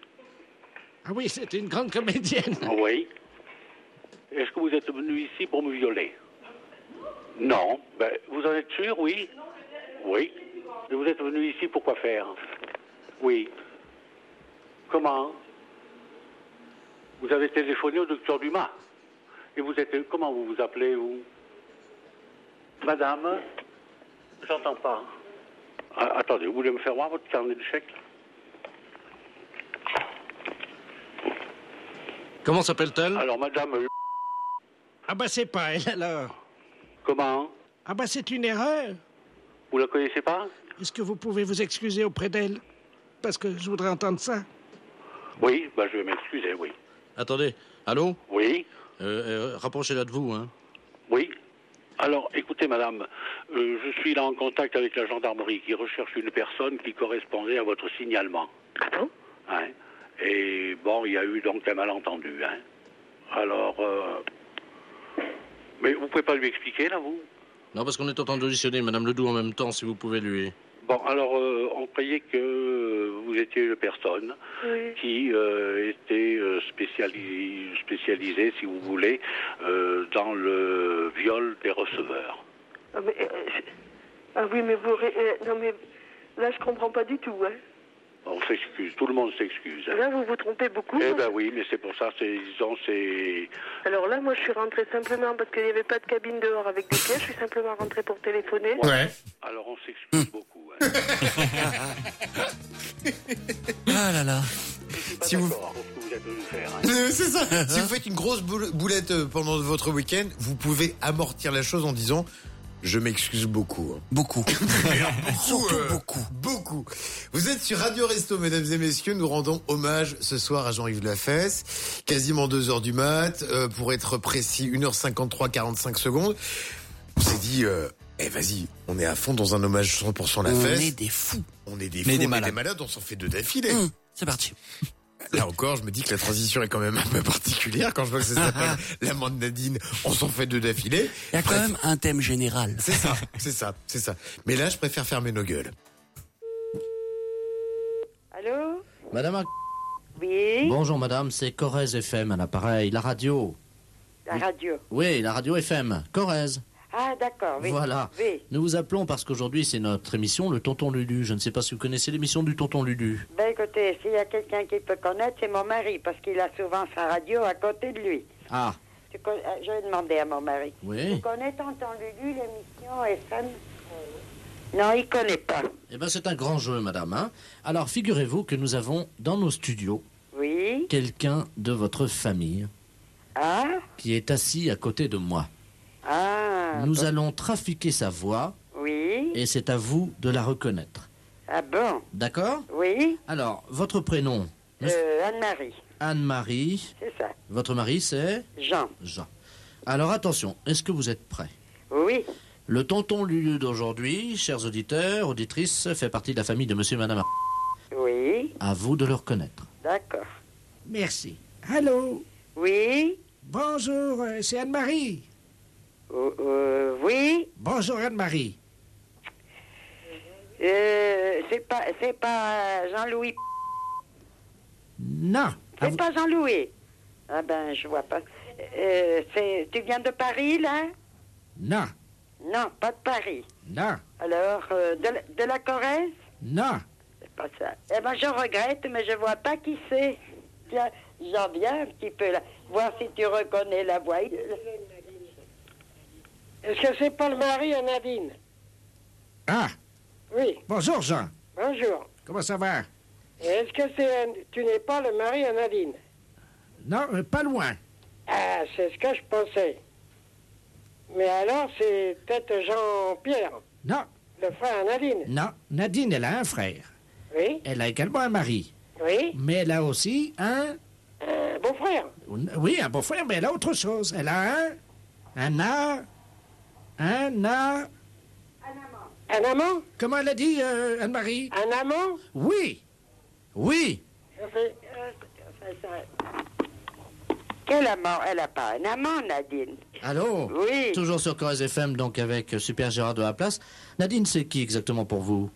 Ah oui, c'est une grande comédienne. [laughs] Oui. Est-ce que vous êtes venu ici pour me violer? Non. Ben, vous en êtes sûr, oui? Oui. Et vous êtes venu ici pour quoi faire? Oui. Comment? Vous avez téléphoné au docteur Dumas. Et vous êtes. Comment vous vous appelez, vous? Madame J'entends pas. Ah, attendez, vous voulez me faire voir votre carnet de chèques? Comment s'appelle-t-elle? Alors, madame. Ah bah c'est pas elle alors. Comment? Ah bah c'est une erreur. Vous la connaissez pas? Est-ce que vous pouvez vous excuser auprès d'elle? Parce que je voudrais entendre ça. Oui, bah, je vais m'excuser, oui. Attendez, allô? Oui euh, euh, Rapprochez-la de vous, hein. Oui. Alors, écoutez, madame, euh, je suis là en contact avec la gendarmerie qui recherche une personne qui correspondait à votre signalement. Hein? Et bon, il y a eu donc un malentendu. Hein Alors, euh, mais vous pouvez pas lui expliquer, là, vous? Non, parce qu'on est en train d'auditionner Madame Ledoux en même temps, si vous pouvez lui... Bon, alors, euh, on croyait que vous étiez une personne Oui. qui euh, était euh, spéciali- spécialisée, si vous voulez, euh, dans le viol des receveurs. Ah, mais, ah oui, mais vous... non, mais là, je comprends pas du tout. Hein. On s'excuse, tout le monde s'excuse. hein. Là, vous vous trompez beaucoup. Eh ben oui, mais c'est pour ça, c'est, disons, c'est... Alors là, moi, je suis rentrée simplement parce qu'il n'y avait pas de cabine dehors avec des pièces. Je suis simplement rentrée pour téléphoner. Alors on s'excuse beaucoup. hein. [laughs] Ah là là. Si vous... Hein. Euh, C'est ça. [laughs] si vous faites une grosse boule- boulette euh, pendant votre week-end, vous pouvez amortir la chose en disant je m'excuse beaucoup. hein. Beaucoup. [laughs] [laughs] Surtout beaucoup. Beaucoup. Vous êtes sur Radio Resto, mesdames et messieurs. Nous rendons hommage ce soir à Jean-Yves Lafesse. Quasiment 2 heures du mat. euh, pour être précis, 1h53, 45 secondes. On s'est dit, euh, eh vas-y, on est à fond dans un hommage 100% Lafesse. On est des fous. On est des On fous, est on des est malades. des malades, on s'en fait deux d'affilée. Hum, c'est parti. [laughs] Là encore, je me dis que la transition est quand même un peu particulière. Quand je vois que ça s'appelle [laughs] l'amende Nadine, on s'en fait deux d'affilée. Il y a quand même un thème général. C'est ça, [laughs] c'est ça, c'est ça. Mais là, je préfère fermer nos gueules. Allô? Madame... Ar- Oui? Bonjour madame, c'est Corrèze FM à l'appareil, la radio. La radio. Oui, la radio FM, Corrèze. Ah, d'accord, oui. Voilà. Oui. Nous vous appelons parce qu'aujourd'hui c'est notre émission, le Tonton Lulu. Je ne sais pas si vous connaissez l'émission du Tonton Lulu. Ben écoutez, s'il y a quelqu'un qui peut connaître, c'est mon mari, parce qu'il a souvent sa radio à côté de lui. Ah, Tu con- euh, Je vais demander à mon mari. Oui. Tu connais Tonton Lulu, l'émission FM Non, il connaît pas. eh ben c'est un grand jeu madame. Hein Alors figurez-vous que nous avons dans nos studios Oui. quelqu'un de votre famille Ah qui est assis à côté de moi. Ah Nous bon. allons trafiquer sa voix Oui. et c'est à vous de la reconnaître. Ah bon D'accord Oui. Alors, votre prénom Euh, Anne-Marie, Anne-Marie. c'est ça. Votre mari, c'est Jean. Jean. Alors attention, est-ce que vous êtes prêts? Oui. Le tonton Lulu d'aujourd'hui, chers auditeurs, auditrices, fait partie de la famille de monsieur et madame. Ar- Oui. À vous de le reconnaître. D'accord. Merci. Allô? Oui. Bonjour, euh, c'est Anne-Marie. Euh, oui. Bonjour Anne-Marie. Euh, c'est pas, c'est pas Jean-Louis. Non. C'est pas Jean-Louis. Ah ben, je vois pas. Euh, c'est, tu viens de Paris, là? Non. Non, pas de Paris. Non. Alors, euh, de, la- de la Corrèze? Non. C'est pas ça. Eh ben, je regrette, mais je vois pas qui c'est. Tiens, j'en viens un petit peu là. Voir si tu reconnais la voix. Est-ce que c'est pas le mari à Nadine Ah. Oui. Bonjour Jean. Bonjour. Comment ça va? Est-ce que c'est un- tu n'es pas le mari à Nadine? Non, euh, pas loin. Ah, c'est ce que je pensais. Mais alors, c'est peut-être Jean-Pierre, Non. le frère à Nadine. Non. Nadine, elle a un frère. Oui. Elle a également un mari. Oui. Mais elle a aussi un... Un beau-frère. Oui, un beau-frère, mais elle a autre chose. Elle a un... Un a... Un a... Un amant Comment elle a dit, euh, Anne-Marie? Un amant Oui. Oui. Euh, Quel amant? Elle a pas un amant, Nadine. Allô? Oui. Toujours sur Corrèze FM, donc avec Super Gérard de la Place. Nadine, c'est qui exactement pour vous?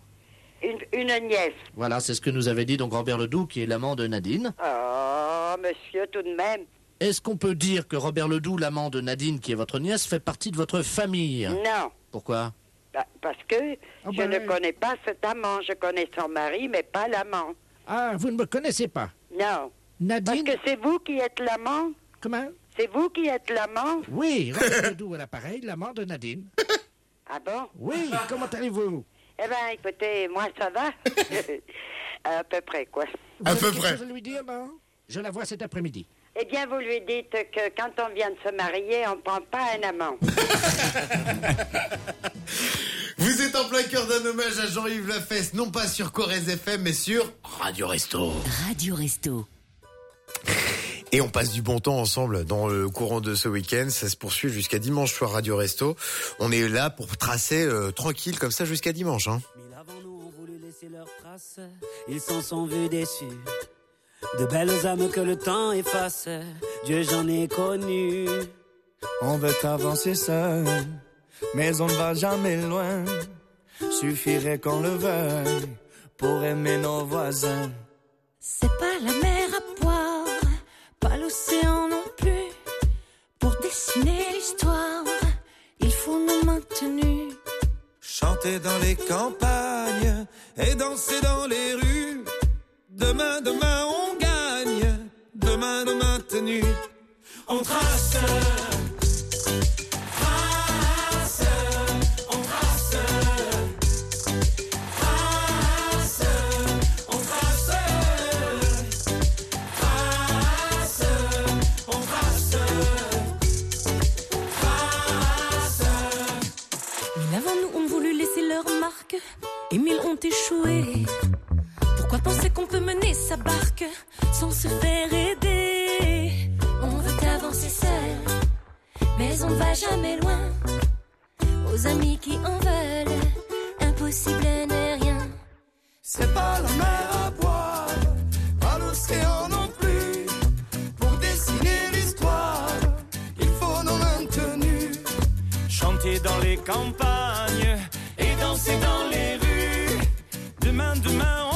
Une, une nièce. Voilà, c'est ce que nous avait dit donc Robert Ledoux, qui est l'amant de Nadine. Oh, monsieur, tout de même. Est-ce qu'on peut dire que Robert Ledoux, l'amant de Nadine, qui est votre nièce, fait partie de votre famille? Non. Pourquoi? Bah, Parce que Ah je bah, ne oui. connais pas cet amant. Je connais son mari, mais pas l'amant. Ah, vous ne me connaissez pas? Non. Nadine Parce que c'est vous qui êtes l'amant. Comment? C'est vous qui êtes l'amant. Oui, Robert Ledoux à l'appareil, l'amant de Nadine. [laughs] Ah bon? Oui, comment allez-vous? Eh bien, écoutez, moi, ça va. [laughs] à peu près, quoi. Vous avez quelque chose à lui dire, non? Je la vois cet après-midi. Eh bien, vous lui dites que quand on vient de se marier, on ne prend pas un amant. [laughs] Vous êtes en plein cœur d'un hommage à Jean-Yves Lafesse, non pas sur Corrèze FM, mais sur Radio Resto. Radio Resto. [laughs] Et on passe du bon temps ensemble dans le courant de ce week-end. Ça se poursuit jusqu'à dimanche soir Radio Resto. On est là pour tracer euh, tranquille comme ça jusqu'à dimanche. Hein. laisser leurs traces, ils s'en sont vus déçus. De belles âmes que le temps efface, Dieu j'en ai connu. On veut avancer seul, mais on ne va jamais loin. Suffirait qu'on le veuille pour aimer nos voisins. C'est pas la mer à boire, pas l'océan non plus. Pour dessiner l'histoire, il faut nous maintenir. Chanter dans les campagnes et danser dans les rues. Demain, demain, on gagne. Demain, demain, tenu. On trace. Trace, on trace. Trace, on trace. Trace, on trace. Trace. Mille avant nous ont voulu laisser leur marque, et mille ont échoué. Qu'on peut mener sa barque sans se faire aider On veut avancer seul, mais on va jamais loin. Aux amis qui en veulent, impossible n'est rien. C'est pas la mer à boire, pas l'océan non plus. Pour dessiner l'histoire, il faut nos maintenus. Chanter dans les campagnes et danser dans les rues. Demain, demain, on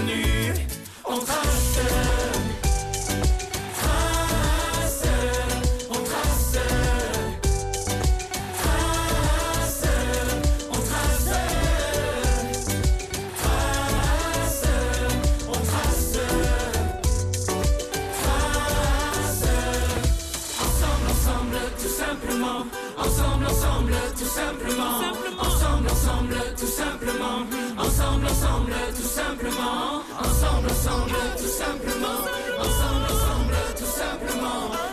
On trace. Trace, on trace. On. Trace. Ensemble, ensemble, tout simplement. Ensemble, ensemble, tout simplement. Ensemble, ensemble, tout simplement. Ensemble, ensemble, tout simplement. Ensemble, tout simplement. Ensemble, ensemble, tout simplement.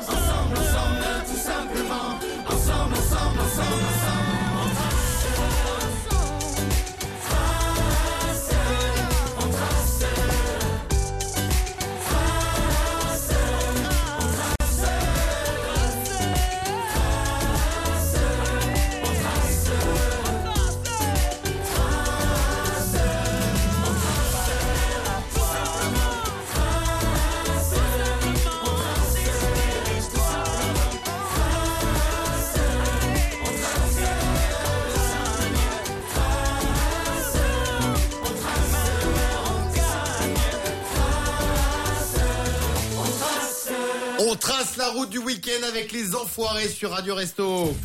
Du week-end avec les enfoirés sur Radio Resto.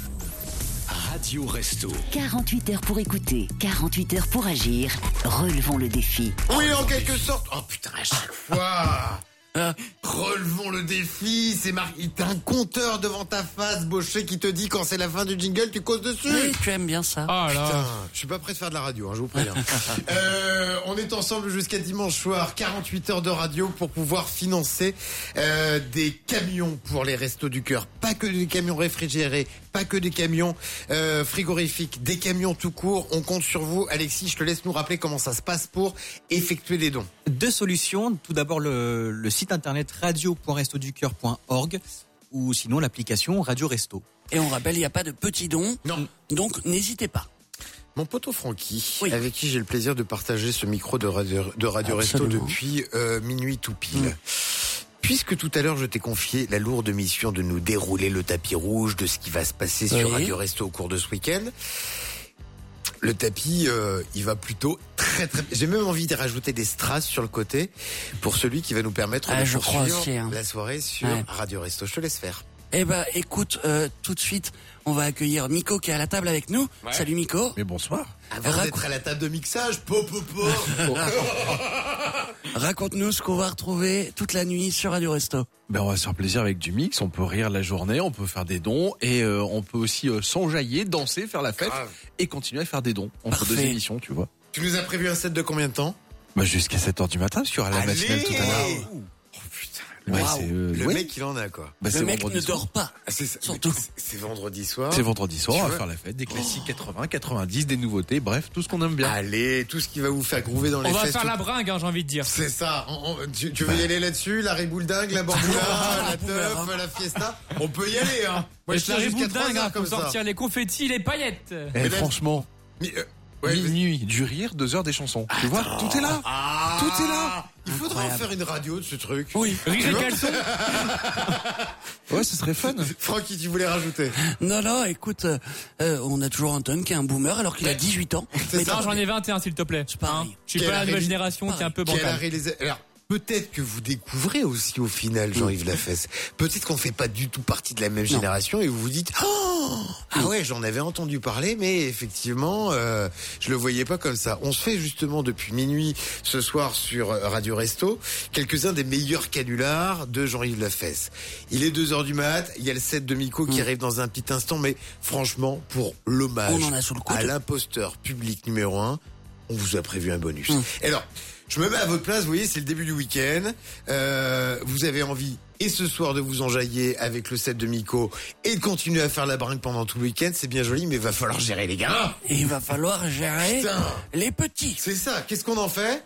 Radio Resto. 48 heures pour écouter, 48 heures pour agir. Relevons le défi. Oui, en quelque sorte. Oh putain, à chaque fois. Relevons le défi, c'est marqué. T'as un compteur devant ta face, Baucher, qui te dit quand c'est la fin du jingle, tu causes dessus. Oui, tu aimes bien ça. Putain, je suis pas prêt de faire de la radio, hein, je vous préviens. [laughs] Euh, on est ensemble jusqu'à dimanche soir, 48 heures de radio pour pouvoir financer euh, des camions pour les restos du cœur. Pas que des camions réfrigérés, pas que des camions euh, frigorifiques, des camions tout court. On compte sur vous. Alexis, je te laisse nous rappeler comment ça se passe pour effectuer des dons. Deux solutions. Tout d'abord, le, le site internet radio.restoducœur.org ou sinon l'application Radio Resto. Et on rappelle, il n'y a pas de petits dons. Non. Donc, n'hésitez pas. Mon poteau Francky, avec qui j'ai le plaisir de partager ce micro de Radio, de radio Resto depuis euh, minuit tout pile. Puisque tout à l'heure je t'ai confié la lourde mission de nous dérouler le tapis rouge de ce qui va se passer sur. Radio Resto au cours de ce week-end, le tapis, euh, il va plutôt très très. J'ai même envie de rajouter des strass sur le côté pour celui qui va nous permettre Ah, de je crois poursuivre aussi, hein. la soirée sur Ouais. Radio Resto. Je te laisse faire. Eh ben, écoute, euh, tout de suite, on va accueillir Miko qui est à la table avec nous. Ouais. Salut Miko. Mais bonsoir. Avant Rac- d'être à la table de mixage, po, po, po. [laughs] Raconte-nous ce qu'on va retrouver toute la nuit sur Radio Resto. Ben, on va se faire plaisir avec du mix, on peut rire la journée, on peut faire des dons et euh, on peut aussi euh, s'enjailler, danser, faire la fête Grave. et continuer à faire des dons entre Parfait. deux émissions, tu vois. Tu nous as prévu un set de combien de temps? Bah, jusqu'à 7h du matin, parce qu'il y aura la matinale tout à l'heure. Oh. Ouais, euh, le ouais. mec, il en a quoi. Bah, Le c'est mec ne soir. dort pas. Ah, c'est ça. Surtout. Mais c'est- C'est vendredi soir. C'est vendredi soir, Tu on va faire la fête, des classiques 80, 90, des nouveautés, bref, tout ce qu'on aime bien. Allez, tout ce qui va vous faire groover dans les On va fesses. faire tout- la bringue, hein, j'ai envie de dire. C'est ça. On- on- tu, tu veux y aller là-dessus La ribouledingue, la bambula, [laughs] la teuf, la fiesta? On peut y aller, hein. Moi, je la tiens jusqu'à riboude 3 dingue, hein, comme ça. sortir les confettis, les paillettes. Et Mais franchement, Mais, ouais, mais- minuit, du rire, deux heures des chansons. Tu vois, tout est là. Ah, Tout est là. Il faudra en faire une radio de ce truc. Oui. Rire et caleçon. [laughs] Ouais, ce serait fun. [laughs] Francky, tu voulais rajouter Non, non, écoute, euh, euh, on a toujours Anton qui est un boomer alors qu'il a 18 ans. Mais Non, j'en ai 21, s'il te plaît. Hein, Je suis Quelle pas la nouvelle génération qui est un peu Qui a la bancale. Peut-être que vous découvrez aussi au final Jean-Yves Lafesse. Peut-être qu'on fait pas du tout partie de la même génération et vous vous dites oh ah ouais j'en avais entendu parler mais effectivement euh, je le voyais pas comme ça. On se fait justement depuis minuit ce soir sur Radio Resto quelques-uns des meilleurs canulars de Jean-Yves Lafesse. Il est 2 heures du mat, il y a le set de Miko qui arrive dans un petit instant mais franchement pour l'hommage à l'imposteur public numéro un, on vous a prévu un bonus. Et alors, je me mets à votre place, vous voyez, c'est le début du week-end. Euh, vous avez envie, et ce soir, de vous enjailler avec le set de Miko et de continuer à faire la bringue pendant tout le week-end. C'est bien joli, mais va falloir gérer les gamins. Et il va falloir gérer Putain. les petits. C'est ça. Qu'est-ce qu'on en fait?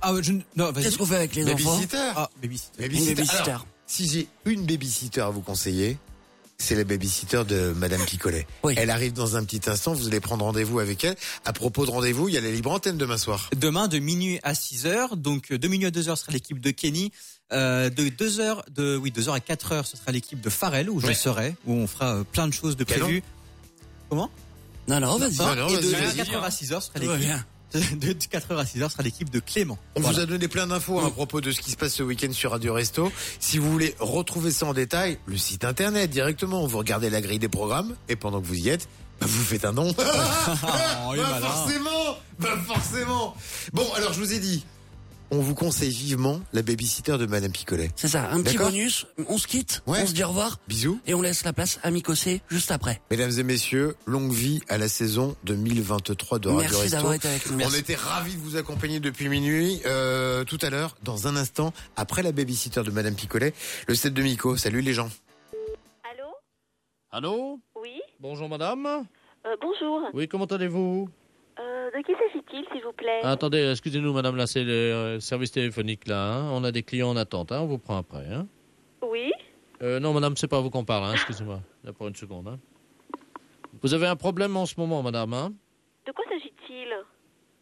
Ah, je, non, vas-y. Qu'est-ce qu'on fait avec les enfants? Babysitter. Ah, babysitter. Babysitter. babysitter. Alors, si j'ai une babysitter à vous conseiller, c'est la babysitter de Madame Picolet. Oui. Elle arrive dans un petit instant, vous allez prendre rendez-vous avec elle. À propos de rendez-vous, il y a la libre antenne demain soir. Demain, de minuit à 6 heures. Donc, de minuit à 2 heures sera l'équipe de Kenny. Euh, de 2 heures, de, oui, 2 heures à 4 heures, ce sera l'équipe de Pharrell, où je serai, où on fera euh, plein de choses de prévues. Comment? Non, non, vas-y. Non, non, Et de vas-y, vas-y. 4 heures à 6 heures sera l'équipe. [laughs] De 4 heures à 6 heures sera l'équipe de Clément. On Voilà. vous a donné plein d'infos hein, à propos de ce qui se passe ce week-end sur Radio Resto. Si vous voulez retrouver ça en détail, le site internet directement, vous regardez la grille des programmes et pendant que vous y êtes, bah, vous faites un don. [laughs] Oh, bah, forcément, bah, forcément. Bon, alors je vous ai dit, on vous conseille vivement la babysitter de Madame Picolet. C'est ça, un petit bonus. On se quitte, Ouais. on se dit au revoir Bisous. et on laisse la place à Mikosé juste après. Mesdames et messieurs, longue vie à la saison 2023 de Radio Merci d'avoir été avec nous. On était ravis de vous accompagner depuis minuit. Euh, tout à l'heure, dans un instant, après la babysitter de Madame Picolet, le set de Miko. Salut les gens. Allô? Allô? Oui Bonjour madame. Euh, Bonjour. Oui, comment allez-vous? Euh, de qui s'agit-il, s'il vous plaît? Attendez, excusez-nous madame, là c'est le euh, service téléphonique là. hein. On a des clients en attente, hein. on vous prend après. Hein. Oui Euh, non madame, c'est pas à vous qu'on parle, hein. excusez-moi. Là pour une seconde. Hein. Vous avez un problème en ce moment madame hein? De quoi s'agit-il?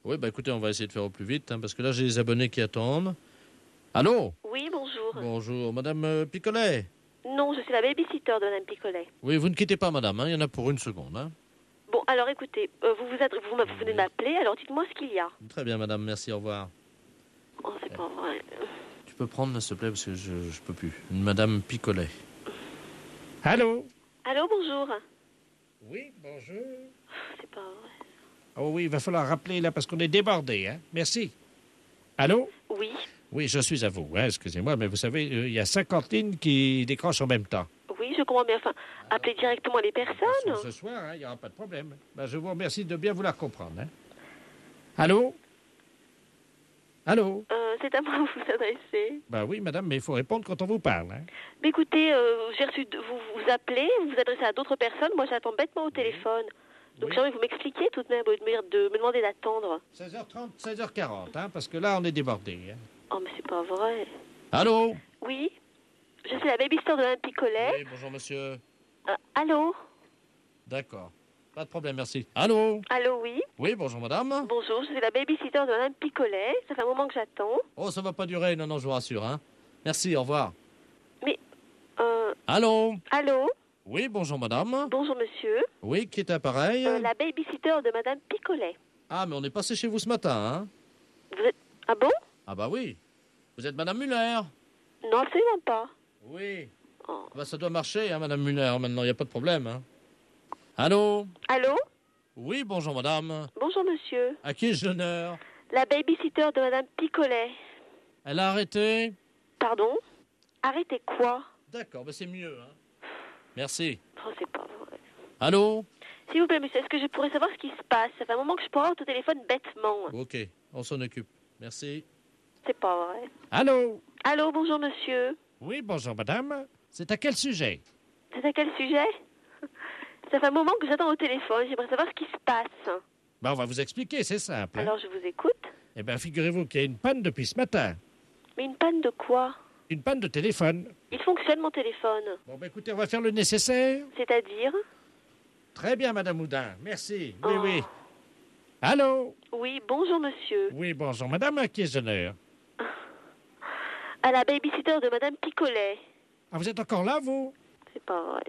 Oui, bah écoutez, on va essayer de faire au plus vite, parce que là j'ai des abonnés qui attendent. Allô? Oui, bonjour. Bonjour, madame euh, Picolet? Non, je suis la babysitter de Mme Picolet. Oui, vous ne quittez pas madame, il y en a pour une seconde. Bon, alors écoutez, euh, vous, vous, adre- vous, venez de m'appeler, alors dites-moi ce qu'il y a. Très bien madame, merci, au revoir. Oh, c'est pas vrai. Tu peux prendre s'il te plaît, parce que je, je peux plus. Madame Picolet. Allô Allô, bonjour. Oui, bonjour. C'est pas vrai. Oh oui, il va falloir rappeler là parce qu'on est débordé, hein. Merci. Allô Oui Oui, je suis à vous, hein, excusez-moi, mais vous savez, euh, il y a 50 lignes qui décrochent en même temps. Oui, je comprends bien. Enfin, appelez directement les personnes. Ce soir, hein, il n'y aura pas de problème. Ben, je vous remercie de bien vouloir comprendre. Hein. Allô? Allô? Euh, c'est à moi que vous vous adressez. Ben oui, madame, mais il faut répondre quand on vous parle. Hein. Mais écoutez, euh, j'ai reçu. Vous vous appelez, vous vous adressez à d'autres personnes. Moi, j'attends bêtement au téléphone. Donc, j'aimerais que vous m'expliquiez tout de même, au lieu de me, de me demander d'attendre. 16h30, 16h40, hein, parce que là, on est débordé. Hein. Oh, mais c'est pas vrai. Allô? Oui? Je suis la babysitter de Mme Picolet. Oui, bonjour monsieur. Euh, allô D'accord. Pas de problème, merci. Allô Allô, oui Oui, bonjour madame. Bonjour, je suis la babysitter de Mme Picolet. Ça fait un moment que j'attends. Oh, ça va pas durer, non, non, je vous rassure. Hein. Merci, au revoir. Mais, euh, Allô allô Oui, bonjour madame. Bonjour, monsieur. Oui, qui est appareil Euh, la babysitter de Mme Picolet. Ah, mais on est passé chez vous ce matin, hein Vous êtes... Ah bon Ah bah oui. Vous êtes madame Muller Non, absolument pas. Oui. Bah, ça doit marcher, hein, Madame Muller, maintenant, il n'y a pas de problème. Hein. Allô? Allô? Oui, bonjour, Madame. Bonjour, monsieur. À qui ai-je l'honneur? La babysitter de Madame Picolet. Elle a arrêté? Pardon? Arrêtez quoi? D'accord, bah, c'est mieux. Hein. Merci. Oh, c'est pas vrai. Allô? S'il vous plaît, monsieur, est-ce que je pourrais savoir ce qui se passe? Ça fait un moment que je parle au téléphone bêtement. Ok, on s'en occupe. Merci. C'est pas vrai. Allô? Allô, bonjour, monsieur. Oui, bonjour madame. C'est à quel sujet? C'est à quel sujet? Ça fait un moment que j'attends au téléphone. J'aimerais savoir ce qui se passe. Ben, on va vous expliquer, c'est simple. hein? Alors, je vous écoute. Eh bien, figurez-vous qu'il y a une panne depuis ce matin. Mais une panne de quoi? Une panne de téléphone. Il fonctionne, mon téléphone. Bon, ben écoutez, on va faire le nécessaire. C'est-à-dire? Très bien, madame Houdin. Merci. Oui, Oh. oui. Allô? Oui, bonjour, monsieur. Oui, bonjour madame, à qui ai-je l'honneur À la babysitter de Madame Picolet. Ah, vous êtes encore là, vous? C'est pas vrai.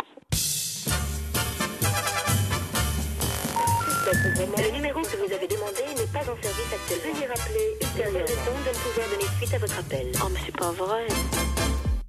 Le numéro que vous avez demandé n'est pas en service actuellement. Veuillez rappeler ultérieurement de ne pouvoir donner suite à votre appel. Oh, mais c'est pas vrai.